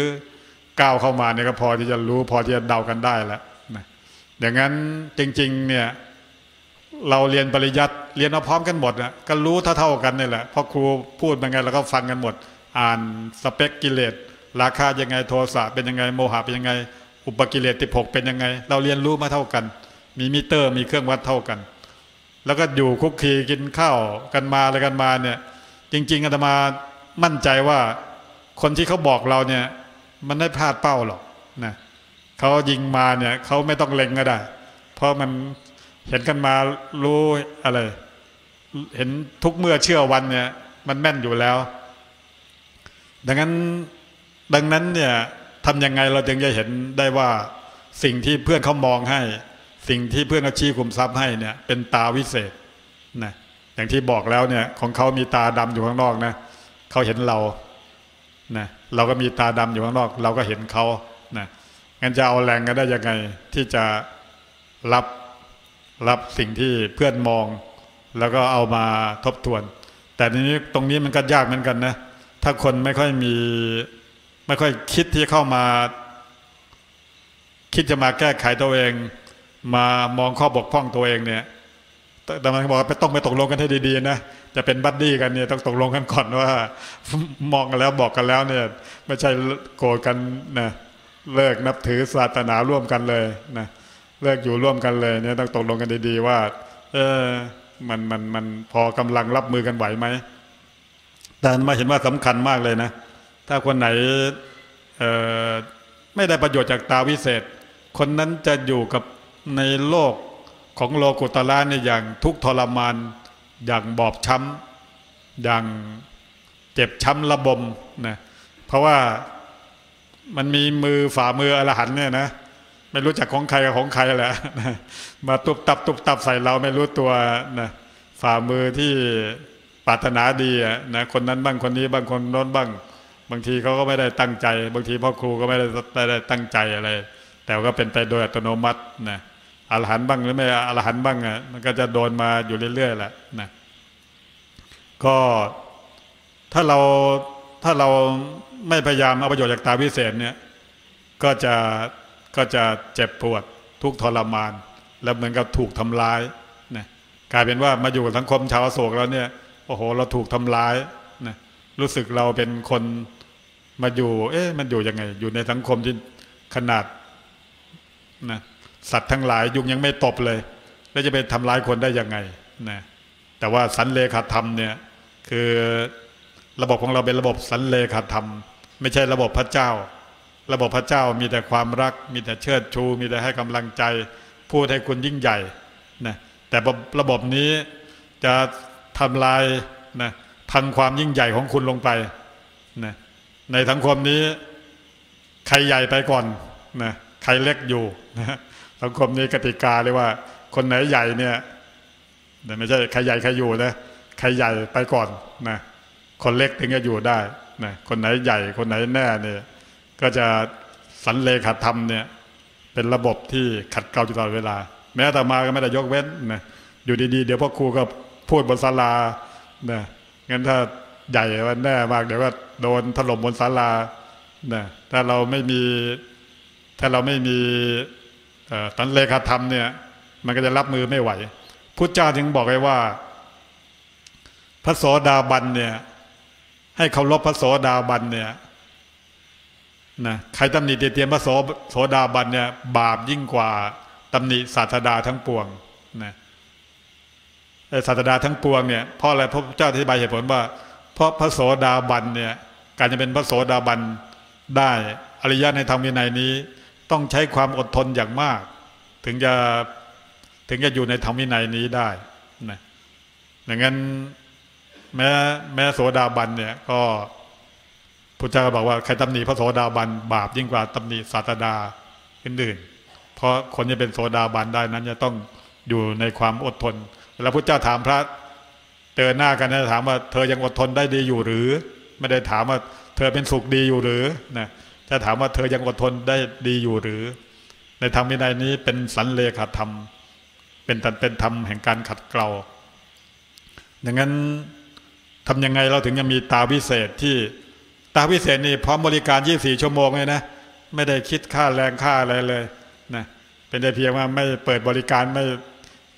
ก้าวเข้ามาเนี่ยก็พอที่จะรู้ พอที่จะเดากันได้แล้วนะอย่างนั้นจริง ๆ เนี่ย เราเรียนปริยัติเรียนมาพร้อมกันหมดนะก็รู้เท่าๆกันนี่แหละเพราะครูพูดยังไงเราก็ฟังกันหมด อ่านสเปคกิเลสราคะยังไงโทสะเป็นยังไงโมหะเป็นยังไง อุปกิเลสสิบหกเป็นยังไง เราเรียนรู้มาเท่ากัน มีมิเตอร์มีเครื่องวัดเท่ากัน แล้วก็อยู่คลุกคลีกินข้าวกันมาอะไรกันมาเนี่ย จริง ๆอาตมา มั่นใจว่าคนที่เขาบอกเราเนี่ย มันไม่พลาดเป้าหรอกนะเขายิงมาเนี่ยเขาไม่ต้องเล็งก็ได้ เพราะมันเห็นกันมารู้อะไร เห็นทุกเมื่อเชื่อวันเนี่ย มันแม่นอยู่แล้ว ดังนั้นดังนั้นเนี่ยทำยังไงเราจึงจะเห็นได้ว่าสิ่งที่เพื่อนเขามองให้ สิ่งที่เพื่อนเขาชี้คุมทรัพย์ให้เนี่ย เป็นตาวิเศษนะอย่างที่บอกแล้วเนี่ย ของเขามีตาดำอยู่ข้างนอกนะ เขาเห็นเรานะเราก็มีตาดำอยู่ข้างนอก เราก็เห็นเขานะงั้นจะเอาแรงกันได้ยังไง ที่จะรับรับสิ่งที่เพื่อนมอง แล้วก็เอามาทบทวน แต่ทีนี้ตรงนี้มันก็ยากเหมือนกันนะถ้าคนไม่ค่อยมีไม่ค่อยคิดที่เข้ามา คิดจะมาแก้ไขตัวเอง มามองข้อบกพร่องตัวเองเนี่ย แต่มันบอกไปต้องไปตกลงกันให้ดีๆนะจะเป็นบัดดี้กันเนี่ยต้องตกลงกันก่อนว่ามองกันแล้วบอกกันแล้วเนี่ยไม่ใช่โกรธกันนะเลิกนับถือศาสนาร่วมกันเลยนะเลิกอยู่ร่วมกันเลยเนี่ยต้องตกลงกันดีๆว่า เออมันมันมันพอกำลังรับมือกันไหวไหมแต่มาเห็นว่าสำคัญมากเลยนะ ถ้าคนไหนไม่ได้ประโยชน์จากตาวิเศษ คนนั้นจะอยู่กับในโลก ของโลกุตละเนี่ยอย่างทุกทรมาน อย่างบอบช้ำอย่างเจ็บช้ำระบมนะเพราะว่ามันมีมือฝ่ามืออรหันเนี่ยนะไม่รู้จักของใครกับของใครแหละนะมาตุบตับตุบตับใส่เราไม่รู้ตัวนะฝ่ามือที่ปรารถนาดีนะคนนั้นบ้างคนนี้บ้างคนโน้นบ้าง บางทีเขาก็ไม่ได้ตั้งใจ บางทีพ่อครูก็ไม่ได้ไม่ได้ตั้งใจอะไร แต่ก็เป็นไปโดยอัตโนมัตินะ อรหันต์บ้างหรือไม่อรหันต์บ้างอะมันก็จะโดนมาอยู่เรื่อยๆแหละนะก็ถ้าเราถ้าเราไม่พยายามเอาประโยชน์จากตาพิเศษเนี่ยก็จะก็จะเจ็บปวดทุกทรมาน แล้วเหมือนกับถูกทำร้ายนะกลายเป็นว่ามาอยู่กับสังคมชาวโศกแล้วเนี่ยโอ้โห เราถูกทำร้ายนะรู้สึกเราเป็นคนมาอยู่ เอ๊ะมันอยู่ยังไง อยู่ในสังคมที่ขนาดนะ สัตว์ทั้งหลายยุงยังไม่ตบเลย แล้วจะไปทำร้ายคนได้ยังไงนะแต่ว่าสันเลขาธรรมเนี่ยคือระบบของเราเป็นระบบสันเลขาธรรม ไม่ใช่ระบบพระเจ้า ระบบพระเจ้ามีแต่ความรัก มีแต่เชิดชู มีแต่ให้กำลังใจ พูดให้คุณยิ่งใหญ่นะแต่ระบบนี้จะทำลายนะพังความยิ่งใหญ่ของคุณลงไปนะในสังคมนี้ ใครใหญ่ไปก่อนนะใครเล็กอยู่นะ สังคมนี้กติกาเลยว่า คนไหนใหญ่เนี่ยแต่ไม่ใช่ใครใหญ่ใครอยู่นะใครใหญ่ไปก่อนนะคนเล็กถึงจะอยู่ได้นะคนไหนใหญ่คนไหนแน่เนี่ยก็จะสันเลขาธรรมเนี่ยเป็นระบบที่ขัดเกลาอยู่ตลอดเวลา แม้แต่มาก็ไม่ได้ยกเว้นนะอยู่ดีๆ เดี๋ยวพ่อครูก็พูดบนศาลานะงั้นถ้าใหญ่วันแน่มากเดี๋ยวก็โดนถล่มบนศาลานะถ้าเราไม่มีถ้าเราไม่มี สันเลขาธรรมเนี่ยมันก็จะรับมือไม่ไหวพุทธเจ้าจึงบอกไว้ว่า พระโสดาบันเนี่ย ให้เคารพพระโสดาบันเนี่ยนะใครตำหนิเตียมพระโสโสดาบันเนี่ย บาปยิ่งกว่าตำหนิศาสดาทั้งปวงนะศาสดาทั้งปวงเนี่ยเพราะอะไรพระเจ้าอธิบายเหตุผลว่า เพราะพระโสดาบันเนี่ย การจะเป็นพระโสดาบันได้อริยะในธรรมวินัยนี้ ต้องใช้ความอดทนอย่างมาก ถึงจะถึงจะอยู่ในธรรมวินัยนี้ได้นะดังนั้นแม้แม้โสดาบันเนี่ยก็พระเจ้าบอกว่าใครตำหนิพระโสดาบันบาปยิ่งกว่าตำหนิศาสดาอื่นๆเพราะคนจะเป็นโสดาบันได้นั้นจะต้องอยู่ในความอดทน แล้วพระเจ้าถามพระเจอหน้ากันนะถามว่าเธอยังอดทนได้ดีอยู่หรือ ไม่ได้ถามว่าเธอเป็นสุขดีอยู่หรือนะ ถ้าถามว่าเธอยังอดทนได้ดีอยู่หรือ ในธรรมวินัยนี้เป็นสันเลขาธรรม เป็นตันเป็นธรรมแห่งการขัดเกลาดังนั้นทำยังไงเราถึงจะมีตาพิเศษที่ตาพิเศษนี่พร้อมบริการ 24 ชั่วโมงเลยนะ ไม่ได้คิดค่าแรงค่าอะไรเลยนะเป็นแต่เพียงว่าไม่เปิดบริการไม่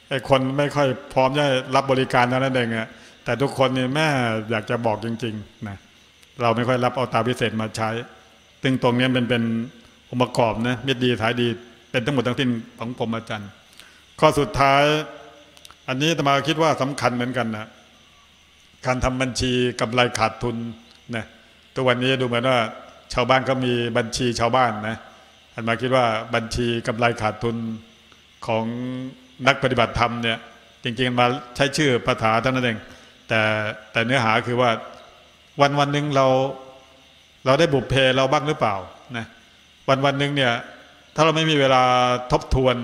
ไอคนไม่ค่อยพร้อมจะรับบริการนั้นเองอะแต่ทุกคนนี่แม่อยากจะบอกจริงๆนะเราไม่ค่อยรับเอาตาพิเศษมาใช้ ซึ่งตรงนี้เป็นเป็นองค์ประกอบนะเมิตรดีท้ายดี เป็นทั้งหมดทั้งสิ้นของผมอาจารย์ ข้อสุดท้าย อันนี้ตมาคิดว่าสำคัญเหมือนกันนะการทำบัญชีกำไรขาดทุนนะตัววันนี้ดูเหมือนว่าชาวบ้านก็มีบัญชีชาวบ้านนะอันมาคิดว่าบัญชีกำไรขาดทุนของนักปฏิบัติธรรมเนี่ยจริงๆมาใช้ชื่อภาษาเท่านั้นเองแต่แต่เนื้อหาคือว่าวันวันหนึ่งเรา เราได้บุพเพเราบ้างหรือเปล่านะวันวันหนึ่งเนี่ย ถ้าเราไม่มีเวลาทบทวน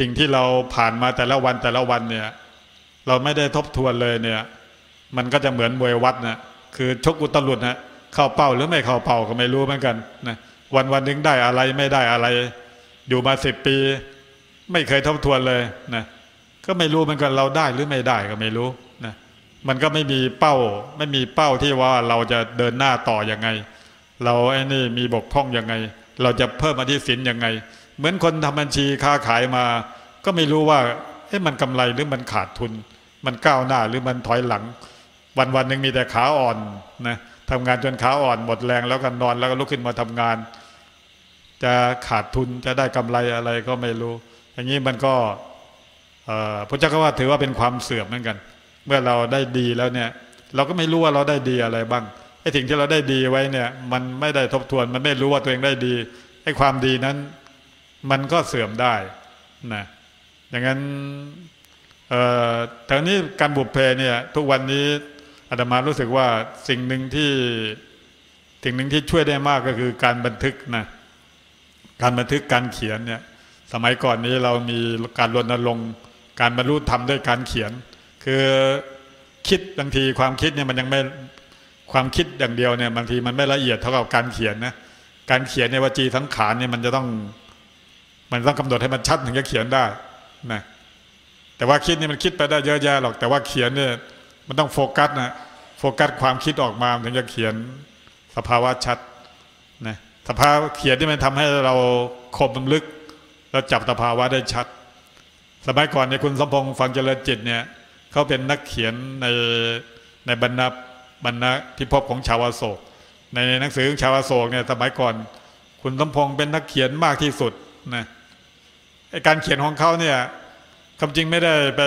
สิ่งที่เราผ่านมาแต่ละวันแต่ละวันเนี่ย เราไม่ได้ทบทวนเลยเนี่ย มันก็จะเหมือนมวยวัดนะคือชกอุตลุดนะเข้าเป้าหรือไม่เข้าเป้าก็ไม่รู้เหมือนกันนะวันวันนึงได้อะไรไม่ได้อะไร อยู่มาสิบปี ไม่เคยทบทวนเลยนะก็ไม่รู้เหมือนกันเราได้หรือไม่ได้ก็ไม่รู้ มันก็ไม่มีเป้า ไม่มีเป้าที่ว่าเราจะเดินหน้าต่ออยังไง เราไอ้นี่มีบกพร่องยังไง เราจะเพิ่มอธิสินยังไง เหมือนคนทำบัญชีค้าขายมา ก็ไม่รู้ว่าเอ๊ะมันกำไรหรือมันขาดทุน มันก้าวหน้าหรือมันถอยหลัง วันวันหนึ่งมีแต่ขาอ่อนนะทำงานจนขาอ่อนหมดแรงแล้วก็นอนแล้วก็ลุกขึ้นมาทำงาน จะขาดทุนจะได้กำไรอะไรก็ไม่รู้ อย่างนี้มันก็พระเจ้าก็ว่าถือว่าเป็นความเสื่อมเหมือนกัน เมื่อเราได้ดีแล้วเนี่ย เราก็ไม่รู้ว่าเราได้ดีอะไรบ้างไอ้สิ่งที่เราได้ดีไว้เนี่ย มันไม่ได้ทบทวน มันไม่รู้ว่าตัวเองได้ดีไอ้ความดีนั้น มันก็เสื่อมได้นะอย่างนั้นเอ่อทางนี้การบุพเพเนี่ย ทุกวันนี้อาตมารู้สึกว่าสิ่งหนึ่งที่สิ่งหนึ่งที่ช่วยได้มากก็คือการบันทึกนะการบันทึกการเขียนเนี่ย สมัยก่อนนี้เรามีการรณรงค์การบรรลุธรรมด้วยการเขียน คือคิดบางทีความคิดเนี่ยมันยังไม่ความคิดอย่างเดียวเนี่ยบางทีมันไม่ละเอียดเท่ากับการเขียนนะการเขียนในวจีสังขารเนี่ยมันจะต้อง มันต้องกำหนดให้มันชัดถึงจะเขียนได้นะแต่ว่าคิดนี่มันคิดไปได้เยอะแยะหรอก แต่ว่าเขียนเนี่ยมันต้องโฟกัสนะโฟกัสความคิดออกมาถึงจะเขียนสภาวะชัดนะสภาวะเขียนที่มันทำให้เราคมลึกเราจับสภาวะได้ชัด สมัยก่อนเนี่ยคุณสมพงษ์ฟังเจริญจิตเนี่ย เขาเป็นนักเขียนในในบรรณบรรณพิภพของชาวอโศก ในหนังสือของชาวอโศกเนี่ยสมัยก่อน คุณสมพงษ์เป็นนักเขียนมากที่สุดนะไอการเขียนของเขาเนี่ยคำจริงไม่ได้ไป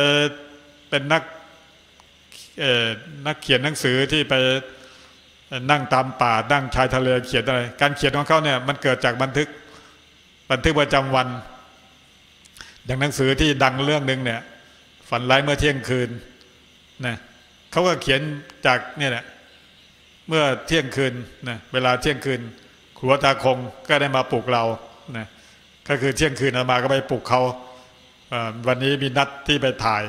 เป็นนักนักเขียนหนังสือที่ไปนั่งตามป่านั่งชายทะเลเขียนอะไร การเขียนของเขาเนี่ยมันเกิดจากบันทึกบันทึกประจำวัน อย่างหนังสือที่ดังเรื่องหนึ่งเนี่ย ฝันร้ายเมื่อเที่ยงคืนนะเขาก็เขียนจากเนี่ยแหละเมื่อเที่ยงคืนนะเวลาเที่ยงคืนครัวตาคงก็ได้มาปลุกเรานะก็คือเที่ยงคืนมาก็ไปปลุกเขาวันนี้มีนัดที่ไปถ่าย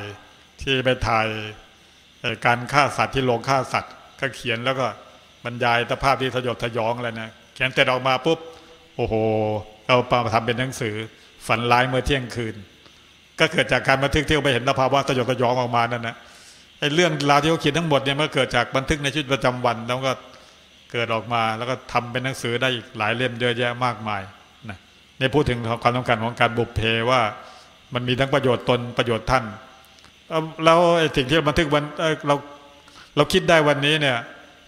ที่ไปถ่ายการฆ่าสัตว์ที่โรงฆ่าสัตว์ก็เขียนแล้วก็บรรยายสภาพที่สยดสยองอะไรนะเขียนเสร็จออกมาปุ๊บโอ้โหเอามาทำเป็นหนังสือ ฝันร้ายเมื่อเที่ยงคืน ก็เกิดจากการบันทึกที่เขาไปเห็นสภาวะสยดสยองออกมานั่นนะไอ้เรื่องราวที่เขาเขียนทั้งหมดเนี่ยมันเกิดจากบันทึกในชีวิตประจำวัน แล้วก็เกิดออกมาแล้วก็ทำเป็นหนังสือได้อีกหลายเล่มเยอะแยะมากมายนะในพูดถึงความต้องการของการบุพเพว่ามันมีทั้งประโยชน์ตนประโยชน์ท่านแล้วไอ้สิ่งที่เราบันทึกวันเราเราคิดได้วันนี้เนี่ย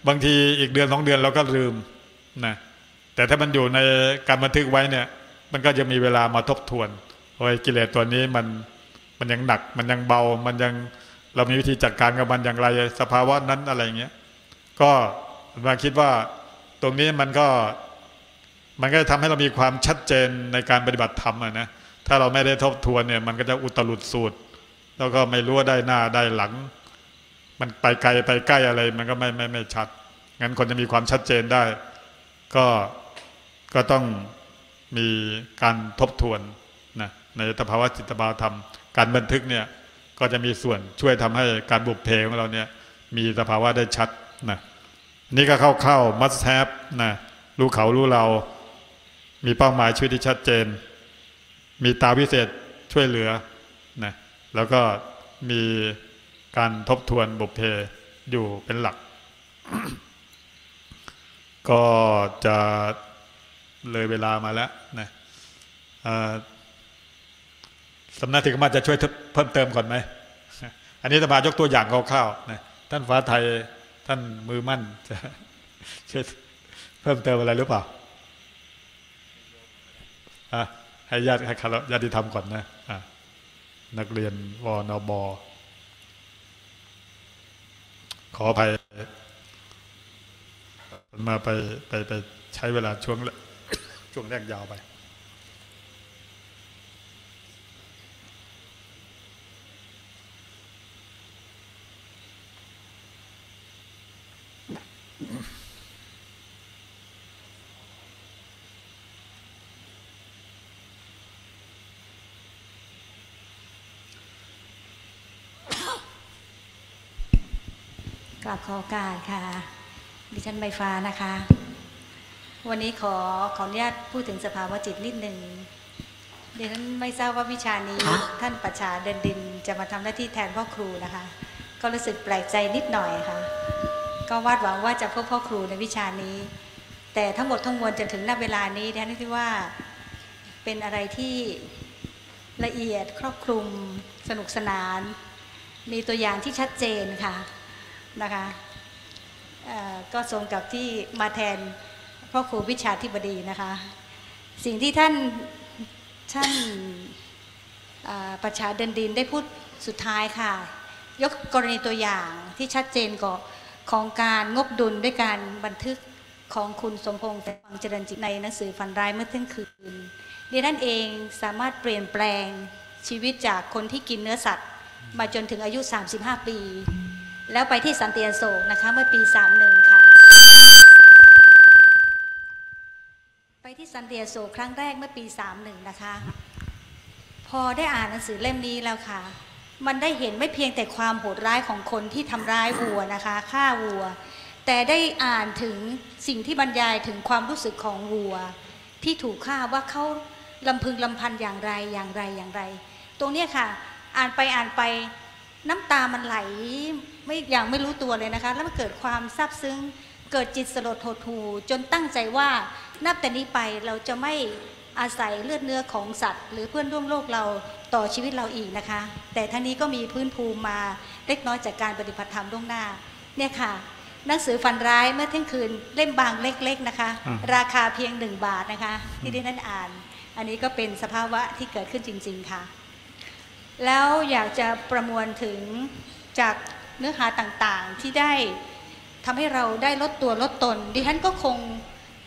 บางทีอีกเดือนสองเดือนเราก็ลืมนะแต่ถ้ามันอยู่ในการบันทึกไว้เนี่ย มันก็จะมีเวลามาทบทวน อ้ยกิเลสตัวนี้มันมันยังหนัก มันยังเบา มันยังเรามีวิธีจัดการกับมันอย่างไร สภาวะนั้นอะไรเงี้ย ก็มาคิดว่าตรงนี้มันก็มันก็จะทำให้เรามีความชัดเจนในการปฏิบัติธรรมนะ ถ้าเราไม่ได้ทบทวนเนี่ย มันก็จะอุตลุดสูตร แล้วก็ไม่รู้ว่าได้หน้าได้หลัง มันไปไกลไปใกล้อะไร มันก็ไม่ไม่ไม่ชัด งั้นคนจะมีความชัดเจนได้ ก็ก็ต้องมีการทบทวน ในสภาวะจิตบาธรรม การบันทึกเนี่ยก็จะมีส่วนช่วยทำให้การบุกเพของเราเนี่ยมีสภาวะได้ชัดนะนี่ก็เข้าๆมัสแทบนะรู้เขารู้เรา มีเป้าหมายชีวิตที่ชัดเจน มีตาวิเศษช่วยเหลือนะแล้วก็มีการทบทวนบุพเพอยู่เป็นหลัก ก็จะเลยเวลามาแล้วนะ สำนักธิกมาจะช่วยเพิ่มเติมก่อนไหม อันนี้จะมายกตัวอย่างคร่าวๆนะท่านฟ้าไทยท่านมือมั่นจะช่วยเพิ่มเติมอะไรหรือเปล่าให้ญาติให้คารญาติธรรมก่อนนะะนักเรียนวนบขออภัยมาไปไปไปใช้เวลาช่วงช่วงแรกยาวไป กลับขอการค่ะ ดิฉันใบฟ้านะคะ วันนี้ขอขออนุญาตพูดถึงสภาวะจิตนิดหนึ่งดิฉันไม่ทราบว่าวิชานี้ท่านประชาเดินดินจะมาทำหน้าที่แทนพ่อครูนะคะ ก็รู้สึกแปลกใจนิดหน่อยค่ะ ก็วาดหวังว่าจะพบพ่อครูในวิชานี้ แต่ทั้งหมดทั้งมวลจนถึงณเวลานี้ดิฉันคิดว่าเป็นอะไรที่ละเอียดครอบคลุมสนุกสนาน มีตัวอย่างที่ชัดเจนค่ะนะคะก็ทรงกับที่มาแทนพ่อครูวิชาธิบดีนะคะ สิ่งที่ท่านท่านประชาเดินดินได้พูดสุดท้ายค่ะ ยกกรณีตัวอย่างที่ชัดเจนกอ ของการงบดุลด้วยการบันทึกของคุณสมพงษ์แต่ฟังเจริญจิตในหนังสือฝันร้ายเมื่อเที่ยงคืนดิท่านเองสามารถเปลี่ยนแปลงชีวิตจากคนที่กินเนื้อสัตว์ มาจนถึงอายุ 35 ปี แล้วไปที่สันติอโศกนะคะเมื่อปี 31 ค่ะ ไปที่สันติอโศกครั้งแรกเมื่อปี 31 นะคะ พอได้อ่านหนังสือเล่มนี้แล้วค่ะ มันได้เห็นไม่เพียงแต่ความโหดร้ายของคนที่ทำร้ายวัวนะคะฆ่าวัว แต่ได้อ่านถึงสิ่งที่บรรยายถึงความรู้สึกของวัว ที่ถูกฆ่าว่าเขาลำพึงลำพันอย่างไรอย่างไรอย่างไร ตรงนี้ค่ะ อ่านไปอ่านไปน้ำตามันไหลไม่อย่างไม่รู้ตัวเลยนะคะ แล้วมันเกิดความซาบซึ้ง เกิดจิตสลดหดหู่จนตั้งใจว่านับแต่นี้ไปเราจะไม่ อาศัยเลือดเนื้อของสัตว์ หรือเพื่อนร่วมโลกเราต่อชีวิตเราอีกนะคะ แต่ทั้งนี้ก็มีพื้นภูมิมาเล็กน้อยจากการปฏิบัติธรรมล่วงหน้าเนี่ยค่ะ หนังสือฝันร้ายเมื่อเที่ยงคืนเล่มบางเล็กๆนะคะอ่าราคาเพียงหนึ่งบาทนะคะ ที่ดิฉันอ่าน อันนี้ก็เป็นสภาวะที่เกิดขึ้นจริง ๆค่ะ แล้วอยากจะประมวลถึงจากเนื้อหาต่างๆที่ได้ทำให้เราได้ลดตัวลดตน ดิฉันก็คง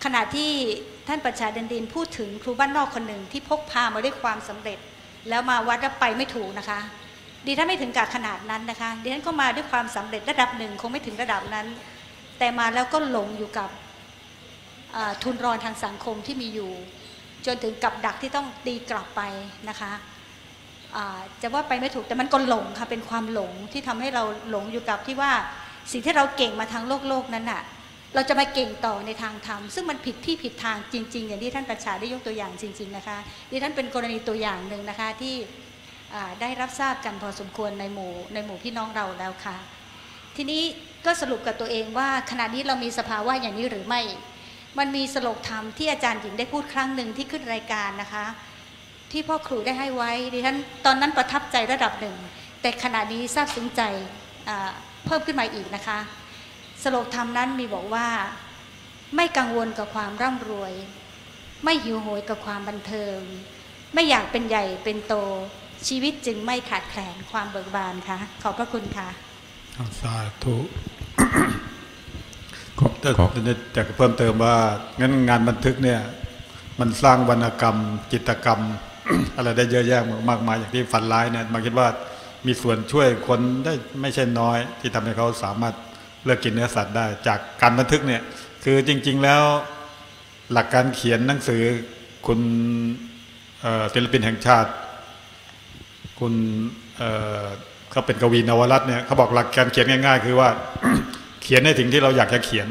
ขณะที่ ท่านประชาเดนดินพูดถึงครูบ้านนอกคนหนึ่งที่พกพามาด้วยความสำเร็จ แล้วมาวัดแล้วไปไม่ถูกนะคะดิฉันไม่ถึงกับขนาดนั้นนะคะดิฉันก็มาด้วยความสำเร็จระดับหนึ่งคงไม่ถึงระดับนั้น แต่มาแล้วก็หลงอยู่กับทุนรอนทางสังคมที่มีอยู่ จนถึงกับดักที่ต้องตีกลับไปนะคะจะว่าไปไม่ถูกแต่มันก็หลงค่ะเป็นความหลงที่ทำให้เราหลงอยู่กับที่ว่าสิ่งที่เราเก่งมาทางโลกโลกนั้นน่ะ เราจะมาเก่งต่อในทางธรรม ซึ่งมันผิดที่ผิดทางจริง ๆ อย่างที่ท่านประชาได้ยกตัวอย่างจริง ๆนะคะที่ท่านเป็นกรณีตัวอย่างหนึ่งนะคะที่ได้รับทราบกันพอสมควรในหมู่ในหมู่พี่น้องเราแล้วค่ะ ทีนี้ก็สรุปกับตัวเองว่าขณะนี้เรามีสภาวะอย่างนี้หรือไม่ มันมีสโลกธรรมที่อาจารย์หญิงได้พูดครั้งหนึ่งที่ขึ้นรายการนะคะ ที่พ่อครูได้ให้ไว้ดิฉันตอนนั้นประทับใจระดับหนึ่ง แต่ขณะนี้ซาบซึ้งใจเพิ่มขึ้นมาอีกนะคะ สโลกธรรมนั้นมีบอกว่า ไม่กังวลกับความร่ำรวย ไม่หิวโหยกับความบันเทิง ไม่อยากเป็นใหญ่เป็นโตชีวิตจึงไม่ขาดแคลนความเบิกบานค่ะขอบพระคุณค่ะสาธุขอแต่ขอแต่แต่เพิ่มเติมว่างั้นงานบันทึกเนี่ย มันสร้างวรรณกรรม จิตกรรม อะไรได้เยอะแยะมากมายอย่างที่ฝันร้ายเนี่ยมาคิดว่ามีส่วนช่วยคนได้ไม่ใช่น้อย ที่ทำให้เขาสามารถ เลิกกินเนื้อสัตว์ได้ จากการบันทึกเนี่ย คือจริง ๆแล้วหลักการเขียนหนังสือคุณศิลปินแห่งชาติ คุณเขาเป็นกวีนวรัตน์เนี่ยเขาบอกหลักการเขียนง่าย ๆ คือว่าเขียนในสิ่งที่เราอยากจะเขียน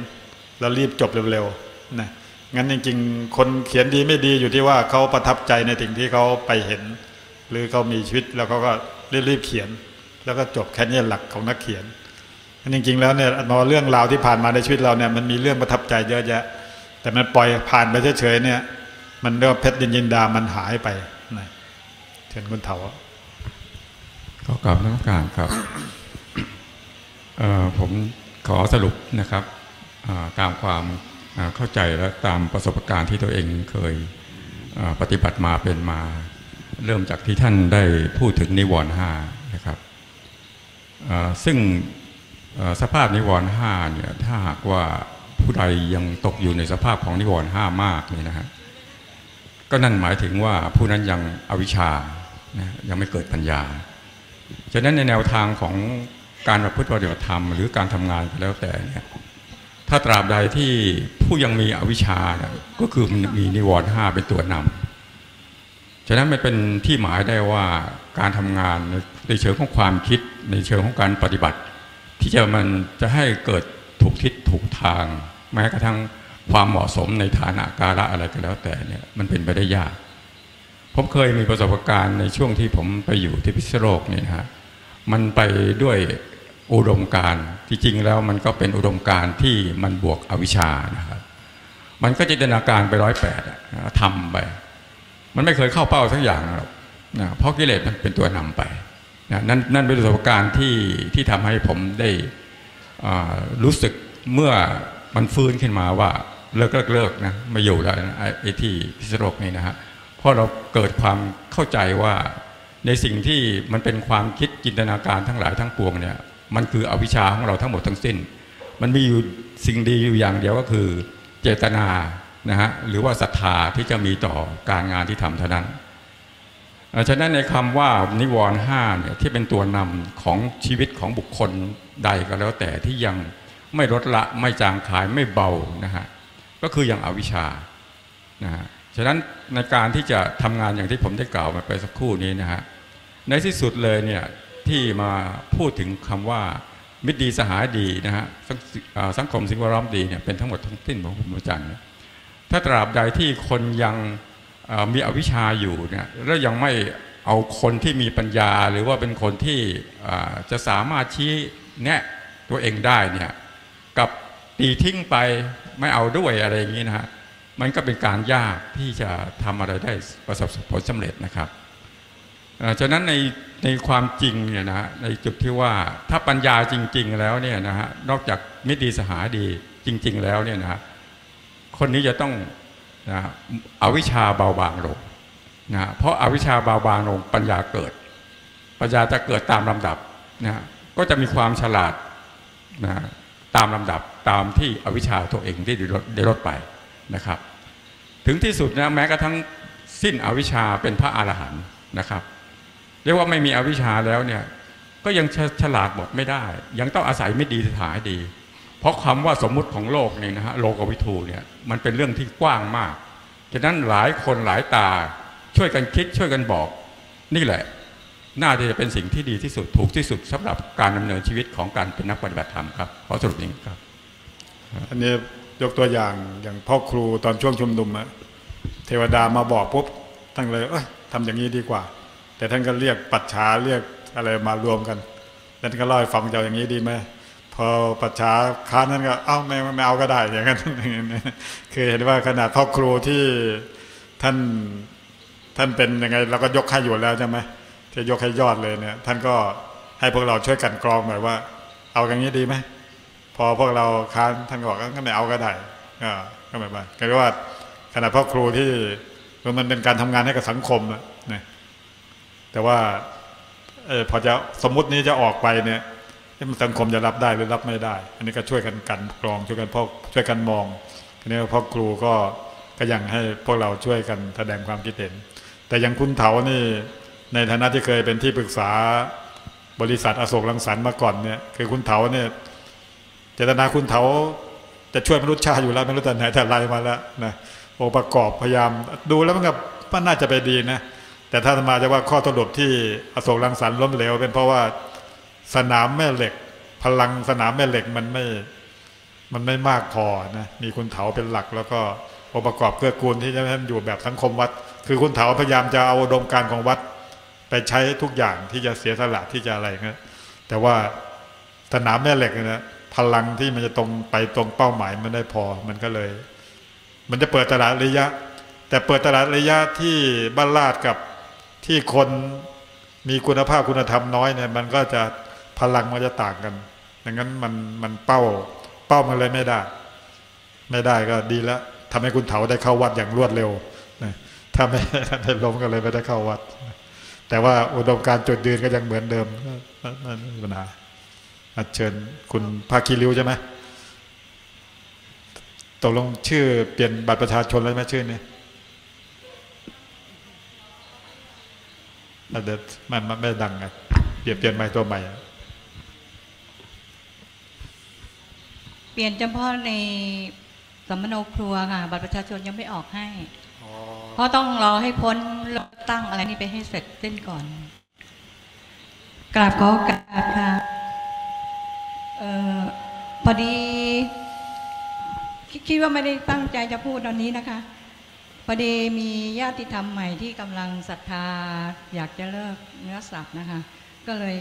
แล้วรีบจบเร็วๆนะงั้นจริง ๆ คนเขียนดีไม่ดีอยู่ที่ว่าเขาประทับใจในสิ่งที่เขาไปเห็น หรือเขามีชีวิตแล้วเขาก็รีบๆเขียน แล้วก็จบแค่นี้หลักของนักเขียน นจริงๆแล้วเนี่ยมาเรื่องราวที่ผ่านมาในชีวิตเราเนี่ยมันมีเรื่องประทับใจเยอะแยะ แต่มันปล่อยผ่านไปเฉยๆเนี่ย มันเรียกว่าเพชรยินยินดามันหายไปนะเชิญคุณเถาขอกราบน้ำการครับผมขอสรุปนะครับตามความเข้าใจและตามประสบการณ์ที่ตัวเองเคยปฏิบัติมาเป็นมา เริ่มจากที่ท่านได้พูดถึงนิวรณ์ห้านะครับซึ่ง สภาพนิวรณ์ห้าเนี่ยถ้าหากว่าผู้ใดยังตกอยู่ในสภาพของนิวรณ์ห้ามากนี่นะฮะก็นั่นหมายถึงว่าผู้นั้นยังอวิชชานะยังไม่เกิดปัญญา ฉะนั้นในแนวทางของการประพฤติปฏิบัติธรรม หรือการทำงานก็แล้วแต่เนี่ยถ้าตราบใดที่ผู้ยังมีอวิชชาเนี่ยก็คือมีนิวรณ์ห้าเป็นตัวนำฉะนั้นมันเป็นที่หมายได้ว่าการทำงานในเชิงของความคิดในเชิงของการปฏิบัติ ที่จะมันจะให้เกิดถูกทิศถูกทาง แม้กระทั่งความเหมาะสมในฐานะกาละอะไรก็แล้วแต่เนี่ยมันเป็นไปได้ยาก ผมเคยมีประสบการณ์ในช่วงที่ผมไปอยู่ที่พิษโลกเนี่ยนะฮะมันไปด้วยอุดมการที่จริงแล้วมันก็เป็นอุดมการที่มันบวกอวิชชานะครับ มันก็จินตนาการไปร้อยแปดทำไป มันไม่เคยเข้าเป้าสักอย่างหรอกนะเพราะกิเลสมันเป็นตัวนำไป นะนั่นนั่นเป็นประสบการณ์ที่ที่ทำให้ผมได้รู้สึกเมื่อมันฟื้นขึ้นมาว่าเลิกเลิกเลิกนะม่อยู่แล้วนะไอ้ที่พิษโลกนี่นะฮะเพราะเราเกิดความเข้าใจว่าในสิ่งที่มันเป็นความคิดจินตนาการทั้งหลายทั้งปวงเนี่ยมันคืออวิชชาของเราทั้งหมดทั้งสิ้น มันมีอยู่สิ่งดีอยู่อย่างเดียวก็คือเจตนานะฮะหรือว่าศรัทธาที่จะมีต่อการงานที่ทำเท่านั้น ฉะนั้นในคำว่านิวรณ์ห้าเนี่ยที่เป็นตัวนำของชีวิตของบุคคลใดก็แล้วแต่ที่ยังไม่ลดละไม่จางขายไม่เบานะฮะก็คืออย่างอวิชชานะฮะฉะนั้นในการที่จะทำงานอย่างที่ผมได้กล่าวมาไปสักครู่นี้นะฮะในที่สุดเลยเนี่ยที่มาพูดถึงคำว่ามิตรดีสหายดีนะฮะสังอ่าสังคมสิ่งแวดล้อมดีเนี่ยเป็นทั้งหมดทั้งสิ้นของผมอาจารย์ถ้าตราบใดที่คนยัง มีอวิชชาอยู่เนี่ยแล้วยังไม่เอาคนที่มีปัญญาหรือว่าเป็นคนที่จะสามารถชี้แนะตัวเองได้เนี่ยกับตีทิ้งไปไม่เอาด้วยอะไรอย่างนี้นะฮะมันก็เป็นการยากที่จะทำอะไรได้ประสบผลสำเร็จนะครับเอ่อฉะนั้นในในความจริงเนี่ยนะฮะในจุดที่ว่าถ้าปัญญาจริง ๆ แล้วเนี่ยนะฮะนอกจากมิตรดีสหายดีจริง ๆ แล้วเนี่ยนะฮะคนนี้จะต้อง นะอวิชชาเบาบางลงนะเพราะอาวิชชาเบาบางลงปัญญาเกิด ปัญญาจะเกิดตามลำดับนะก็จะมีความฉลาดนะตามลำดับตามที่อวิชชาตัวเองได้ลดได้ลดไปนะครับ ถึงที่สุดนะแม้กระทั่งสิ้นอวิชชาเป็นพระอรหันต์นะครับ เรียกว่าไม่มีอวิชชาแล้วเนี่ยก็ยังฉฉลาดหมดไม่ได้ ยังต้องอาศัยไม่ดีสถานดี เพราะคำว่าสมมุติของโลกนี่นะฮะโลกวิทูเนี่ยมันเป็นเรื่องที่กว้างมากฉะนั้นหลายคนหลายตาช่วยกันคิดช่วยกันบอก นี่แหละ น่าจะเป็นสิ่งที่ดีที่สุดถูกที่สุดสำหรับการดำเนินชีวิตของการเป็นนักปฏิบัติธรรมครับขอสรุปอย่งนี้ครับอันนี้ยกตัวอย่างอย่างพ่อครูตอนช่วงชุมนุมอะเทวดามาบอกปุ๊บท่านเลยเอ้ยทำอย่างนี้ดีกว่า แต่ท่านก็เรียกปัจฉาเรียกอะไรมารวมกันแล้วท่านก็เล่าให้ฟังจะเอาอย่างนี้ดีไหม พอปัจฉาค้านนั้นก็เอ้าไม่ไม่เอาก็ได้อย่างนั้นคือเห็นว่าขนาดพ่อครูที่ท่านท่านเป็นยังไงเราก็ยกให้อยู่แล้วใช่ไหมที่ยกให้ยอดเลยเนี่ย ท่านก็ให้พวกเราช่วยกันกรองหน่อยว่า เอาอย่างนี้ดีไหมพอพวกเราค้านท่านก็บอกก็ไม่เอาก็ได้ก็ไม่เป็นก็เรียกว่าขนาดพ่อครูที่มันเป็นการทำงานให้กับสังคมนะแต่ว่าอพอจะสมมุตินี้จะออกไปเนี่ย เอ๊ะมันสังคมจะรับได้หรือรับไม่ได้ อันนี้ก็ช่วยกันกันกรองช่วยกันพ่อช่วยกันมองทีนี้พ่อครูก็ก็ยังให้พวกเราช่วยกันแสดงความคิดเห็น แต่อยังคุณเถานี่ในฐานะที่เคยเป็นที่ปรึกษาบริษัทอโศกลังสรรค์มาก่อนเนี่ยคือคุณเถาเนี่ยเจตนาคุณเถาจะช่วยมนุษยชาติอยู่แล้วไม่รู้แต่ไหนแต่ไรมาแล้วนะองค์ประกอบพยายามดูแล้วมันก็มันน่าจะไปดีนะแต่ถ้ามาจะว่าข้อสรุปที่อโศกรังสรรค์ล้มเหลวเป็นเพราะว่า สนามแม่เหล็ก พลังสนามแม่เหล็กมันไม่ มันไม่มากพอนะมีคุณเถาเป็นหลัก แล้วก็องค์ประกอบเกื้อกูลที่จะให้มันอยู่แบบสังคมวัด คือคุณเถาพยายามจะเอาอุดมการของวัด ไปใช้ทุกอย่างที่จะเสียสละที่จะอะไรเงี้ยแต่ว่าสนามแม่เหล็กเนี่ยนะพลังที่มันจะตรงไปตรงเป้าหมายมันได้พอมันก็เลย มันจะเปิดตลาดระยะ แต่เปิดตลาดระยะที่บ้านลาดกับที่คนมีคุณภาพคุณธรรมน้อยเนี่ยมันก็จะ พลังมันจะต่างกันดังนั้นมันมันเป้า เป้ามันเลยไม่ได้ ไม่ได้ก็ดีแล้วทำให้คุณเถาได้เข้าวัดอย่างรวดเร็วนะถ้าไม่ได้ล้มก็เลยไม่ได้เข้าวัด แต่ว่าอุดมการจุดยืนก็ยังเหมือนเดิมไม่ไม่ไม่มีปัญหาอัญเชิญคุณภาคีริ้วใช่ไหมตกลงชื่อเปลี่ยนบัตรประชาชนแล้วไหมชื่อนี้อะเดี๋ยวมันมันไม่ดังไงเปลี่ยนเปลี่ยนใหม่ตัวใหม่อะ เปลี่ยนเฉพาะในสัมมโนครัวค่ะ บัตรประชาชนยังไม่ออกให้ เพราะต้องรอให้พ้นเลือกตั้งอะไรนี่ไปให้เสร็จสิ้นก่อน กราบขอโอกาสค่ะเอ่อพอดีคิดคิดว่าไม่ได้ตั้งใจจะพูดตอนนี้นะคะพอดีมีญาติธรรมใหม่ที่กำลังศรัทธา อยากจะเลิกเนื้อสัตว์นะคะ ก็เลย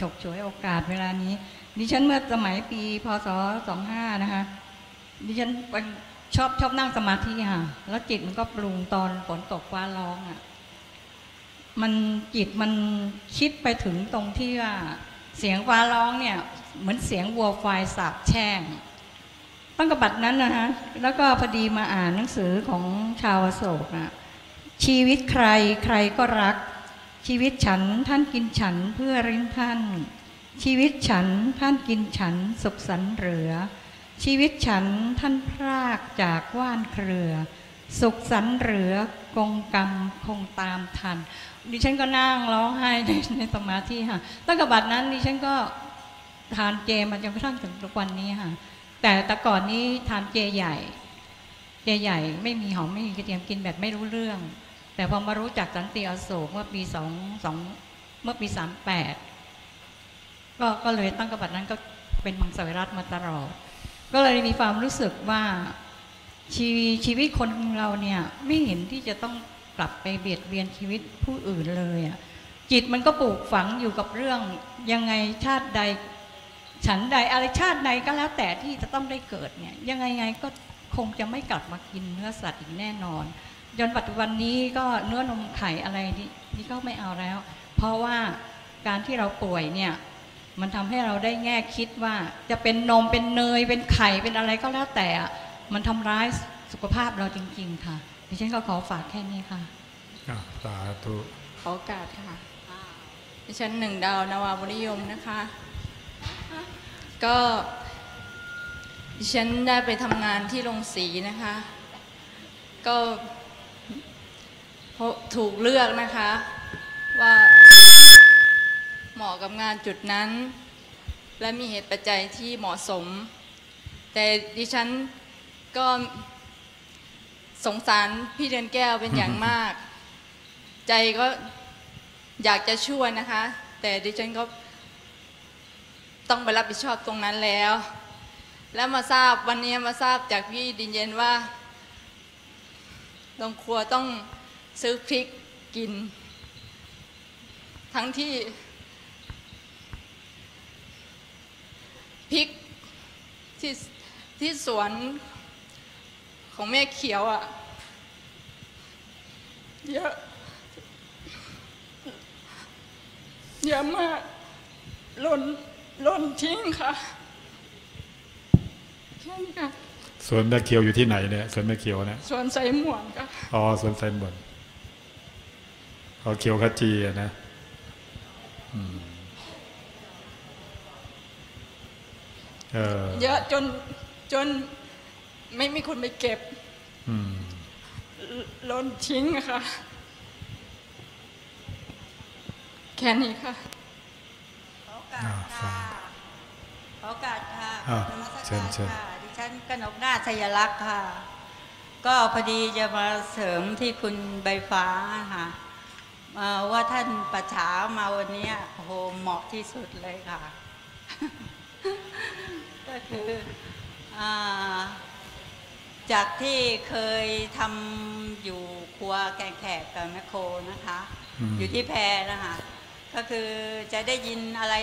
ฉกฉวยโอกาสเวลานี้ ดิฉันเมื่อสมัยปีพศ25นะคะ ดิฉันชอบชอบนั่งสมาธิค่ะ แล้วจิตมันก็ปรุงตอนฝนตกฟ้าร้องอะ มันจิตมันคิดไปถึงตรงที่ว่าเสียงฟ้าร้องเนี่ย เหมือนเสียงวัวควายสาบแช่งตั้งกระบัดนั้นนะฮะ แล้วก็พอดีมาอ่านหนังสือของชาวโศกนะชีวิตใครใครก็รัก ชีวิตฉันท่านกินฉันเพื่อริ้นท่าน ชีวิตฉันท่านกินฉันสุขสันเหลือ ชีวิตฉันท่านพรากจากว่านเครือ สุขสันเหลือกงกรรมคงตามทัน ดิฉันก็นั่งร้องไห้ในในสมาธิค่ะตั้งแต่บัดนั้นดิฉันก็ทานเจมาจนกระทั่งถึงทุกวันนี้ค่ะ แต่แต่ก่อนนี้ทานเจใหญ่ เจใหญ่ไม่มีหอมไม่มีกระเทียมกินแบบไม่รู้เรื่อง แต่พอมารู้จักสันติอโศกเมื่อปีสองสองเมื่อปีสามแปด ก็ก็เลยตั้งกระบัดนั้นก็เป็นมังสวิรัตมาตลอด ก็เลยมีความรู้สึกว่าชีวิตชีวิตคนเราเนี่ยไม่เห็นที่จะต้องกลับไปเบียดเบียนชีวิตผู้อื่นเลยอะจิตมันก็ปลูกฝังอยู่กับเรื่องยังไงชาติใด ฉันใดอะไรชาติใดก็แล้วแต่ที่จะต้องได้เกิดเนี่ยยังไงไงก็คงจะไม่กลับมากินเนื้อสัตว์อีกแน่นอนจนปัจจุบันนี้ก็เนื้อนมไข่อะไรนี่นี่ก็ไม่เอาแล้ว เพราะว่าการที่เราป่วยเนี่ย มันทำให้เราได้แง่คิดว่าจะเป็นนมเป็นเนยเป็นไข่เป็นอะไรก็แล้วแต่อะมันทำร้ายสุขภาพเราจริง ๆ ค่ะดิฉันก็ขอฝากแค่นี้ค่ะอะสาธุขอโอกาสค่ะดิฉันหนึ่งดาวนาวาบุริยมนะคะ ก็ดิฉันได้ไปทำงานที่โรงสีนะคะ ก็พบถูกเลือกนะคะว่า เหมาะกับงานจุดนั้น และมีเหตุปัจจัยที่เหมาะสม แต่ดิฉันก็สงสารพี่เดือนแก้วเป็นอย่างมาก ใจก็อยากจะช่วยนะคะ แต่ดิฉันก็ต้องไปรับผิดชอบตรงนั้นแล้ว แล้วมาทราบวันนี้มาทราบจากพี่ดินเย็นว่าโรงครัวต้องซื้อพริกกิน ทั้งที่ พริกที่ที่สวนของแม่เขียวอะ่ะ เยอะ เยอะมากหล่นหล่นทิ้งค่ะแค่นี้ค่ะสวนแม่เขียวอยู่ที่ไหนเนี่ยสวนแม่เขียวเนี่ยสวนใส่หมวนค่ะอ๋อสวนไซมบอนอ๋อเขียวขจีอะนะอืม เออเยอะจนจนไม่มีคนไปเก็บอืมหล่นทิ้งอะค่ะ แค่นี้ค่ะขอโอกาสค่ะขอโอกาสค่ะอะนมัสเชิกาญรเชิญค่ะดิฉันกนกนาถชัยลักษณ์ค่ะ ก็พอดีจะมาเสริมที่คุณใบฟ้าค่ะเอ่อว่าท่านประชามาวันเนี้ยโอ้โหเหมาะที่สุดเลยค่ะ ก็คืออาจากที่เคยทำอยู่ครัวแกงแขกกับแมคโครนะคะอืมอยู่ที่แพรนะคะก็คือจะได้ยินอะไร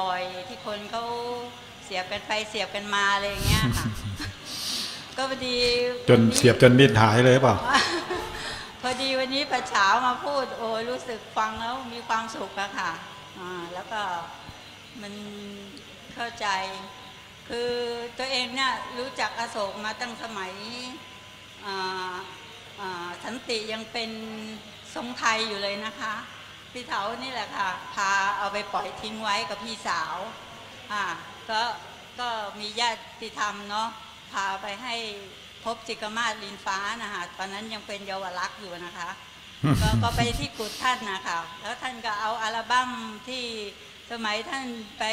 บ่อยๆ ที่คนเขาเสียบกันไปเสียบกันมาอะไรอย่างเงี้ยค่ะก็พอดีจนเสียบจนมีดหายเลยเปล่าพอดีวันนี้ประเช้ามาพูดโอ้ยรู้สึกฟังแล้วมีความสุขอะค่ะ อ่า แล้วก็มัน เข้าใจ คือตัวเองเนี่ยรู้จักอโศกมาตั้งสมัยสันติยังเป็นทรงไทยอยู่เลยนะคะ พี่เถานี่แหละค่ะ พาเอาไปปล่อยทิ้งไว้กับพี่สาวอ่าก็ก็มีญาติธรรมเนาะพาไปให้พบจิกมาศลินฟ้านะคะตอนนั้นยังเป็นเยาวรักษ์อยู่นะคะก็ก็ไปที่กุฏท่านนะคะแล้วท่านก็เอาอัลบั้มที่สมัยท่านไป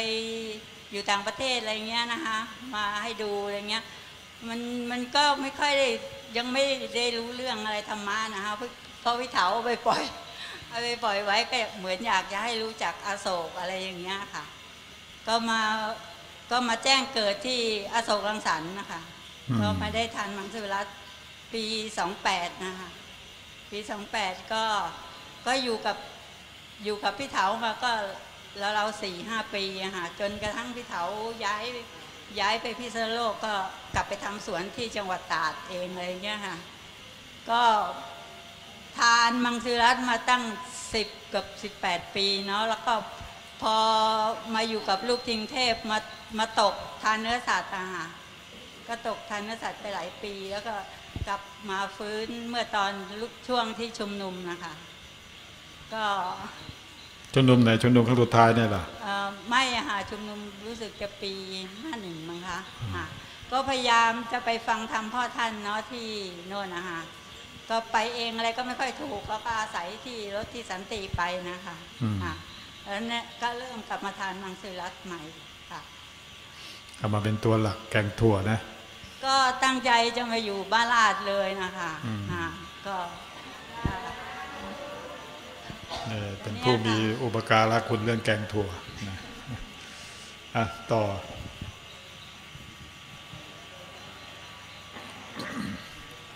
อยู่ต่างประเทศอะไรเงี้ยนะคะ มาให้ดูอะไรเงี้ยมันมันก็ไม่ค่อยได้ยังไม่ได้รู้เรื่องอะไรธรรมะนะคะเพราะเพราะวิเถาเอาไปปล่อยเอาไปปล่อยไว้ก็เหมือนอยากจะให้รู้จักอโศกอะไรอย่างเงี้ยค่ะ ก็มาก็มาแจ้งเกิดที่อโศกรังสรรค์นะคะอืมก็มาได้ทันมังสวิรัตปีสองแปดนะคะปีสองแปดก็ก็อยู่กับอยู่กับพี่เถามาก็ แล้วเราสี่ห้าปีอะค่ะจนกระทั่งพี่เถาย้ายย้ายไปพิษณุโลกก็กลับไปทำสวนที่จังหวัดตราดเองอะไรเงี้ยค่ะก็ทานมังสวิรัตมาตั้งสิบกับสิบแปดปีเนาะแล้วก็พอมาอยู่กับลูกทิงเทพมามาตกทานเนื้อสัตว์อะค่ะก็ตกทานเนื้อสัตว์ไปหลายปี แล้วก็กลับมาฟื้นเมื่อตอนช่วงที่ชุมนุมนะคะ ก็ ชุมนุมไหนชุมนุมครั้งสุดท้ายเนี่ยเหรอเอ่อไม่อะค่ะชุมนุมรู้สึกจะปีห้าหนึ่งมั้งคะค่ะก็พยายามจะไปฟังธรรมพ่อท่านเนาะที่โน่นนะคะก็ไปเองอะไรก็ไม่ค่อยถูกแล้วก็อาศัยที่รถที่สันติไปนะคะอืมค่ะแล้วเนี่ยก็เริ่มกลับมาทานมังสวิรัตใหม่ค่ะเอามาเป็นตัวหลักแกงถั่วนะ ก็ตั้งใจจะมาอยู่บ้านลาดเลยนะคะอืมอ่าก็นี่ เป็นผู้มีอุปการะคุณเรื่องแกงถั่วนะอะต่อ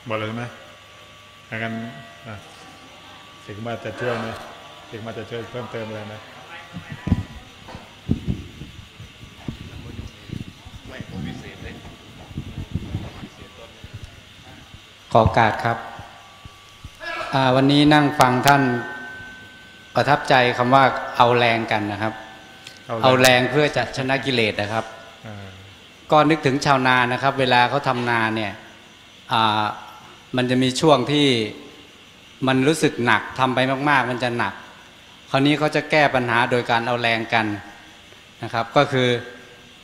หมดเลยใช่ไหมงั้นอะสิงห์มาจะช่วยไหมสิงห์มาจะช่วยเพิ่มเติมอะไรไหมขอโอกาสครับอ่าวันนี้นั่งฟังท่าน ประทับใจคำว่าเอาแรงกันนะครับ เอาแรงเพื่อจะชนะกิเลสนะครับอ่าก็นึกถึงชาวนานะครับ เวลาเขาทำนาเนี่ยอ่ามันจะมีช่วงที่มันรู้สึกหนักทำไปมาก ๆ มันจะหนัก คราวนี้เขาจะแก้ปัญหาโดยการเอาแรงกันนะครับ ก็คือ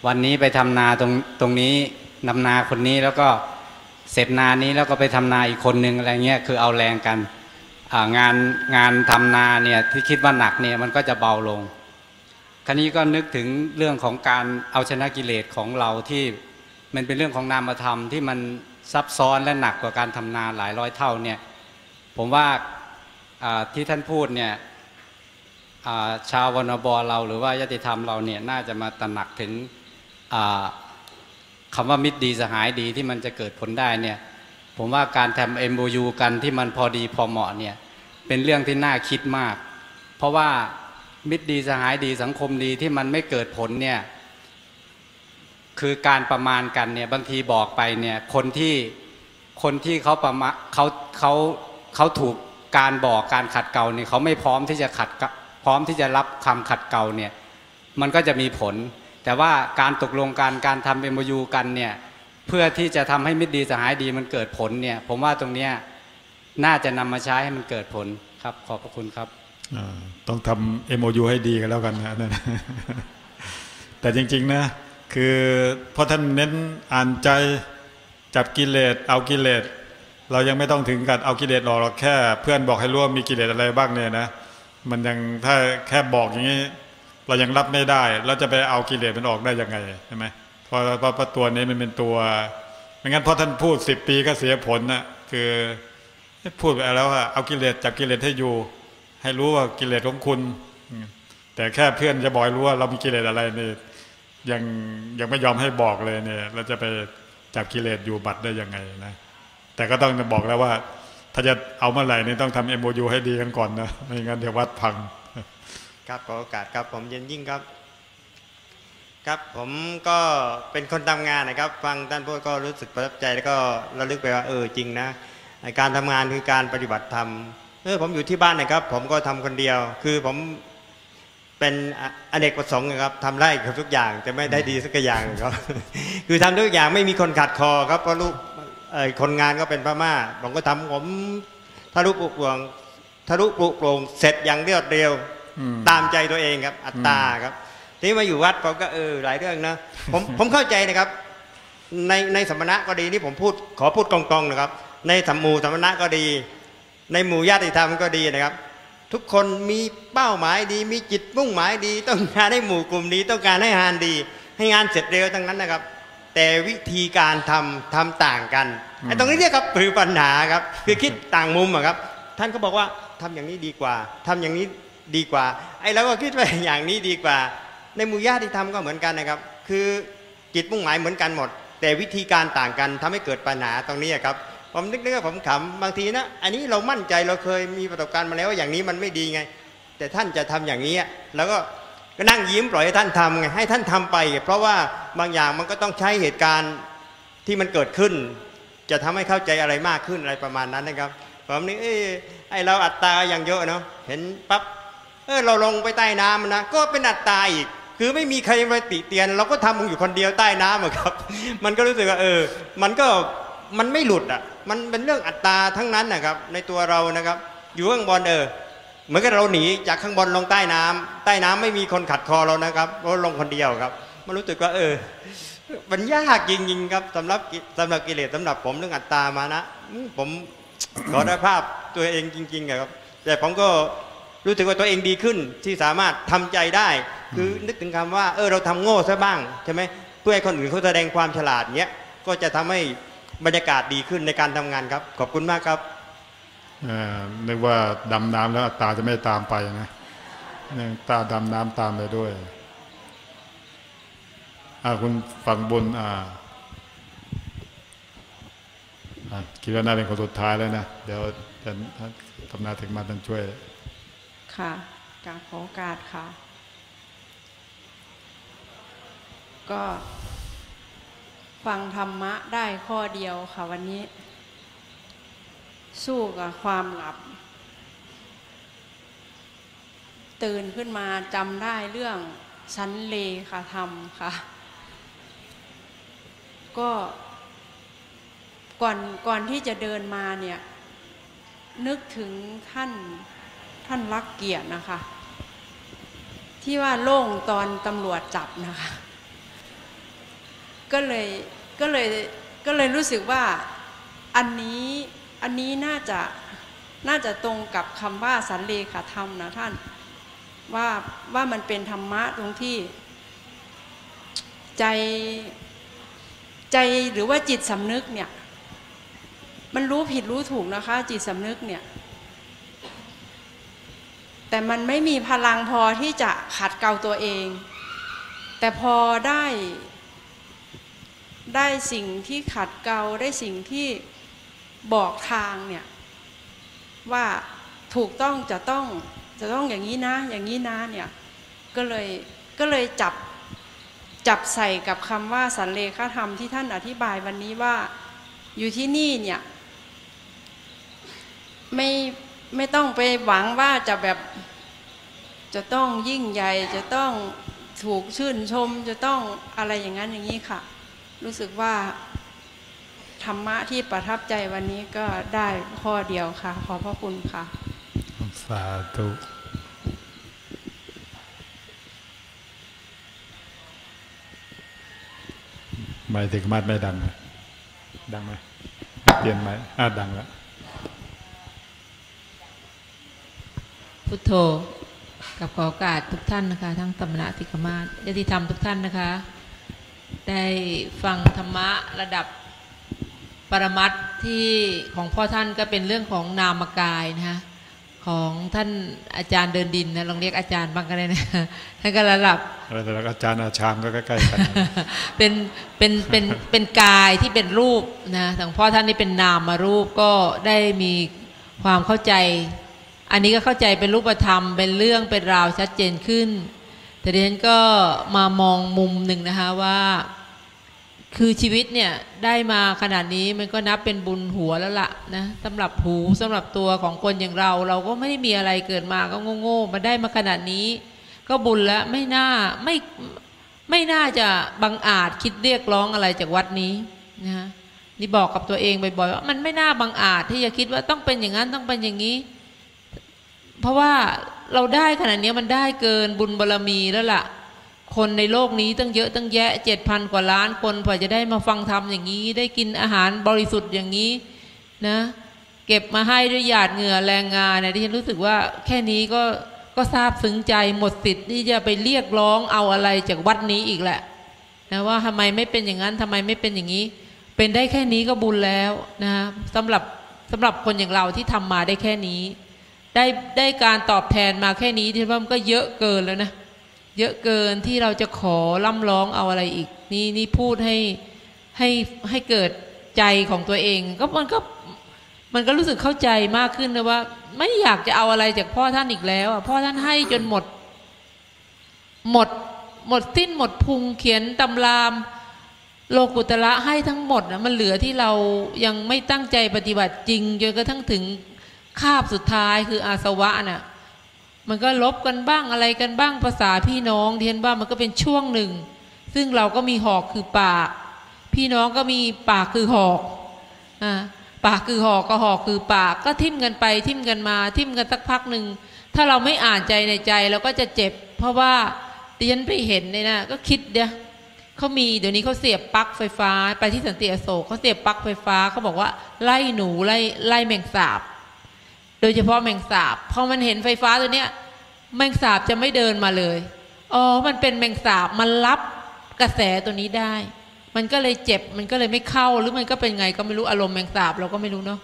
วันนี้ไปทำนาตรงตรงนี้นำนาคนนี้แล้วก็เสร็จนานี้แล้วก็ไปทำนาอีกคนนึงอะไรเงี้ยคือเอาแรงกันอ่า งานงานทำนาเนี่ยที่คิดว่าหนักเนี่ยมันก็จะเบาลงคราวนี้ก็นึกถึงเรื่องของการเอาชนะกิเลสของเราที่มันเป็นเรื่องของนามธรรมที่มันซับซ้อนและหนักกว่าการทำนาหลายร้อยเท่าเนี่ยผมว่าที่ท่านพูดเนี่ยาชาววนบเราหรือว่ายติธรรมเราเนี่ยน่าจะมาตระหนักถึงอ่าคำว่ามิตรดีสหายดีที่มันจะเกิดผลได้เนี่ย ผมว่าการทำ MOU กันที่มันพอดีพอเหมาะเนี่ยเป็นเรื่องที่น่าคิดมาก เพราะว่ามิตรดีสหายดีสังคมดีที่มันไม่เกิดผลเนี่ยคือการประมาณกันเนี่ยบางทีบอกไปเนี่ยคนที่คนที่เขาประมาเขาเขาเขาถูกการบอกการขัดเกลาเนี่ยเขาไม่พร้อมที่จะขัดพร้อมที่จะรับคำขัดเกลาเนี่ยมันก็จะมีผล แต่ว่าการตกลงการการทำเอ็มยูกันเนี่ย เพื่อที่จะทำให้มิตรดีสหายดีมันเกิดผลเนี่ยผมว่าตรงเนี้ยน่าจะนำมาใช้ให้มันเกิดผลครับ ขอบพระคุณครับต้องทำ MOU ให้ดีกันแล้วกันนะนั่นแต่จริง ๆ นะ คือเพราะท่านเน้นอ่านใจจับกิเลสเอากิเลสเรายังไม่ต้องถึงกับเอากิเลสหรอกเราแค่ เพื่อนบอกให้รู้ว่ามีกิเลสอะไรบ้างเนี่ยนะมันยังถ้าแค่บอกอย่างนี้ เรายังรับไม่ได้แล้วจะไปเอากิเลสมันออกได้ยังไงใช่ไหม พราะเพราะเพราะตัวนี้มันเป็นตัวไม่งั้นพราะท่านพูดสิบปีก็เสียผลนะคือพูดไปแล้วว่าเอากิเลสจับกิเลสให้อยู่ ให้รู้ว่ากิเลสของคุณ แต่แค่เพื่อนจะบอกให้รู้ว่าเรามีกิเลสอะไรเนี่ยยังยังไม่ยอมให้บอกเลยเนี่ยเราจะไปจับกิเลสอยู่บัตรได้ยังไงนะแต่ก็ต้องบอกแล้วว่า ถ้าจะเอาเมื่อไหร่นี่ต้องทำเอ็มโยูให้ดีกันก่อนนะไม่งั้นเดี๋ยววัดพัง ครับขอโอกาสครับผมเย็นยิ่งครับ ครับผมก็เป็นคนทำงานนะครับ ฟังท่านพูดก็รู้สึกประทับใจแล้วก็ระลึกไปว่าเออจริงนะไอ้การทำงานคือการปฏิบัติธรรมเออผมอยู่ที่บ้านนะครับ ผมก็ทำคนเดียว คือผมเป็นออเนกประสงค์นะครับทำได้กับทุกอย่างแต่ไม่ได้ดีสักอย่างครับ คือทำทุกอย่างไม่มีคนขัดคอครับเพราะลูกเอ่อคนงานก็เป็นพม่าผมก็ทำผมทะลุปลุกปลงทะลุปลุกโปร่งเสร็จอย่างเรียบเร็วอืมตามใจตัวเองครับ อัตตาครับที นี้มาอยู่วัดผมก็เออหลายเรื่องนะผมผมเข้าใจนะครับ ในในสมณะก็ดีนี่ผมพูดขอพูดตรงๆนะครับ ในธรรมหมู่สมณะก็ดี ในหมู่ญาติธรรมก็ดีนะครับ ทุกคนมีเป้าหมายดี มีจิตมุ่งหมายดี ต้องการให้หมู่กลุ่มนี้ต้องการให้งานดี ให้งานเสร็จเร็วทั้งนั้นนะครับ แต่วิธีการทำทำต่างกันไอ้ตรงนี้เนี่ยครับคือปัญหาครับคือคิดต่างมุมอะครับ ท่านก็บอกว่าทำอย่างนี้ดีกว่าทำอย่างนี้ดีกว่า ไอ้เราก็คิดว่าอย่างนี้ดีกว่า ในหมู่ญาติธรรมก็เหมือนกันนะครับ คือจิตมุ่งหมายเหมือนกันหมด แต่วิธีการต่างกันทำให้เกิดปัญหาตรงนี้ครับผมนึกนึกว่าผมขำบางทีนะอันนี้เรามั่นใจเราเคยมีประสบการณ์มาแล้วว่าอย่างนี้มันไม่ดีไง แต่ท่านจะทำอย่างนี้แล้วก็ก็นั่งยิ้มปล่อยให้ท่านทำไงให้ท่านทำไป เพราะว่าบางอย่างมันก็ต้องใช้เหตุการณ์ที่มันเกิดขึ้น จะทำให้เข้าใจอะไรมากขึ้นอะไรประมาณนั้นนะครับผมนี่เอ้ไอเราอัตตาอย่างเยอะเนาะเห็นปั๊บเออเราลงไปใต้น้ำนะก็เป็นอัตตาอีก คือไม่มีใครมาติเตียน เราก็ทำมึงอยู่คนเดียวใต้น้ำอะครับ มันก็รู้สึกว่าเออ มันก็มันไม่หลุดอะ มันเป็นเรื่องอัตตาทั้งนั้นนะครับ ในตัวเรานะครับ อยู่ข้างบนเออ เหมือนกับเราหนีจากข้างบนลงใต้น้ำใต้น้ำไม่มีคนขัดคอเรานะครับเราลงคนเดียวครับ มันรู้สึกว่าเออ มันยากจริงๆครับสำหรับกิสำหรับกิเลสสำหรับผมเรื่องอัตตามานะ ผมขอได้ภาพตัวเองจริงๆอะครับ แต่ผมก็ รู้สึกว่าตัวเองดีขึ้นที่สามารถทำใจได้ คือนึกถึงคำว่าเออเราทำโง่ซะบ้างใช่ไหมเพื่อให้คนอื่นเขาแสดงความฉลาดเนี้ยก็จะทำให้บรรยากาศดีขึ้นในการทำงานครับ ขอบคุณมากครับเอ่อนึกว่าดำน้ำแล้วอัตราจะไม่ตามไปนะเนี่ยตาดำน้ำตามไปด้วยอ่าคุณฝังบุญอ่าอะคิดว่าน่าเป็นคนสุดท้ายแล้วนะ เดี๋ยวจะทำนาถึงมาท่านช่วย ค่ะกราบขอโอกาสค่ะ ก็ฟังธรรมะได้ข้อเดียวค่ะวันนี้ สู้กับความหลับ ตื่นขึ้นมาจำได้เรื่องชั้นเลขาธรรมค่ะ ก็ก่อนก่อนที่จะเดินมาเนี่ย นึกถึงท่าน ท่านรักเกียรตินะคะ ที่ว่าโล่งตอนตำรวจจับนะคะ ก็เลยก็เลยก็เลยรู้สึกว่าอันนี้อันนี้น่าจะน่าจะตรงกับคำว่าสันเลขาธรรมนะท่านว่าว่ามันเป็นธรรมะตรงที่ ใจใจหรือว่าจิตสำนึกเนี่ย มันรู้ผิดรู้ถูกนะคะ จิตสำนึกเนี่ย แต่มันไม่มีพลังพอที่จะขัดเกลาตัวเอง แต่พอได้ได้สิ่งที่ขัดเกลาได้สิ่งที่บอกทางเนี่ยว่าถูกต้องจะต้องจะต้องอย่างนี้นะ อย่างนี้นะเนี่ยก็เลยก็เลยจับจับใส่กับคำว่าสันเลขาธรรมที่ท่านอธิบายวันนี้ว่าอยู่ที่นี่เนี่ยไม่ ไม่ต้องไปหวังว่าจะแบบจะต้องยิ่งใหญ่จะต้องถูกชื่นชมจะต้องอะไรอย่างนั้นอย่างนี้ค่ะ รู้สึกว่า ธรรมะที่ประทับใจวันนี้ก็ได้ข้อเดียวค่ะ ขอพระคุณค่ะ สาธุไม่ถึงมัดไม่ดังไหมดังไหมเปลี่ยนไหมอ่าดังแล้ว พุทโธ กับขอโอกาสทุกท่านนะคะ ทั้งตมณะติกมาศญาติธรรมทุกท่านนะคะ ได้ฟังธรรมะระดับปรมัตถ์ที่ของพ่อท่านก็เป็นเรื่องของนามกายนะคะของท่านอาจารย์เดินดินนะลองเรียกอาจารย์บ้างก็ได้นะท่านก็ระดับอะไรแต่ละอาจารย์อาชามก็ใกล้ๆกันเป็นเป็นเป็นเป็นกายที่เป็นรูปนะของพ่อท่านนี่เป็นนามมารูปก็ได้มีความเข้าใจ อันนี้ก็เข้าใจเป็นรูปธรรมเป็นเรื่องเป็นราวชัดเจนขึ้น แต่ดิฉันก็มามองมุมหนึ่งนะคะว่า คือชีวิตเนี่ยได้มาขนาดนี้มันก็นับเป็นบุญหัวแล้วละนะสำหรับหูสำหรับตัวของคนอย่างเรา เราก็ไม่ได้มีอะไรเกิดมาก็โง่ๆมาได้มาขนาดนี้ ก็บุญแล้วไม่น่าไม่ไม่น่าจะบังอาจคิดเรียกร้องอะไรจากวัดนี้นะนี่บอกกับตัวเองบ่อยๆว่ามันไม่น่าบังอาจที่จะคิดว่าต้องเป็นอย่างนั้นต้องเป็นอย่างนี้ เพราะว่าเราได้ขนาดนี้มันได้เกินบุญบารรมีแล้วล่ะ คนในโลกนี้ตั้งเยอะตั้งแยะเจ็ดพันกว่าล้านคนพอจะได้มาฟังธรรมอย่างนี้ ได้กินอาหารบริสุทธิ์อย่างนี้นะเก็บมาให้ด้วยหยาดเหงื่อแรงงานเนี่ยที่ฉันรู้สึกว่าแค่นี้ก็ก็ซาบซึ้งใจหมดสิทธิ์ที่จะไปเรียกร้องเอาอะไรจากวัดนี้อีกแหละนะว่าทำไมไม่เป็นอย่างนั้นทำไมไม่เป็นอย่างนี้ เป็นได้แค่นี้ก็บุญแล้วนะสำหรับสำหรับคนอย่างเราที่ทำมาได้แค่นี้ ได้ได้การตอบแทนมาแค่นี้ที่ว่ามันก็เยอะเกินแล้วนะเยอะเกินที่เราจะขอล่ำร้องเอาอะไรอีก นี่นี่พูดให้ให้ให้เกิดใจของตัวเอง ก็มันก็มันก็รู้สึกเข้าใจมากขึ้นนะว่า ไม่อยากจะเอาอะไรจากพ่อท่านอีกแล้วอะพ่อท่านให้จนหมด หมด หมดสิ้นหมดพุงเขียนตำราม โลกุตระให้ทั้งหมดนะมันเหลือที่เรายังไม่ตั้งใจปฏิบัติจริงจนกระทั่งถึง คาบสุดท้ายคืออาสวะน่ะมันก็ลบกันบ้างอะไรกันบ้างภาษาพี่น้องเทียนว่ามันก็เป็นช่วงหนึ่ง ซึ่งเราก็มีหอกคือปาก พี่น้องก็มีปากคือหอกอ่าปากคือหอกก็หอกคือปากก็ทิ่มกันไปทิ่มกันมาทิ่มกันสักพักหนึ่งถ้าเราไม่อ่านใจในใจเราก็จะเจ็บ เพราะว่าดิฉันไปเห็นเนี่ยนะก็คิดเดียเขามีเดี๋ยวนี้เขาเสียบปลั๊กไฟฟ้า ไปที่สันติอโศกเขาเสียบปลั๊กไฟฟ้าเขาบอกว่าไล่หนูไล่ไล่แมงสาบ ดยเฉพาะแมงสาบพอมันเห็นไฟฟ้าตัวเนี้ยแมงสาบจะไม่เดินมาเลยอ๋อมันเป็นแมงสาบมันรับกระแสตัวนี้ได้ มันก็เลยเจ็บมันก็เลยไม่เข้าหรือมันก็เป็นไงก็ไม่รู้อารมณ์แมงสาบเราก็ไม่รู้เนาะ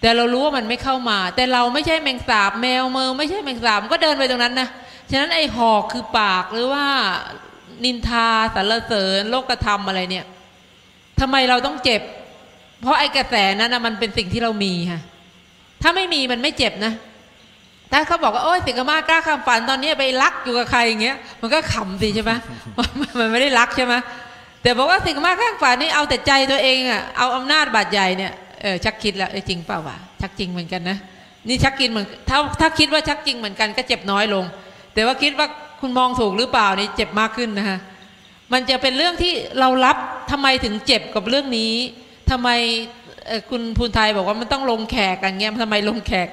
แต่เรารู้ว่ามันไม่เข้ามา แต่เราไม่ใช่แมงสาบแมวเมอไม่ใช่แมงสาบก็เดินไปตรงนั้นนะฉะนั้นไอ้หอกคือปากหรือว่านินทาสรรเสริญโลกธรรมอะไรเนี่ยทำไมเราต้องเจ็บ เพราะไอ้กระแสนั้นนะมันเป็นสิ่งที่เรามีค่ะ ถ้าไม่มีมันไม่เจ็บนะ ถ้าเขาบอกว่าโอ้ยสิงคมากล้าคำฝันตอนนี้ไปรักอยู่กับใครอย่างเงี้ย มันก็ขำสิใช่ไหมมันไม่ได้รักใช่ไหมแต่บอกว่าสิงคมากล้าฝันนี่เอาแต่ใจตัวเองอะเอาอำนาจบาดใหญ่เนี่ยเออชักคิดแล้วจริงเปล่าวะชักจริงเหมือนกันนะนี่ชักกินเหมือนถ้าถ้าคิดว่าชักจริงเหมือนกันก็เจ็บน้อยลง แต่ว่าคิดว่าคุณมองถูกหรือเปล่านี่เจ็บมากขึ้นนะฮะมันจะเป็นเรื่องที่เรารับทำไมถึงเจ็บกับเรื่องนี้ทำไม คุณภูนไทยบอกว่ามันต้องลงแขกกันเงี้ยทำไมลงแขก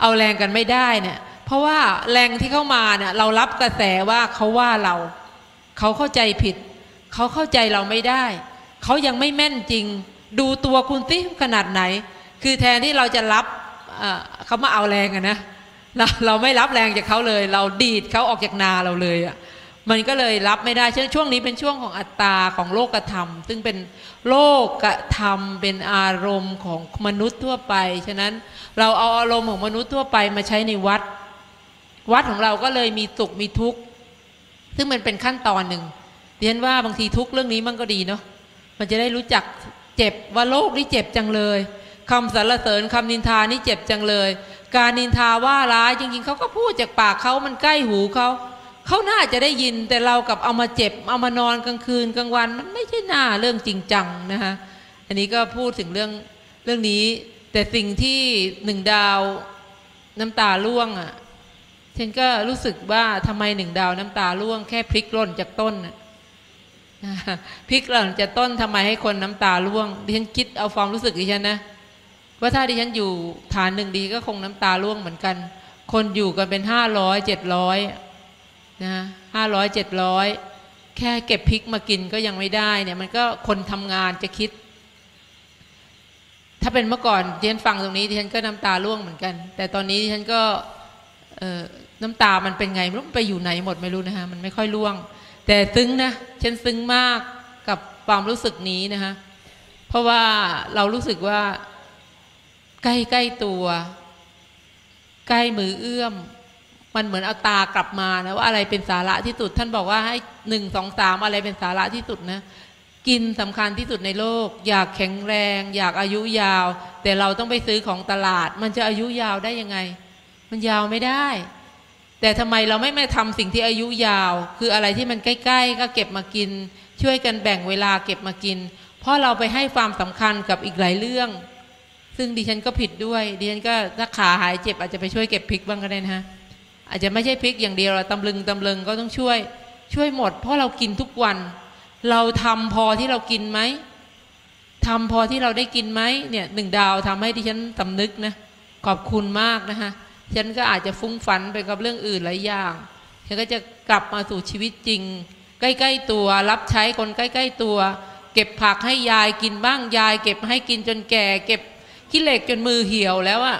เอาแรงกันไม่ได้เนี่ย เพราะว่าแรงที่เข้ามาเนี่ยเรารับกระแสว่าเขาว่าเราเขาเข้าใจผิด เขาเข้าใจเราไม่ได้ เขายังไม่แม่นจริง ดูตัวคุณสิขนาดไหน คือแทนที่เราจะรับเอ่อเขามาเอาแรงอะนะเราเราไม่รับแรงจากเขาเลย เราดีดเขาออกจากนาเราเลยอะ มันก็เลยรับไม่ได้ช่วงนี้เป็นช่วงของอัตตาของโลกธรรม ซึ่งเป็นโลกธรรมเป็นอารมณ์ของมนุษย์ทั่วไป ฉะนั้นเราเอาอารมณ์ของมนุษย์ทั่วไปมาใช้ในวัด วัดของเราก็เลยมีสุขมีทุกข์ ซึ่งมันเป็นขั้นตอนหนึ่งเรียนว่าบางทีทุกข์เรื่องนี้มันก็ดีเนาะ มันจะได้รู้จักเจ็บว่าโลกนี่เจ็บจังเลยคำสรรเสริญคำนินทานี่เจ็บจังเลย การนินทาว่าร้ายจริงๆเขาก็พูดจากปากเขามันใกล้หูเขา เขาน่าจะได้ยินแต่เรากับเอามาเจ็บ เอามานอนกลางคืนกลางวัน มันไม่ใช่หน้าเรื่องจริงจังนะคะอันนี้ก็พูดถึงเรื่องเรื่องนี้ แต่สิ่งที่หนึ่งดาวน้ำตาล่วงอะฉันก็รู้สึกว่าทำไมหนึ่งดาวน้ำตาล่วง แค่พลิกล่นจากต้นพลิกหล่นจากต้นทำไมให้คนน้ำตาล่วงดิฉันคิดเอาความรู้สึกดิฉันนะว่าถ้าดิฉันอยู่ฐานหนึ่งดีก็คงน้ำตาล่วงเหมือนกัน คนอยู่กันเป็นห้าร้อยเจ็ดร้อย นะห้าร้อยเจ็ดร้อยแค่เก็บพริกมากินก็ยังไม่ได้เนี่ย มันก็คนทำงานจะคิด ถ้าเป็นเมื่อก่อนดิฉันฟังตรงนี้ดิฉันก็น้ำตาร่วงเหมือนกัน แต่ตอนนี้ดิฉันก็น้ำตามันเป็นไงไม่รู้ไปอยู่ไหนหมดไม่รู้นะคะมันไม่ค่อยร่วง แต่ซึ้งนะฉันซึ้งมากกับความรู้สึกนี้นะคะเพราะว่าเรารู้สึกว่าใกล้ใกล้ตัว ใกล้มือเอื้อม มันเหมือนเอาตากลับมานะว่าอะไรเป็นสาระที่สุด ท่านบอกว่าให้หนึ่งสองสามอะไรเป็นสาระที่สุดนะ กินสำคัญที่สุดในโลก อยากแข็งแรง อยากอายุยาว แต่เราต้องไปซื้อของตลาด มันจะอายุยาวได้ยังไง มันยาวไม่ได้ แต่ทำไมเราไม่มาทำสิ่งที่อายุยาว คืออะไรที่มันใกล้ ๆ ก็เก็บมากิน ช่วยกันแบ่งเวลาเก็บมากิน เพราะเราไปให้ความสำคัญกับอีกหลายเรื่อง ซึ่งดิฉันก็ผิดด้วยดิฉันก็ถ้าขาหายเจ็บอาจจะไปช่วยเก็บพริกบ้างก็ได้นะฮะ อาจจะไม่ใช่พริกอย่างเดียวเราตำลึงตำลึงก็ต้องช่วย ช่วยหมด เพราะเรากินทุกวัน เราทำพอที่เรากินไหมทำพอที่เราได้กินไหมเนี่ยหนึ่งดาวทำให้ดิฉันสำนึกนะขอบคุณมากนะคะฉันก็อาจจะฟุ้งฝันไปกับเรื่องอื่นหลายอย่างฉันก็จะกลับมาสู่ชีวิตจริง ใกล้ ๆ ตัวรับใช้คนใกล้ ๆ ตัว เก็บผักให้ยายกินบ้างยาย เก็บให้กินจนแก่ เก็บขี้เหล็กจนมือเหี่ยวแล้วอะ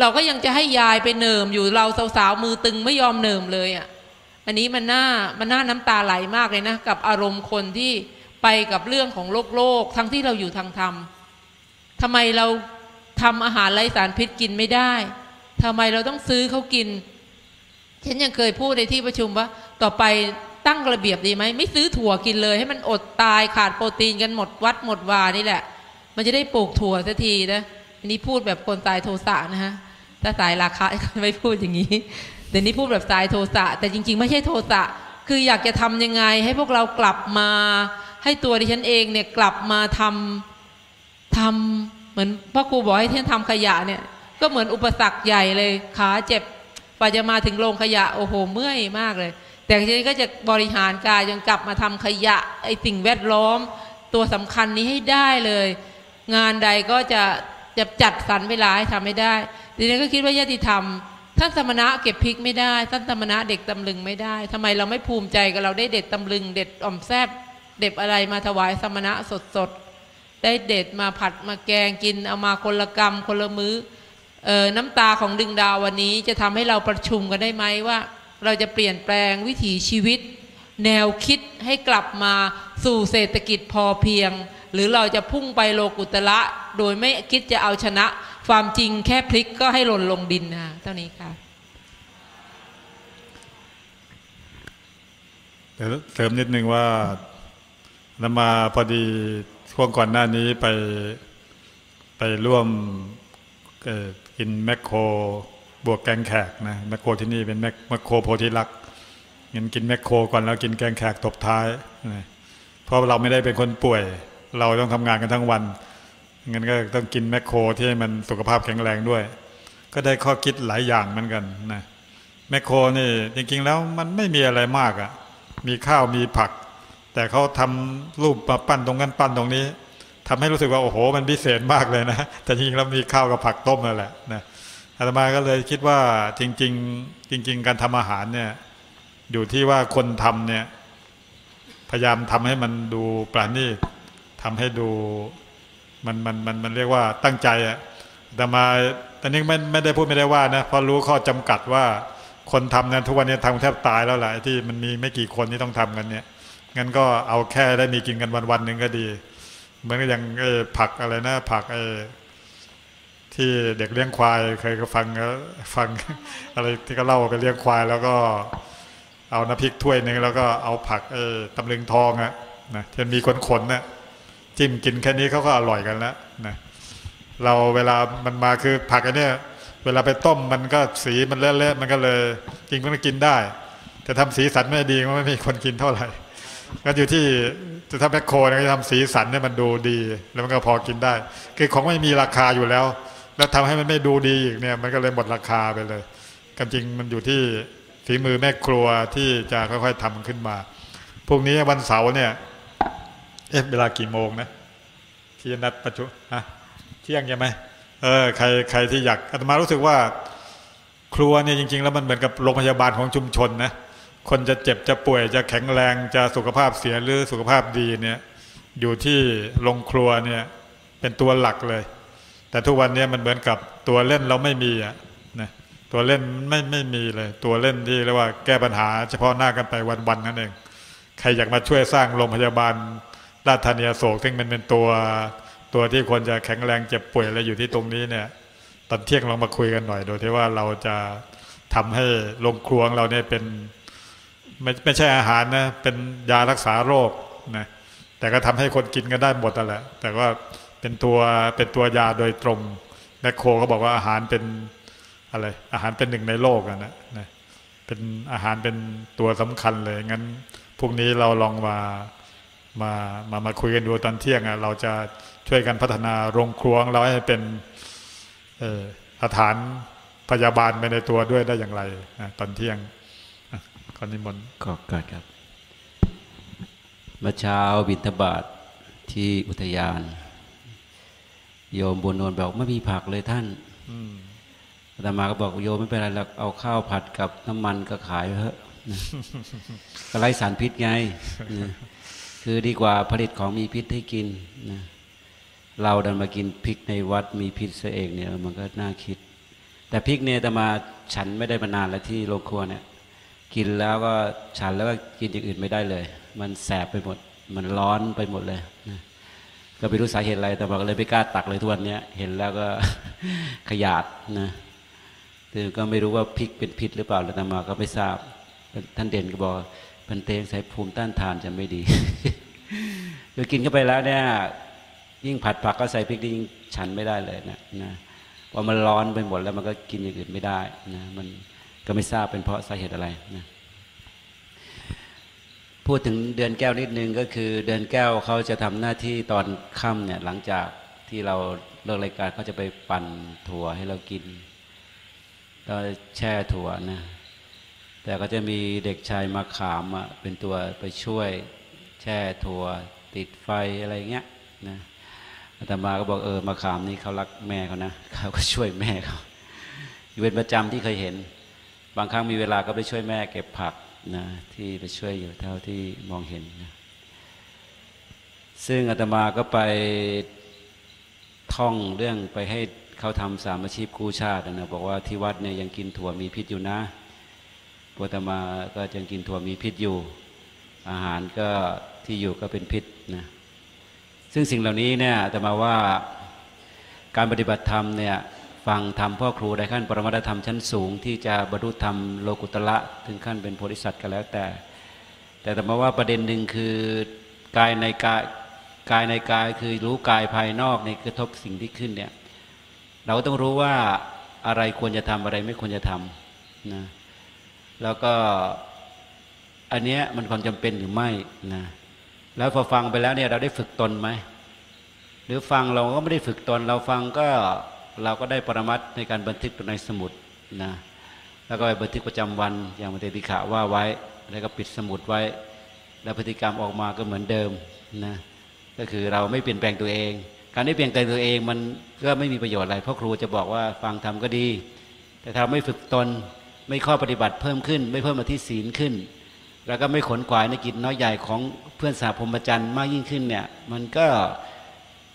เราก็ยังจะให้ยายไปเนิมอยู่เราสาวๆมือตึงไม่ยอมเนิมเลยอะอันนี้มันน่ามันน่าน้ำตาไหลมากเลยนะ กับอารมณ์คนที่ไปกับเรื่องของโลกโลกทั้งที่เราอยู่ทางธรรมทำไมเราทำอาหารไร้สารพิษกินไม่ได้ทำไมเราต้องซื้อเขากิน ฉันยังเคยพูดในที่ประชุมว่า ต่อไปตั้งระเบียบดีไหม ไม่ซื้อถั่วกินเลย ให้มันอดตายขาดโปรตีนกันหมดวัดหมดวานี่แหละ มันจะได้ปลูกถั่วสักทีนะอันนี้พูดแบบคนตายโทสะนะฮะ ถ้าสายราคาไม่พูดอย่างนี้แต่นี้พูดแบบสายโทสะ แต่จริง ๆ ไม่ใช่โทสะ คืออยากจะทำยังไง ให้พวกเรากลับมา ให้ตัวดิฉันเองเนี่ยกลับมาทำทำเหมือนพ่อครูบอกให้ท่านทำขยะเนี่ย ก็เหมือนอุปสรรคใหญ่เลยขาเจ็บกว่าจะมาถึงโรงขยะโอ้โหเมื่อยมากเลย แต่ทีนี้ก็จะบริหารกายจนกลับมาทำขยะไอ้สิ่งแวดล้อม ตัวสำคัญนี้ให้ได้เลย งานใดก็จะ จะจัดสรรเวลาให้ทำให้ได้ทีนี้ก็คิดว่าญาติธรรมท่านสมณะเก็บพริกไม่ได้ท่านสมณะเด็กตำลึงไม่ได้ทำไมเราไม่ภูมิใจกับเราได้เด็ดตำลึง เด็ดอ่อมแซบเด็บอะไรมาถวายสมณะสดๆได้เด็ดมาผัดมาแกงกินเอามาคนละกรรมคนละมื้อออน้ำตาของดึงดาววันนี้จะทำให้เราประชุมกันได้ไหมว่า เราจะเปลี่ยนแปลงวิถีชีวิต แนวคิดให้กลับมาสู่เศรษฐกิจพอเพียง หรือเราจะพุ่งไปโลกุตละโดยไม่คิดจะเอาชนะ ความจริงแค่พลิกก็ให้หล่นลงดินนะเท่านี้ค่ะเสริมนิดนึงว่านามาพอดีช่วงก่อนหน้านี้ไปไปร่วมกินแมคโครบวกแกงแขกนะแมคโครที่นี่เป็นแมคโครโพธิลักษ์งั้นกินแมคโครก่อนแล้วกินแกงแขกตบท้ายนะเพราะเราไม่ได้เป็นคนป่วย เราต้องทำงานกันทั้งวันงั้นก็ต้องกินแมคโครที่ให้มันสุขภาพแข็งแรงด้วย ก็ได้ข้อคิดหลายอย่างเหมือนกันนะแมคโครนี่จริงๆแล้วมันไม่มีอะไรมากอะ่ะ มีข้าวมีผัก แต่เขาทำรูปมาปั้นตรงนั้นปั้นตรงนี้ทำให้รู้สึกว่าโอ้โห มันพิเศษมากเลยนะ แต่จริงๆแล้วมีข้าวกับผักต้มนั่นแหละนะอาตมาก็เลยคิดว่าจริง ๆ จริง ๆ การทำอาหารเนี่ยอยู่ที่ว่าคนทำเนี่ยพยายามทำให้มันดูปราณีต ทำให้ดูมันมันมันมันเรียกว่าตั้งใจอะแต่มาตอนนี้ไม่ไม่ได้พูดไม่ได้ว่านะเพราะรู้ข้อจำกัดว่าคนทำนั้นทุกวันนี้ทำแทบตายแล้วแหละที่มันมีไม่กี่คนที่ต้องทำกันเนี่ยงั้นก็เอาแค่ได้มีกินกันวันวันหนึ่งก็ดี เหมือนกับอย่างไอ้ผักอะไรนะ ผักไอ้ที่เด็กเลี้ยงควายเคยก็ฟังฟังอะไรที่ก็เล่าไปเลี้ยงควาย แล้วก็เอาน้ำพริกถ้วยหนึ่งแล้วก็เอาผักไอ้ตำลึงทองอะนะที่มีขนขนๆน่ะ จิ้มกินแค่นี้เขาก็อร่อยกันแล้วนะเราเวลามันมาคือผักอันเนี้ยเวลาไปต้มมันก็สีมันเละๆมันก็เลยจริงมันก็กินได้ แต่ทำสีสันไม่ดีมันไม่มีคนกินเท่าไหร่ก็อยู่ที่จะทำแมคโครเนี่ยจะทำสีสันให้มันดูดี แล้วมันก็พอกินได้ คือของไม่มีราคาอยู่แล้ว แล้วทำให้มันไม่ดูดีอีกเนี่ยมันก็เลยหมดราคาไปเลยความจริงมันอยู่ที่ฝีมือแม่ครัวที่จะค่อยๆทำขึ้นมาพรุ่งนี้วันเสาร์เนี่ย เอ๊ะเวลากี่โมงนะที่นัดประชุมฮะเที่ยงใช่ไหมเออใครใครที่อยากอาตมารู้สึกว่า ครัวเนี่ยจริง ๆ แล้วมันเหมือนกับโรงพยาบาลของชุมชนนะคนจะเจ็บจะป่วยจะแข็งแรงจะสุขภาพเสียหรือสุขภาพดีเนี่ยอยู่ที่โรงครัวเนี่ยเป็นตัวหลักเลย แต่ทุกวันนี้มันเหมือนกับตัวเล่นเราไม่มีอะนะตัวเล่นไม่ไม่มีเลย ตัวเล่นที่เรียกว่าแก้ปัญหา เฉพาะหน้ากันไปวันๆนั่นเองใครอยากมาช่วยสร้างโรงพยาบาล ราธานีโศกซึ่งมันเป็นตัวตัวที่ควรจะแข็งแรงเจ็บป่วยอะไรอยู่ที่ตรงนี้เนี่ยตอนเที่ยงลองมาคุยกันหน่อย โดยที่ว่าเราจะทำให้โรงครัวของเราเนี่ยเป็นไม่ไม่ใช่อาหารนะเป็นยารักษาโรคนะแต่ก็ทำให้คนกินกันได้หมดนั่นแหละ แต่ว่าเป็นตัวเป็นตัวยาโดยตรงแมคโครเขาบอกว่าอาหารเป็นอะไรอาหารเป็นหนึ่งในโลกนะนะเป็นอาหารเป็นตัวสำคัญเลยงั้นพรุ่งนี้เราลองมา มามามาคุยกันดูตอนเที่ยงอะเราจะช่วยกันพัฒนาโรงครัวของเราให้เป็นเอ่อสถานพยาบาลไปในตัวด้วยได้อย่างไรนะตอนเที่ยงอะขอนิมนต์ก็เกิดครับเมื่อเช้าบิณฑบาตทที่อุทยาน โยมบุญนวลบอกไม่มีผักเลยท่านอืมอาตมาก็บอกโยมไม่เป็นไรหรอกเอาข้าวผัดกับน้ำมันก็ขายไปเถอะนะก็ไร้สารพิษไง คือดีกว่าผลิตของมีพิษให้กินนะเราดันมากินพริกในวัดมีพิษซะเองเนี่ยมันก็น่าคิด แต่พริกเนี่ยอาตมาฉันไม่ได้มานานแล้วที่โรงครัวเนี่ยกินแล้วก็ฉันแล้วก็กินอย่างอื่นไม่ได้เลย มันแสบไปหมด มันร้อนไปหมดเลยนะก็ไม่รู้สาเหตุอะไรแต่บอกเลยไม่กล้าตักเลยทุกวันนี้เห็นแล้วก็ขยาดนะคือก็ไม่รู้ว่าพริกเป็นพิษหรือเปล่าแต่มาก็ไม่ทราบ ท่านเด่นก็บอกเป็นเตงใส่ภูมิต้านทานจะไม่ดี คือกินเข้าไปแล้วเนี่ย ยิ่งผัดผักก็ใส่พริกยิ่งฉันไม่ได้เลยนะนะพอมันร้อนไปหมดแล้วมันก็กินอย่างอื่นไม่ได้นะมันก็ไม่ทราบเป็นเพราะสาเหตุอะไรนะพูดถึงเดือนแก้วนิดนึงก็คือเดือนแก้วเขาจะทำหน้าที่ตอนค่ำเนี่ยหลังจากที่เราเลิกรายการเขาจะไปปั่นถั่วให้เรากินก็แช่ถั่วนะแต่ก็จะมีเด็กชายมาขามเป็นตัวไปช่วย แช่ถั่วติดไฟอะไรเงี้ยนะอาตมาก็บอกเออมาขามนี่เขารักแม่เขานะเขาก็ช่วยแม่เขาอยู่เป็นประจำที่เคยเห็น บางครั้งมีเวลาก็ไปช่วยแม่เก็บผักนะที่ไปช่วยอยู่เท่าที่มองเห็นนะซึ่งอาตมาก็ไปท่องเรื่องไปให้เขาทำสามอาชีพกู้ชาตินะบอกว่าที่วัดเนี่ยยังกินถั่วมีพิษอยู่นะปอาตมาก็ยังกินถั่วมีพิษอยู่ อาหารก็ที่อยู่ก็เป็นพิษนะซึ่งสิ่งเหล่านี้เนี่ยอาตมาว่าการปฏิบัติธรรมเนี่ยฟังธรรมพ่อครูได้ขั้นปรมัตธรรมชั้นสูง ที่จะบรรลุธรรมโลกุตละถึงขั้นเป็นโพธิสัตว์ก็แล้วแต่ แต่แต่มาว่าประเด็นหนึ่งคือกายในกายกายในกายคือรู้กายภายนอกในกระทบสิ่งที่ขึ้นเนี่ยเราต้องรู้ว่าอะไรควรจะทำอะไรไม่ควรจะทำนะแล้วก็ อันเนี้ยมันความจำเป็นหรือไม่นะแล้วพอฟังไปแล้วเนี่ยเราได้ฝึกตนไหมหรือฟังเราก็ไม่ได้ฝึกตน เราฟังก็เราก็ได้ปรมัตในการบันทึกในสมุดนะแล้วก็ไปบันทึกประจำวันอย่างมัตติขาว่าไว้แล้วก็ปิดสมุดไว้ แล้วพฤติกรรมออกมาก็เหมือนเดิมนะก็คือเราไม่เปลี่ยนแปลงตัวเอง การไม่เปลี่ยนแปลงตัวเองมันก็ไม่มีประโยชน์อะไรเพราะครูจะบอกว่าฟังทำก็ดี แต่ถ้าไม่ฝึกตนไม่ข้อปฏิบัติเพิ่มขึ้น ไม่เพิ่มมาที่ศีลขึ้น แล้วก็ไม่ขนขวายในกิจน้อยใหญ่ของเพื่อนสาพรหมจันทร์มากยิ่งขึ้นเนี่ย มันก็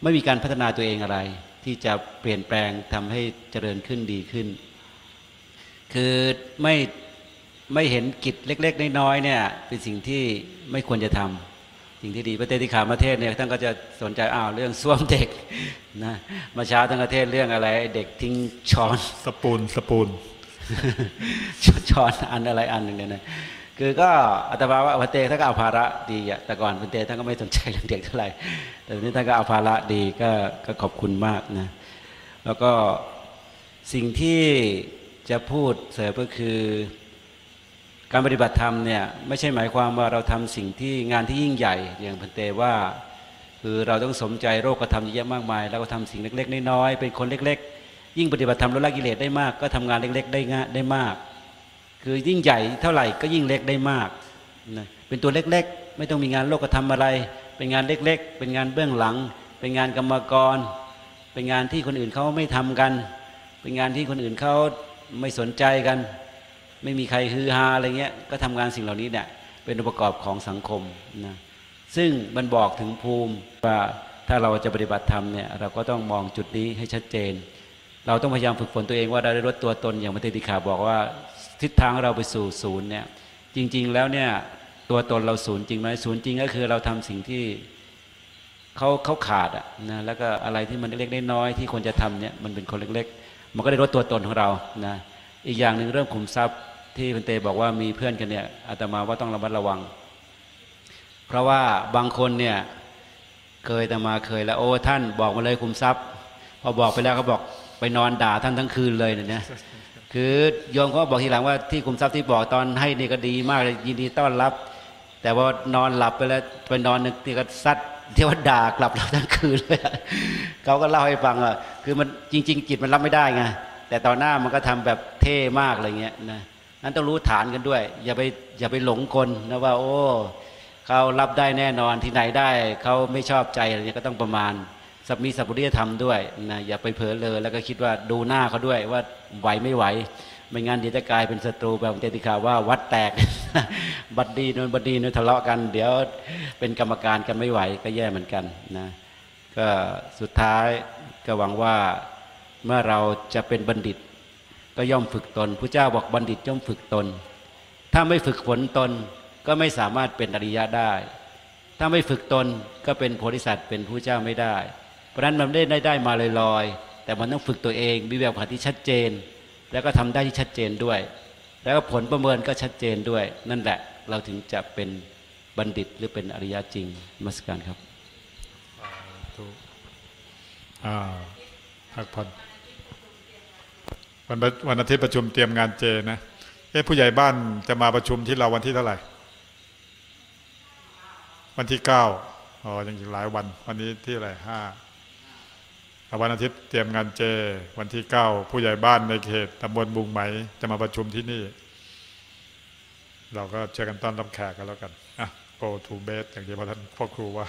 ไม่มีการพัฒนาตัวเองอะไร ที่จะเปลี่ยนแปลงทำให้เจริญขึ้นดีขึ้น คือไม่ไม่เห็นกิจเล็ก ๆ น้อยๆเนี่ย เป็นสิ่งที่ไม่ควรจะทำสิ่งที่ดีพระเตติขามาเทศเนี่ยท่านก็จะสนใจอ้าวเรื่องส้วมเด็กนะมาเช้าท่านก็เทศเรื่องอะไร เด็กทิ้งช้อนสปูนสปูนช้อนอันอะไรอันหนึ่งเนี่ยนะ คือก็อัตมาว่าพระเตท่านก็เอาภาระดีอะแต่ก่อนพระเตท่านก็ไม่สนใจเรื่องเด็กเท่าไหร่แต่ทีนี้ท่านก็เอาภาระดีก็ก็ขอบคุณมากนะแล้วก็สิ่งที่จะพูดเสริมก็คือ การปฏิบัติธรรมเนี่ยไม่ใช่หมายความว่าเราทำสิ่งที่งานที่ยิ่งใหญ่ อย่างพันเตว่า คือเราต้องสมใจโรคกระทำเยอะมากมายแล้วก็ทำสิ่งเล็ก ๆ น้อยๆเป็นคนเล็ก ๆ ยิ่งปฏิบัติธรรมลดละกิเลสได้มาก ก็ทำงานเล็ก ๆ ได้ง่ายได้มาก คือยิ่งใหญ่เท่าไหร่ก็ยิ่งเล็กได้มากนะเป็นตัวเล็กๆ ไม่ต้องมีงานโลกธรรมอะไร เป็นงานเล็กๆ เป็นงานเบื้องหลัง เป็นงานกรรมกร เป็นงานที่คนอื่นเขาไม่ทำกัน เป็นงานที่คนอื่นเขาไม่สนใจกัน ไม่มีใครฮือฮาอะไรเงี้ยก็ทำงานสิ่งเหล่านี้เนี่ยเป็นองค์ประกอบของสังคมนะซึ่งมันบอกถึงภูมิว่าถ้าเราจะปฏิบัติธรรมเนี่ยเราก็ต้องมองจุดนี้ให้ชัดเจน เราต้องพยายามฝึกฝนตัวเองว่าเราได้ลดตัวตนอย่างมัตติขาบอกว่า ทิศทางเราไปสู่ศูนย์เนี่ยจริง ๆ แล้วเนี่ยตัวตนเราศูนย์จริงไหมศูนย์จริงก็คือเราทำสิ่งที่เขาเขาขาดอะนะแล้วก็อะไรที่มันเล็กๆน้อยๆที่ควรจะทำเนี่ยมันเป็นคนเล็ก ๆ มันก็ได้ลดตัวตนของเรานะอีกอย่างหนึ่งเรื่องขุมทรัพย์ที่พันเตบอกว่ามีเพื่อนกันเนี่ยอาตมาว่าต้องระมัดระวัง เพราะว่าบางคนเนี่ยเคยอาตมาเคยแล้วโอ้ท่านบอกมาเลยขุมทรัพย์ พอบอกไปแล้วเขาบอกไปนอนด่าท่านทั้งคืนเลยเนี่ย คือโยมเขาบอกทีหลังว่าที่คุมทรัพย์ที่บอกตอนให้นี่ก็ดีมากเลยยินดีต้อนรับ แต่ว่านอนหลับไปแล้วไปนอนนึกนี่ก็ซัดเทวดากลับเราทั้งคืนเลยเขาก็เล่าให้ฟังอะคือมันจริง ๆ จิตมันรับไม่ได้ไงแต่ตอนหน้ามันก็ทำแบบเท่มากอะไรเงี้ยนะนั้นต้องรู้ฐานกันด้วย อย่าไปอย่าไปหลงคนนะว่า โอ้เขารับได้แน่นอนที่ไหนได้เขาไม่ชอบใจอะไรเงี้ยก็ต้องประมาณ สัมีสัพพุริยธรรมด้วยนะอย่าไปเผลอเลยแล้วก็คิดว่าดูหน้าเขาด้วยว่าไหวไม่ไหว ไม่งั้นเดี๋ยวจะกลายเป็นศัตรูแบบเจติกาว่าวัดแตก บัดดีนนบัดดีนนทะเลาะกัน เดี๋ยวเป็นกรรมการกันไม่ไหวก็แย่เหมือนกันนะก็สุดท้ายก็หวังว่าเมื่อเราจะเป็นบัณฑิต ก็ย่อมฝึกตนพระเจ้าบอกบัณฑิตย่อมฝึกตน ถ้าไม่ฝึกฝนตนก็ไม่สามารถเป็นอริยะได้ ถ้าไม่ฝึกตนก็เป็นโพธิสัตว์เป็นผู้เจ้าไม่ได้ เพราะนั้นมันได้ได้ได้มาลอยๆ แต่มันต้องฝึกตัวเองมีแบบผ่านที่ชัดเจน แล้วก็ทำได้ที่ชัดเจนด้วย แล้วก็ผลประเมินก็ชัดเจนด้วย นั่นแหละเราถึงจะเป็นบัณฑิตหรือเป็นอริยะจริงมัสการครับพักผ่อนวันวันอาทิตย์ประชุมเตรียมงานเจนะเอ๊ะผู้ใหญ่บ้านจะมาประชุมที่เราวันที่เท่าไหร่ วันที่เก้าอ๋อยังอีกหลายวัน วันนี้ที่อะไรห้า วันอาทิตย์เตรียมงานเจ วันที่เก้าผู้ใหญ่บ้านในเขตตำบลบุงไหม จะมาประชุมที่นี่ เราก็เชิญกันต้อนรับแขกกันแล้วกันอะ go to bed อย่างที่พระท่านพ่อครูว่า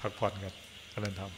พักผ่อนกันเจริญธรรม